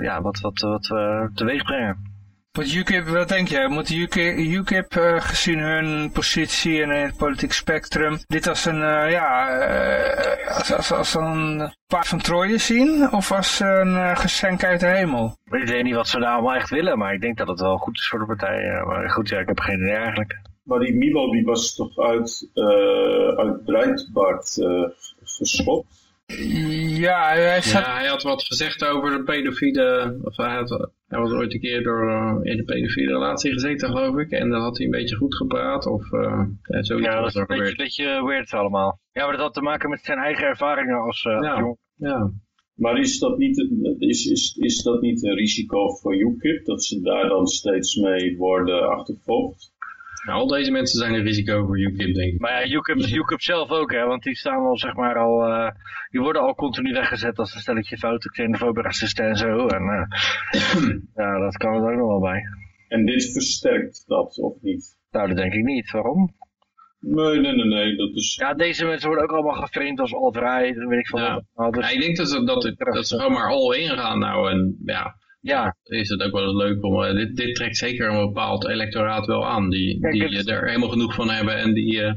ja, wat, wat, wat teweeg brengen. Moet UKIP, wat denk jij? Moet UKIP, UKIP eh, gezien hun positie en in het politiek spectrum dit als een, eh, ja, eh, als, als, als een paard van Troje zien? Of als een geschenk uit de hemel? Ik weet niet wat ze daar allemaal echt willen, maar ik denk dat het wel goed is voor de partij. maar goed, ja, ik heb geen idee eigenlijk. Maar die Milo die was toch uit, eh uit Breitbart eh, geschopt? Ja, hij zat... Ja, hij had wat gezegd over de pedofiele, of hij had, Hij was ooit een keer door uh, in een pedofiele relatie gezeten, geloof ik. En dan had hij een beetje goed gepraat. Of uh, ja, zoiets Ja, dat is een beetje, beetje weird allemaal. Ja, maar dat had te maken met zijn eigen ervaringen als uh, Ja. jong. Ja. Maar is dat, niet, is, is, is dat niet een risico voor UKIP, dat ze daar dan steeds mee worden achtervolgd? Nou, al deze mensen zijn een risico voor UKIP, denk ik. Maar ja, UKIP, UKIP zelf ook, hè, want die staan al, zeg maar, al, eh, die worden al continu weggezet als een stelletje fouten, xenofobe racisten en zo. En eh, ja, dat kan er ook nog wel bij. En dit versterkt dat, of niet? Nou, dat denk ik niet. Waarom? Nee, nee, nee, nee, dat is... Ja, deze mensen worden ook allemaal geframed als alt-right, weet ik veel Ja. wat. Nou, dus, Ja, ik denk dat ze, dat, dat ze gewoon maar all in gaan nou. En ja, ja, is het ook wel eens leuk om... eh, dit, dit trekt zeker een bepaald electoraat wel aan. Die, Kijk, die het- er helemaal genoeg van hebben en die, eh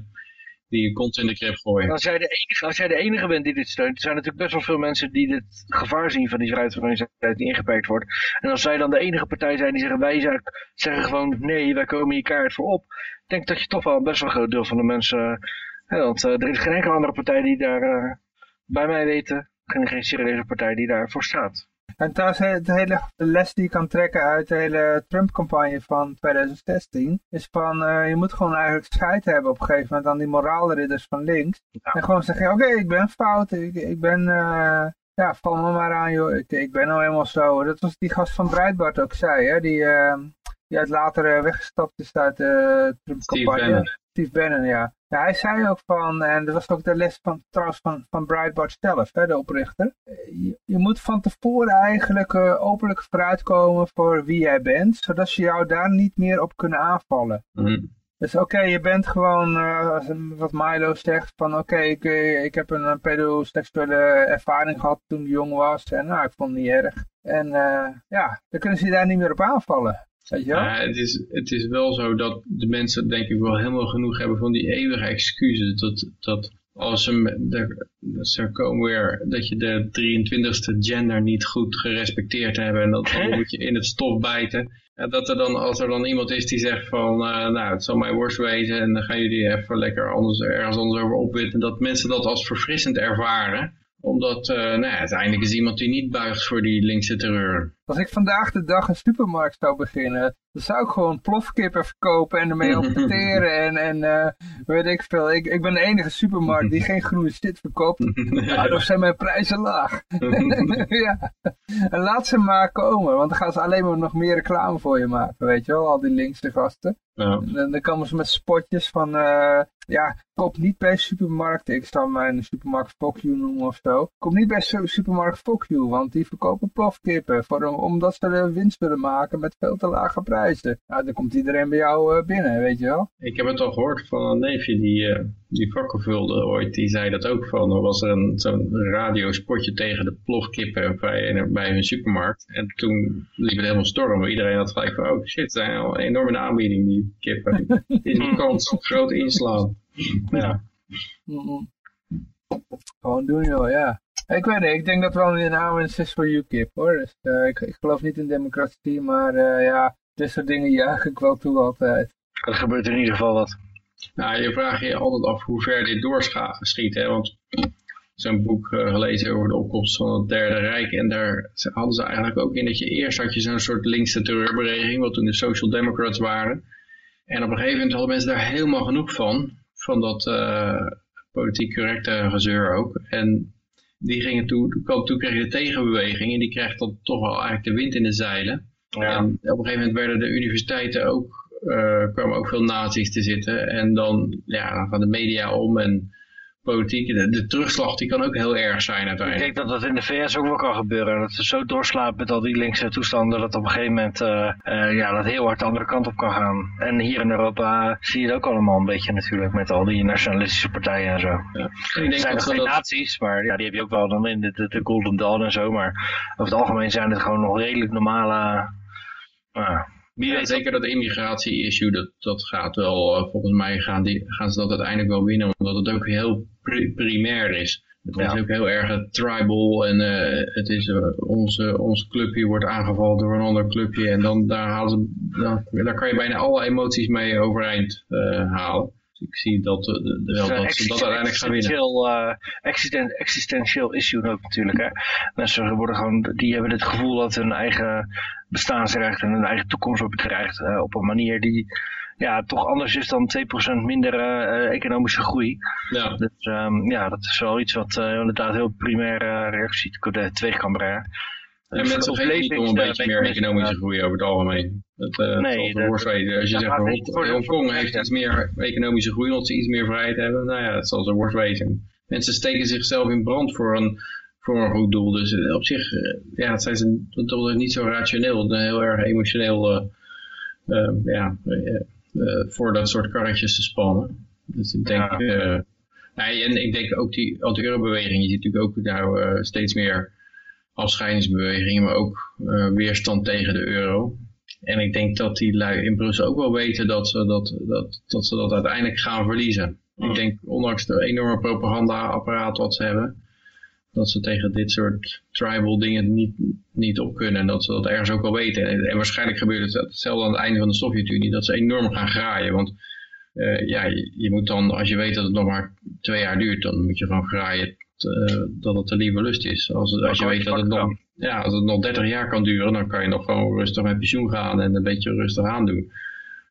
die je kont in de krip gooien. als jij, de enige, als jij de enige bent die dit steunt, er zijn natuurlijk best wel veel mensen die dit gevaar zien van die vrijheidsorganisatie die ingeperkt wordt. En als zij dan de enige partij zijn die zeggen, wij zeggen gewoon nee, wij komen hier kaart voor op. Ik denk dat je toch wel best wel een groot deel van de mensen, hè, want eh, er is geen enkele andere partij die daar, eh, bij mij weten, geen, geen serieuze partij die daarvoor staat. En trouwens, de hele les die je kan trekken uit de hele Trump-campagne van 2016, is van, eh, je moet gewoon eigenlijk scheid hebben op een gegeven moment aan die moraalridders van links. En gewoon zeggen, oké, ik ben fout, ik, ik ben, eh, ja, val me maar aan joh, ik, ik ben nou helemaal zo. Dat was die gast van Breitbart ook zei, hè, die, eh, die uit later eh, weggestapt is uit de Trump-campagne. Steve Bannon. Ja. ja. Hij zei ook van, en dat was ook de les van, trouwens van, van Breitbart zelf, hè, de oprichter. Eh, Je, je moet van tevoren eigenlijk eh, openlijk vooruitkomen voor wie jij bent, zodat ze jou daar niet meer op kunnen aanvallen. Mhm. Dus oké, je bent gewoon, eh, als een- wat Milo zegt, van oké, ik, eh, ik heb een, een pedoseksuele ervaring gehad toen ik jong was. En nou, ik vond het niet erg. En eh, ja, dan kunnen ze je daar niet meer op aanvallen. Weet je wel? Ja, het, is, het is wel zo dat de mensen denk ik wel helemaal genoeg hebben van die eeuwige excuses. Dat, dat als ze, er, ze komen weer dat je de 23ste gender niet goed gerespecteerd hebben en dat dan moet je in het stof bijten. En dat er dan, als er dan iemand is die zegt van, eh, nou het zal mijn worst wezen en dan gaan jullie even lekker anders, ergens anders over opwitten. Dat mensen dat als verfrissend ervaren. Omdat, eh, nou ja, uiteindelijk is iemand die niet buigt voor die linkse terreur. Als ik vandaag de dag een supermarkt zou beginnen, dan zou ik gewoon plofkippen verkopen en ermee opteren en, en eh, weet ik veel. Ik, ik ben de enige supermarkt die geen groene shit verkoopt. Daardoor zijn mijn prijzen laag. ja. En laat ze maar komen, want dan gaan ze alleen maar nog meer reclame voor je maken, weet je wel, al die linkse gasten. Ja. En dan, dan komen ze met spotjes van, eh, ja, koop niet bij supermarkten. Ik zal mijn supermarkt Fuck You noemen of zo. Koop niet bij su- supermarkt Fuck You, want die verkopen plofkippen. Voor, omdat ze winst willen maken met veel te lage prijzen. Nou, dan komt iedereen bij jou eh, binnen, weet je wel. Ik heb het al gehoord van een neefje die, eh, die vakken vulde ooit. Die zei dat ook van. Er was er een, zo'n radiospotje tegen de plofkippen bij, bij hun supermarkt. En toen liep het helemaal storm. Iedereen had gelijk van, oh shit, zijn al enorm in de aanbieding die kippen. Is een kans op groot inslaan. Ja. Mm-mm. Gewoon doen joh, ja. Ik weet niet, ik denk dat wel een aanwinst is voor UKIP hoor. Dus, eh, ik, ik geloof niet in democratie, maar eh, ja, dit soort dingen juich ik wel toe altijd. Er gebeurt in ieder geval wat. Nou, je vraagt je altijd af hoe ver dit doorschiet. Hè? Want zo'n boek eh, gelezen over de opkomst van het Derde Rijk. En daar hadden ze eigenlijk ook in dat je eerst had je zo'n soort linkse terreurbeweging, wat toen de Social Democrats waren. En op een gegeven moment hadden mensen daar helemaal genoeg van. Van dat eh, politiek correcte gezeur ook. En die gingen toe, toen, toen kreeg je de tegenbeweging en die kreeg dan toch wel eigenlijk de wind in de zeilen. Ja. En op een gegeven moment werden de universiteiten ook, eh, kwamen ook veel nazi's te zitten. En dan, ja, dan gaan de media om en politiek. De, de terugslag die kan ook heel erg zijn Ik uiteindelijk. denk dat dat in de VS ook wel kan gebeuren. Dat ze zo doorslapen met al die linkse toestanden dat op een gegeven moment eh, eh, ja, dat heel hard de andere kant op kan gaan. En hier in Europa zie je het ook allemaal een beetje natuurlijk met al die nationalistische partijen en zo. En ik denk zijn dat geen dat, naties, maar ja, die heb je ook wel dan in de, de, de Golden Dawn en zo. Maar over het algemeen zijn het gewoon nog redelijk normale... wie ja, weet zeker dat immigratie-issue, dat, dat gaat wel, eh, volgens mij gaan, die, gaan ze dat uiteindelijk wel winnen. Omdat het ook heel primair is. Het is Ja. ook heel erg tribal en eh, het is, eh, onze, ons clubje wordt aangevallen door een ander clubje. En dan, daar, halen ze, dan, daar kan je bijna alle emoties mee overeind eh, halen. Dus ik zie dat, de- de- wel Het dat is ze een dat uiteindelijk gaan winnen. existentieel, eh, existen- existentieel issue ook natuurlijk. Hè. Mensen worden gewoon, die hebben het gevoel dat hun eigen bestaansrecht en hun eigen toekomst wordt bedreigd op een manier die ja, toch anders is dan 2% minder eh, economische groei. Ja, Dus ehm, ja, dat is wel iets wat eh, inderdaad heel primaire reactie teweeg kan brengen. en mensen geven niet om een beetje eh, meer economische groei over het algemeen. Dat, eh Nee, dat- Als je zegt, Hong- Hongkong heeft iets meer economische groei, omdat ze iets meer vrijheid hebben. Nou ja, dat zal zo worst wezen. Mensen steken zichzelf in brand voor een, voor een goed doel. Dus eh, op zich eh, ja, het zijn ze toch niet zo rationeel. eh, Heel erg emotioneel eh, eh, ja, eh, eh, voor dat soort karretjes te spannen. Dus ik denk... Ja. eh, nee, en ik denk ook die anti-euro-beweging. Je ziet natuurlijk ook nou eh, steeds meer afscheidingsbewegingen, maar ook eh, weerstand tegen de euro. En ik denk dat die lui in Brussel ook wel weten dat ze dat, dat, dat, ze dat uiteindelijk gaan verliezen. Ik denk, ondanks de enorme propaganda-apparaat wat ze hebben, dat ze tegen dit soort tribal dingen niet, niet op kunnen. En dat ze dat ergens ook wel weten. En, en waarschijnlijk gebeurt het hetzelfde aan het einde van de Sovjet-Unie, dat ze enorm gaan graaien. Want eh, ja, je, je moet dan, als je weet dat het nog maar twee jaar duurt, dan moet je gewoon graaien eh, dat het de lieve lust is. Als, als je weet dat het nog, ja, als het nog 30 jaar kan duren, dan kan je nog gewoon rustig met pensioen gaan en een beetje rustig aandoen.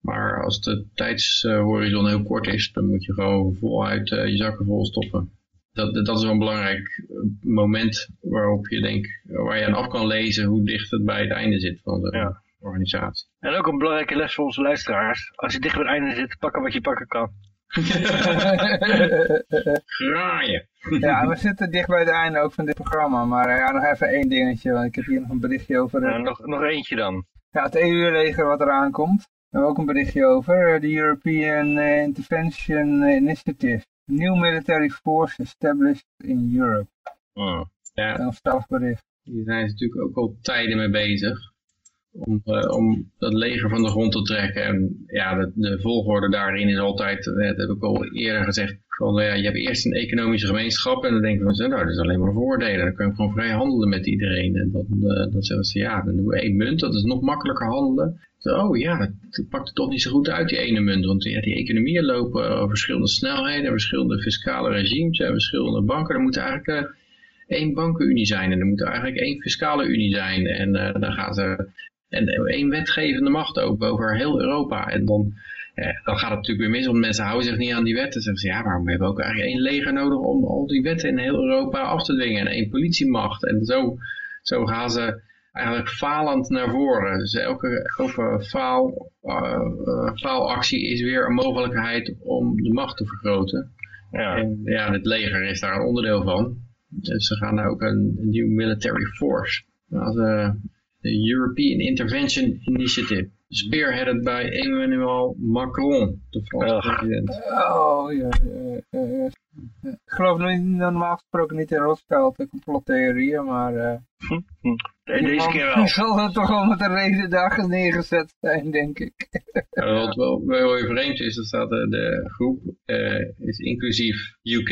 Maar als de tijdshorizon heel kort is, dan moet je gewoon voluit eh, je zakken vol stoppen. Dat, dat is wel een belangrijk eh, moment waarop je denkt, waar je aan af kan lezen hoe dicht het bij het einde zit van de Ja. organisatie. En ook een belangrijke les voor onze luisteraars. Als je dicht bij het einde zit, pakken wat je pakken kan. Graaien! ja, we zitten dicht bij het einde ook van dit programma. Maar eh, ja, nog even één dingetje. Want ik heb hier nog een berichtje over Eh, nog, nog eentje dan. ja, het EU-leger wat eraan komt. Daar hebben we ook een berichtje over. De European Intervention Initiative. New military force established in Europe. Hmm. Ja, Een afstellig bericht. Hier zijn ze natuurlijk ook al tijden mee bezig. Om, eh, om dat leger van de grond te trekken. En ja, de, de volgorde daarin is altijd, eh, dat heb ik al eerder gezegd, van ja, je hebt eerst een economische gemeenschap en dan denken we, zo, nou, dat is alleen maar voordelen. Dan kun je gewoon vrij handelen met iedereen. En dan, eh, dan zeggen ze, ja, dan doen we één munt, dat is nog makkelijker handelen. Oh ja, dat, pakt er toch niet zo goed uit, die ene munt. Want die economieën lopen over verschillende snelheden, verschillende fiscale regimes en verschillende banken. Er moet eigenlijk... eh, één bankenunie zijn en er moet eigenlijk één fiscale unie zijn. En eh, dan gaan ze en één wetgevende macht over heel Europa. En dan, eh, dan gaat het natuurlijk weer mis, want mensen houden zich niet aan die wetten. Zeggen ze, ja, maar we hebben ook eigenlijk één leger nodig om al die wetten in heel Europa af te dwingen. En één politiemacht. En zo, zo gaan ze eigenlijk falend naar voren. Dus elke, elke faal, eh, faalactie is weer een mogelijkheid om de macht te vergroten. Ja. En ja, het leger is daar een onderdeel van. Dus ze gaan daar ook een, een nieuw military force. Dat is, eh, de European Intervention Initiative. Spearheaded bij Emmanuel Macron, de Franse president. Oh, ja. ja, ja, ja. Ik geloof niet- normaal gesproken niet in Rothschild, de complottheorieën, maar... eh, De- die Deze keer wel. zal er toch wel met een reden daar neergezet zijn, denk ik. Ja, wat wel, wel weer vreemd is, dat staat de groep eh, is inclusief UK.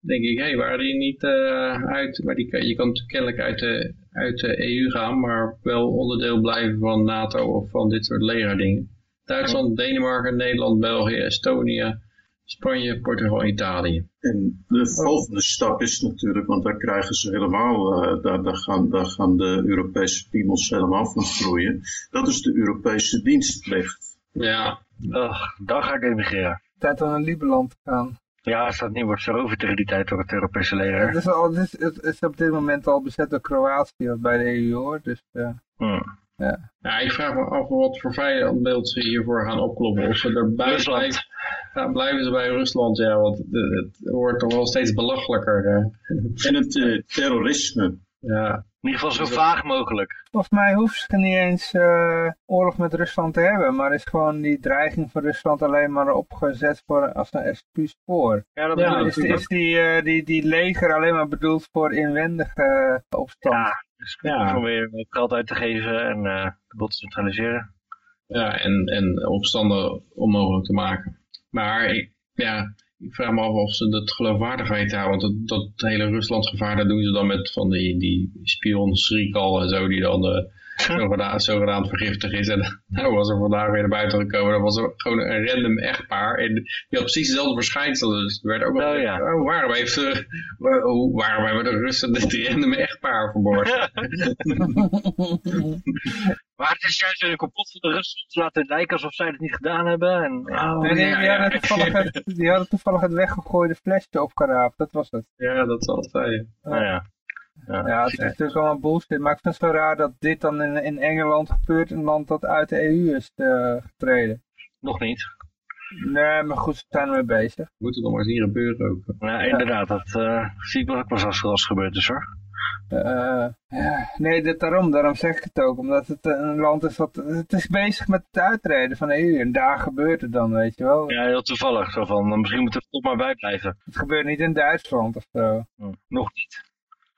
denk ik, hé, hey, waren die niet eh, uit, maar die, kan- je kan kennelijk uit de, uit de EU gaan, maar wel onderdeel blijven van NATO of van dit soort legerdingen. Duitsland, Denemarken, Nederland, België, Estonië, Spanje, Portugal, Italië. En de volgende stap is natuurlijk, want daar krijgen ze helemaal, eh, daar, daar, gaan, daar gaan de Europese piemels helemaal van groeien. Dat is de Europese dienstplicht. Ja, Ugh, dan ga ik emigreren. Tijd om naar Lieberland te gaan. Ja, als dat niet wordt veroverd tegen die tijd door het Europese leger. Het is, al, het, is, het is op dit moment al bezet door Kroatië wat bij de EU hoort. Dus uh, Hmm. Ja, ik vraag me af wat voor vijandbeeld ze hiervoor gaan opkloppen. Of ze erbij Rusland. blijven, ja, blijven ze bij Rusland, ja, want het, het wordt toch wel steeds belachelijker. eh. En het eh, terrorisme. Ja, In ieder geval zo vaag mogelijk. volgens mij hoeft ze niet eens eh, oorlog met Rusland te hebben. Maar is gewoon die dreiging van Rusland alleen maar opgezet voor, als een excuus voor. Ja, dat Ja, bedoel is, is die, eh, die, die leger alleen maar bedoeld voor inwendige eh, opstand? Ja, dus Ja. om weer geld uit te geven en eh de boel te centraliseren. ja en, en opstanden onmogelijk te maken. Maar ik, ja, ik vraag me af of ze dat geloofwaardig weten houden. Want dat, dat hele Rusland gevaar, dat doen ze dan met van die, die spion Srikal en zo, die dan de, zogenaamd, zogenaamd vergiftigd is. En nou was er vandaag weer naar buiten gekomen. Dat was er gewoon een random echtpaar. En die had precies dezelfde verschijnselen. Dus er werd ook wel Oh, ja. oh, waarom, heeft, eh, hoe- waarom hebben de Russen dit random echtpaar verborgen? Maar het is juist weer een kapot van de Russen te laten lijken alsof zij het niet gedaan hebben. En, oh, Nee, die, ja, die, ja. hadden toevallig het, die hadden toevallig het weggegooide flesje op Karaap, dat was het. ja, dat zal het zijn. nou ja. Ja. Ja, het is natuurlijk wel een bullshit, maar ik vind het zo raar dat dit dan in, in Engeland gebeurt, een land dat uit de EU is eh, getreden. Nog niet. Nee, maar goed, ze zijn ermee bezig. Moet het nog maar eens hier gebeuren ook. Ja, inderdaad. Dat eh, zie ik wel ook wel eens als als het gebeurd is hoor. Eh, ja, nee, dit, daarom, daarom zeg ik het ook. Omdat het een land is dat... Het is bezig met het uittreden van de EU. En daar gebeurt het dan, weet je wel. Ja, heel toevallig. Zo van, misschien moeten we er toch maar bij blijven. Het gebeurt niet in Duitsland of zo. Hm, Nog niet.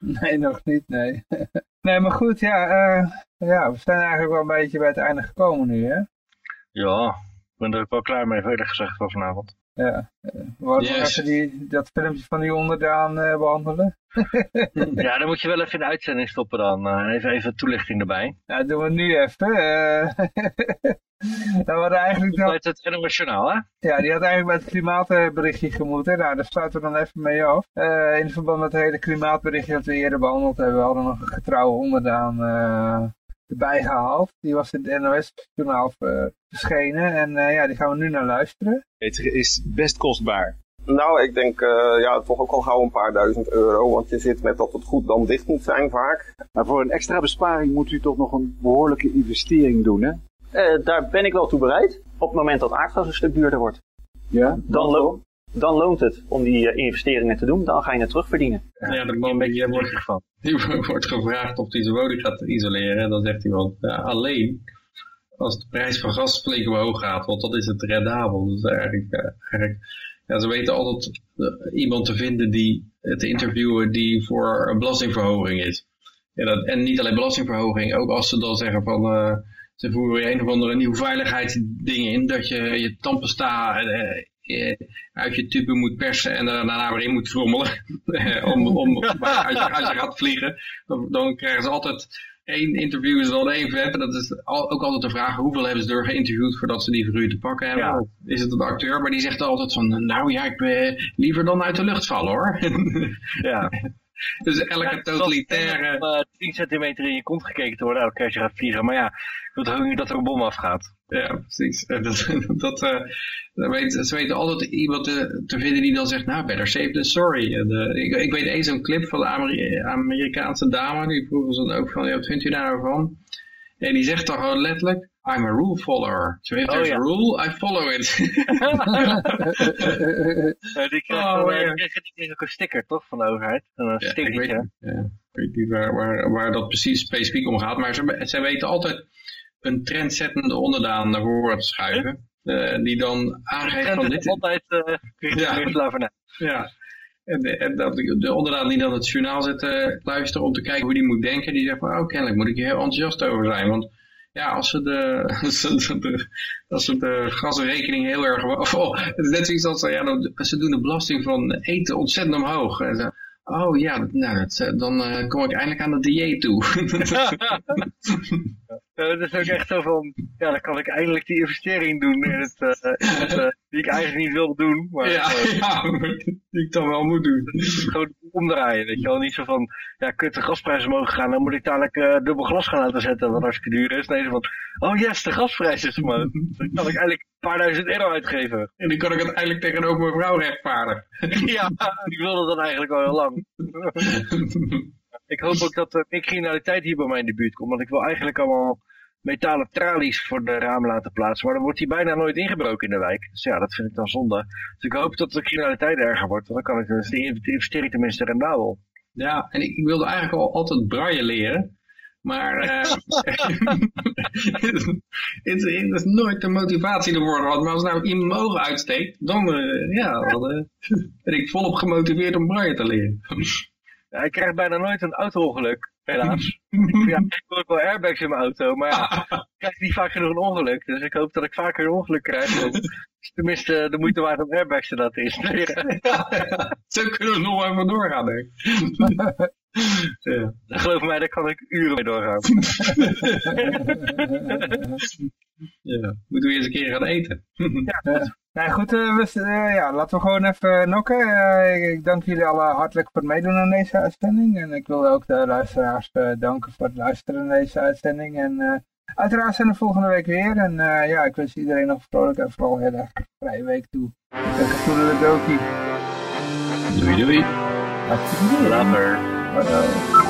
Nee, nog niet, nee. nee, maar goed, ja, eh, ja, we zijn eigenlijk wel een beetje bij het einde gekomen nu, hè. Ja, ik ben er ook wel klaar mee, eerlijk gezegd, van vanavond. Ja, eh, nog Yes. even die, dat filmpje van die onderdaan eh, behandelen. Ja, dan moet je wel even in de uitzending stoppen dan. Eh, even, even toelichting erbij. Ja, dat doen we nu even. eh. we hadden eigenlijk nog, het NOS Journaal, hè? ja, die had eigenlijk bij het klimaatberichtje gemoeten. Nou, daar sluiten we dan even mee af. In verband met het hele klimaatberichtje dat we eerder behandeld hebben, we hadden nog een getrouwe onderdaan erbij gehaald. Die was in het NOS-journaal eh, verschenen. En eh, ja, die gaan we nu naar luisteren. Het is best kostbaar. Nou, ik denk eh, ja, toch ook al gauw een paar duizend euro. Want je zit met dat het goed dan dicht moet zijn vaak. Maar voor een extra besparing moet u toch nog een behoorlijke investering doen, hè? Eh, daar ben ik wel toe bereid. Op het moment dat aardgas een stuk duurder wordt. Ja? Dan, lo- dan loont het om die eh, investeringen te doen. Dan ga je het terugverdienen. Ja, de een man beetje die wordt, van. die wordt gevraagd of hij zijn woning gaat isoleren. Dan zegt hij wel, ja, alleen als de prijs van gas flink omhoog gaat, want dan is het rendabel. Dus eigenlijk, eh, eigenlijk ja, ze weten altijd eh, iemand te vinden die eh, te interviewen die voor een belastingverhoging is. Ja, dat, en niet alleen belastingverhoging, ook als ze dan zeggen van eh, ze voeren een of andere nieuw veiligheidsding in, dat je je tandpasta eh, eh, uit je tube moet persen en daarna weer in moet frommelen eh, om, om, als, je, gaat vliegen. Dan, dan krijgen ze altijd één interview is dan één vet. En dat is ook altijd de vraag, hoeveel hebben ze er geïnterviewd voordat ze die u te pakken hebben? Ja. Is het een acteur? Maar die zegt altijd van, nou ja, ik ben liever dan uit de lucht vallen hoor. Ja. dus elke totalitaire... Eh, 10 centimeter in je kont gekeken te worden elke keer als je gaat vliegen. Maar ja, ik wil toch niet dat er een bom afgaat. Ja, precies. En Dat, dat, eh, dat weet, ze weten altijd iemand te, te vinden die dan zegt, nou, better safe than sorry. En, eh, ik, ik weet eens een clip van de Ameri- Amerikaanse dame, die vroegen ze dan ook van, ja, wat vindt u daar nou? En die zegt dan gewoon letterlijk, I'm a rule follower. So if Oh, there's ja. a rule, I follow it. Eh, die krijgt Oh, eh, ja. ook een sticker, toch, van de overheid? Een Ja, ik weet, ja, ik weet niet waar, waar, waar dat precies specifiek om gaat, maar ze, ze weten altijd een trendzettende onderdaan naar voren te schuiven. eh, die dan aangeeft van dit, altijd eh Ja. slavernij. Ja. En, de, en dat, de onderdaan die dan het journaal zit te luisteren om te kijken hoe die moet denken, die zegt van, oh kennelijk moet ik hier heel enthousiast over zijn. Want ja, als ze de, als ze de, als ze de gasrekening heel erg, of, oh, het is net zoiets als, ja, nou, ze doen de belasting van eten ontzettend omhoog. En oh ja, dat- nou, dat, dan eh, kom ik eindelijk aan het dieet toe. Eh, Het is ook echt zo van, ja, dan kan ik eindelijk die investering doen in het, eh, in het, eh, die ik eigenlijk niet wil doen, maar ja, eh, ja, die ik dan wel moet doen. gewoon omdraaien, weet je wel. Niet zo van, ja, kut, de gasprijzen mogen gaan, dan moet ik dadelijk eh, dubbel glas gaan laten zetten, wat hartstikke duur is. Nee, van, oh yes, de gasprijs is maar dan kan ik eigenlijk een paar duizend euro uitgeven. En die kan ik uiteindelijk tegenover mijn vrouw rechtvaardigen. ja, ik wilde dat eigenlijk al heel lang. Ik hoop ook dat er meer criminaliteit hier bij mij in de buurt komt, want ik wil eigenlijk allemaal metalen tralies voor de ramen laten plaatsen, maar dan wordt die bijna nooit ingebroken in de wijk. Dus ja, dat vind ik dan zonde. Dus ik hoop dat de criminaliteit erger wordt, want dan kan ik dus die investering tenminste rendabel. Ja, en ik, wilde eigenlijk al altijd braille leren. Maar eh, het, het is nooit de motivatie ervoor gehad. Maar als nou iemand mijn ogen uitsteekt, dan, eh, ja, dan eh, ben ik volop gemotiveerd om braille te leren. Ja, ik krijg bijna nooit een auto-ongeluk, helaas. ja, ik heb ook wel airbags in mijn auto, maar ja, ik krijg niet vaak genoeg een ongeluk. Dus ik hoop dat ik vaker een ongeluk krijg. tenminste de moeite waard om airbags te laten installeren. Zo kunnen we nog even doorgaan, denk ik. Ja. Geloof mij, daar kan ik uren mee doorgaan. Ja. Moeten we eens een keer gaan eten? Nou goed, eh, we, eh, ja, laten we gewoon even nokken. Eh, ik, ik dank jullie allen hartelijk voor het meedoen aan deze uitzending. En ik wil ook de luisteraars danken voor het luisteren naar deze uitzending. En uiteraard zijn we volgende week weer. En ja, ik wens iedereen nog vrolijk en vooral heel erg vrije week toe. Zeg het toedeledokie. Doei doei. Later. Hallo.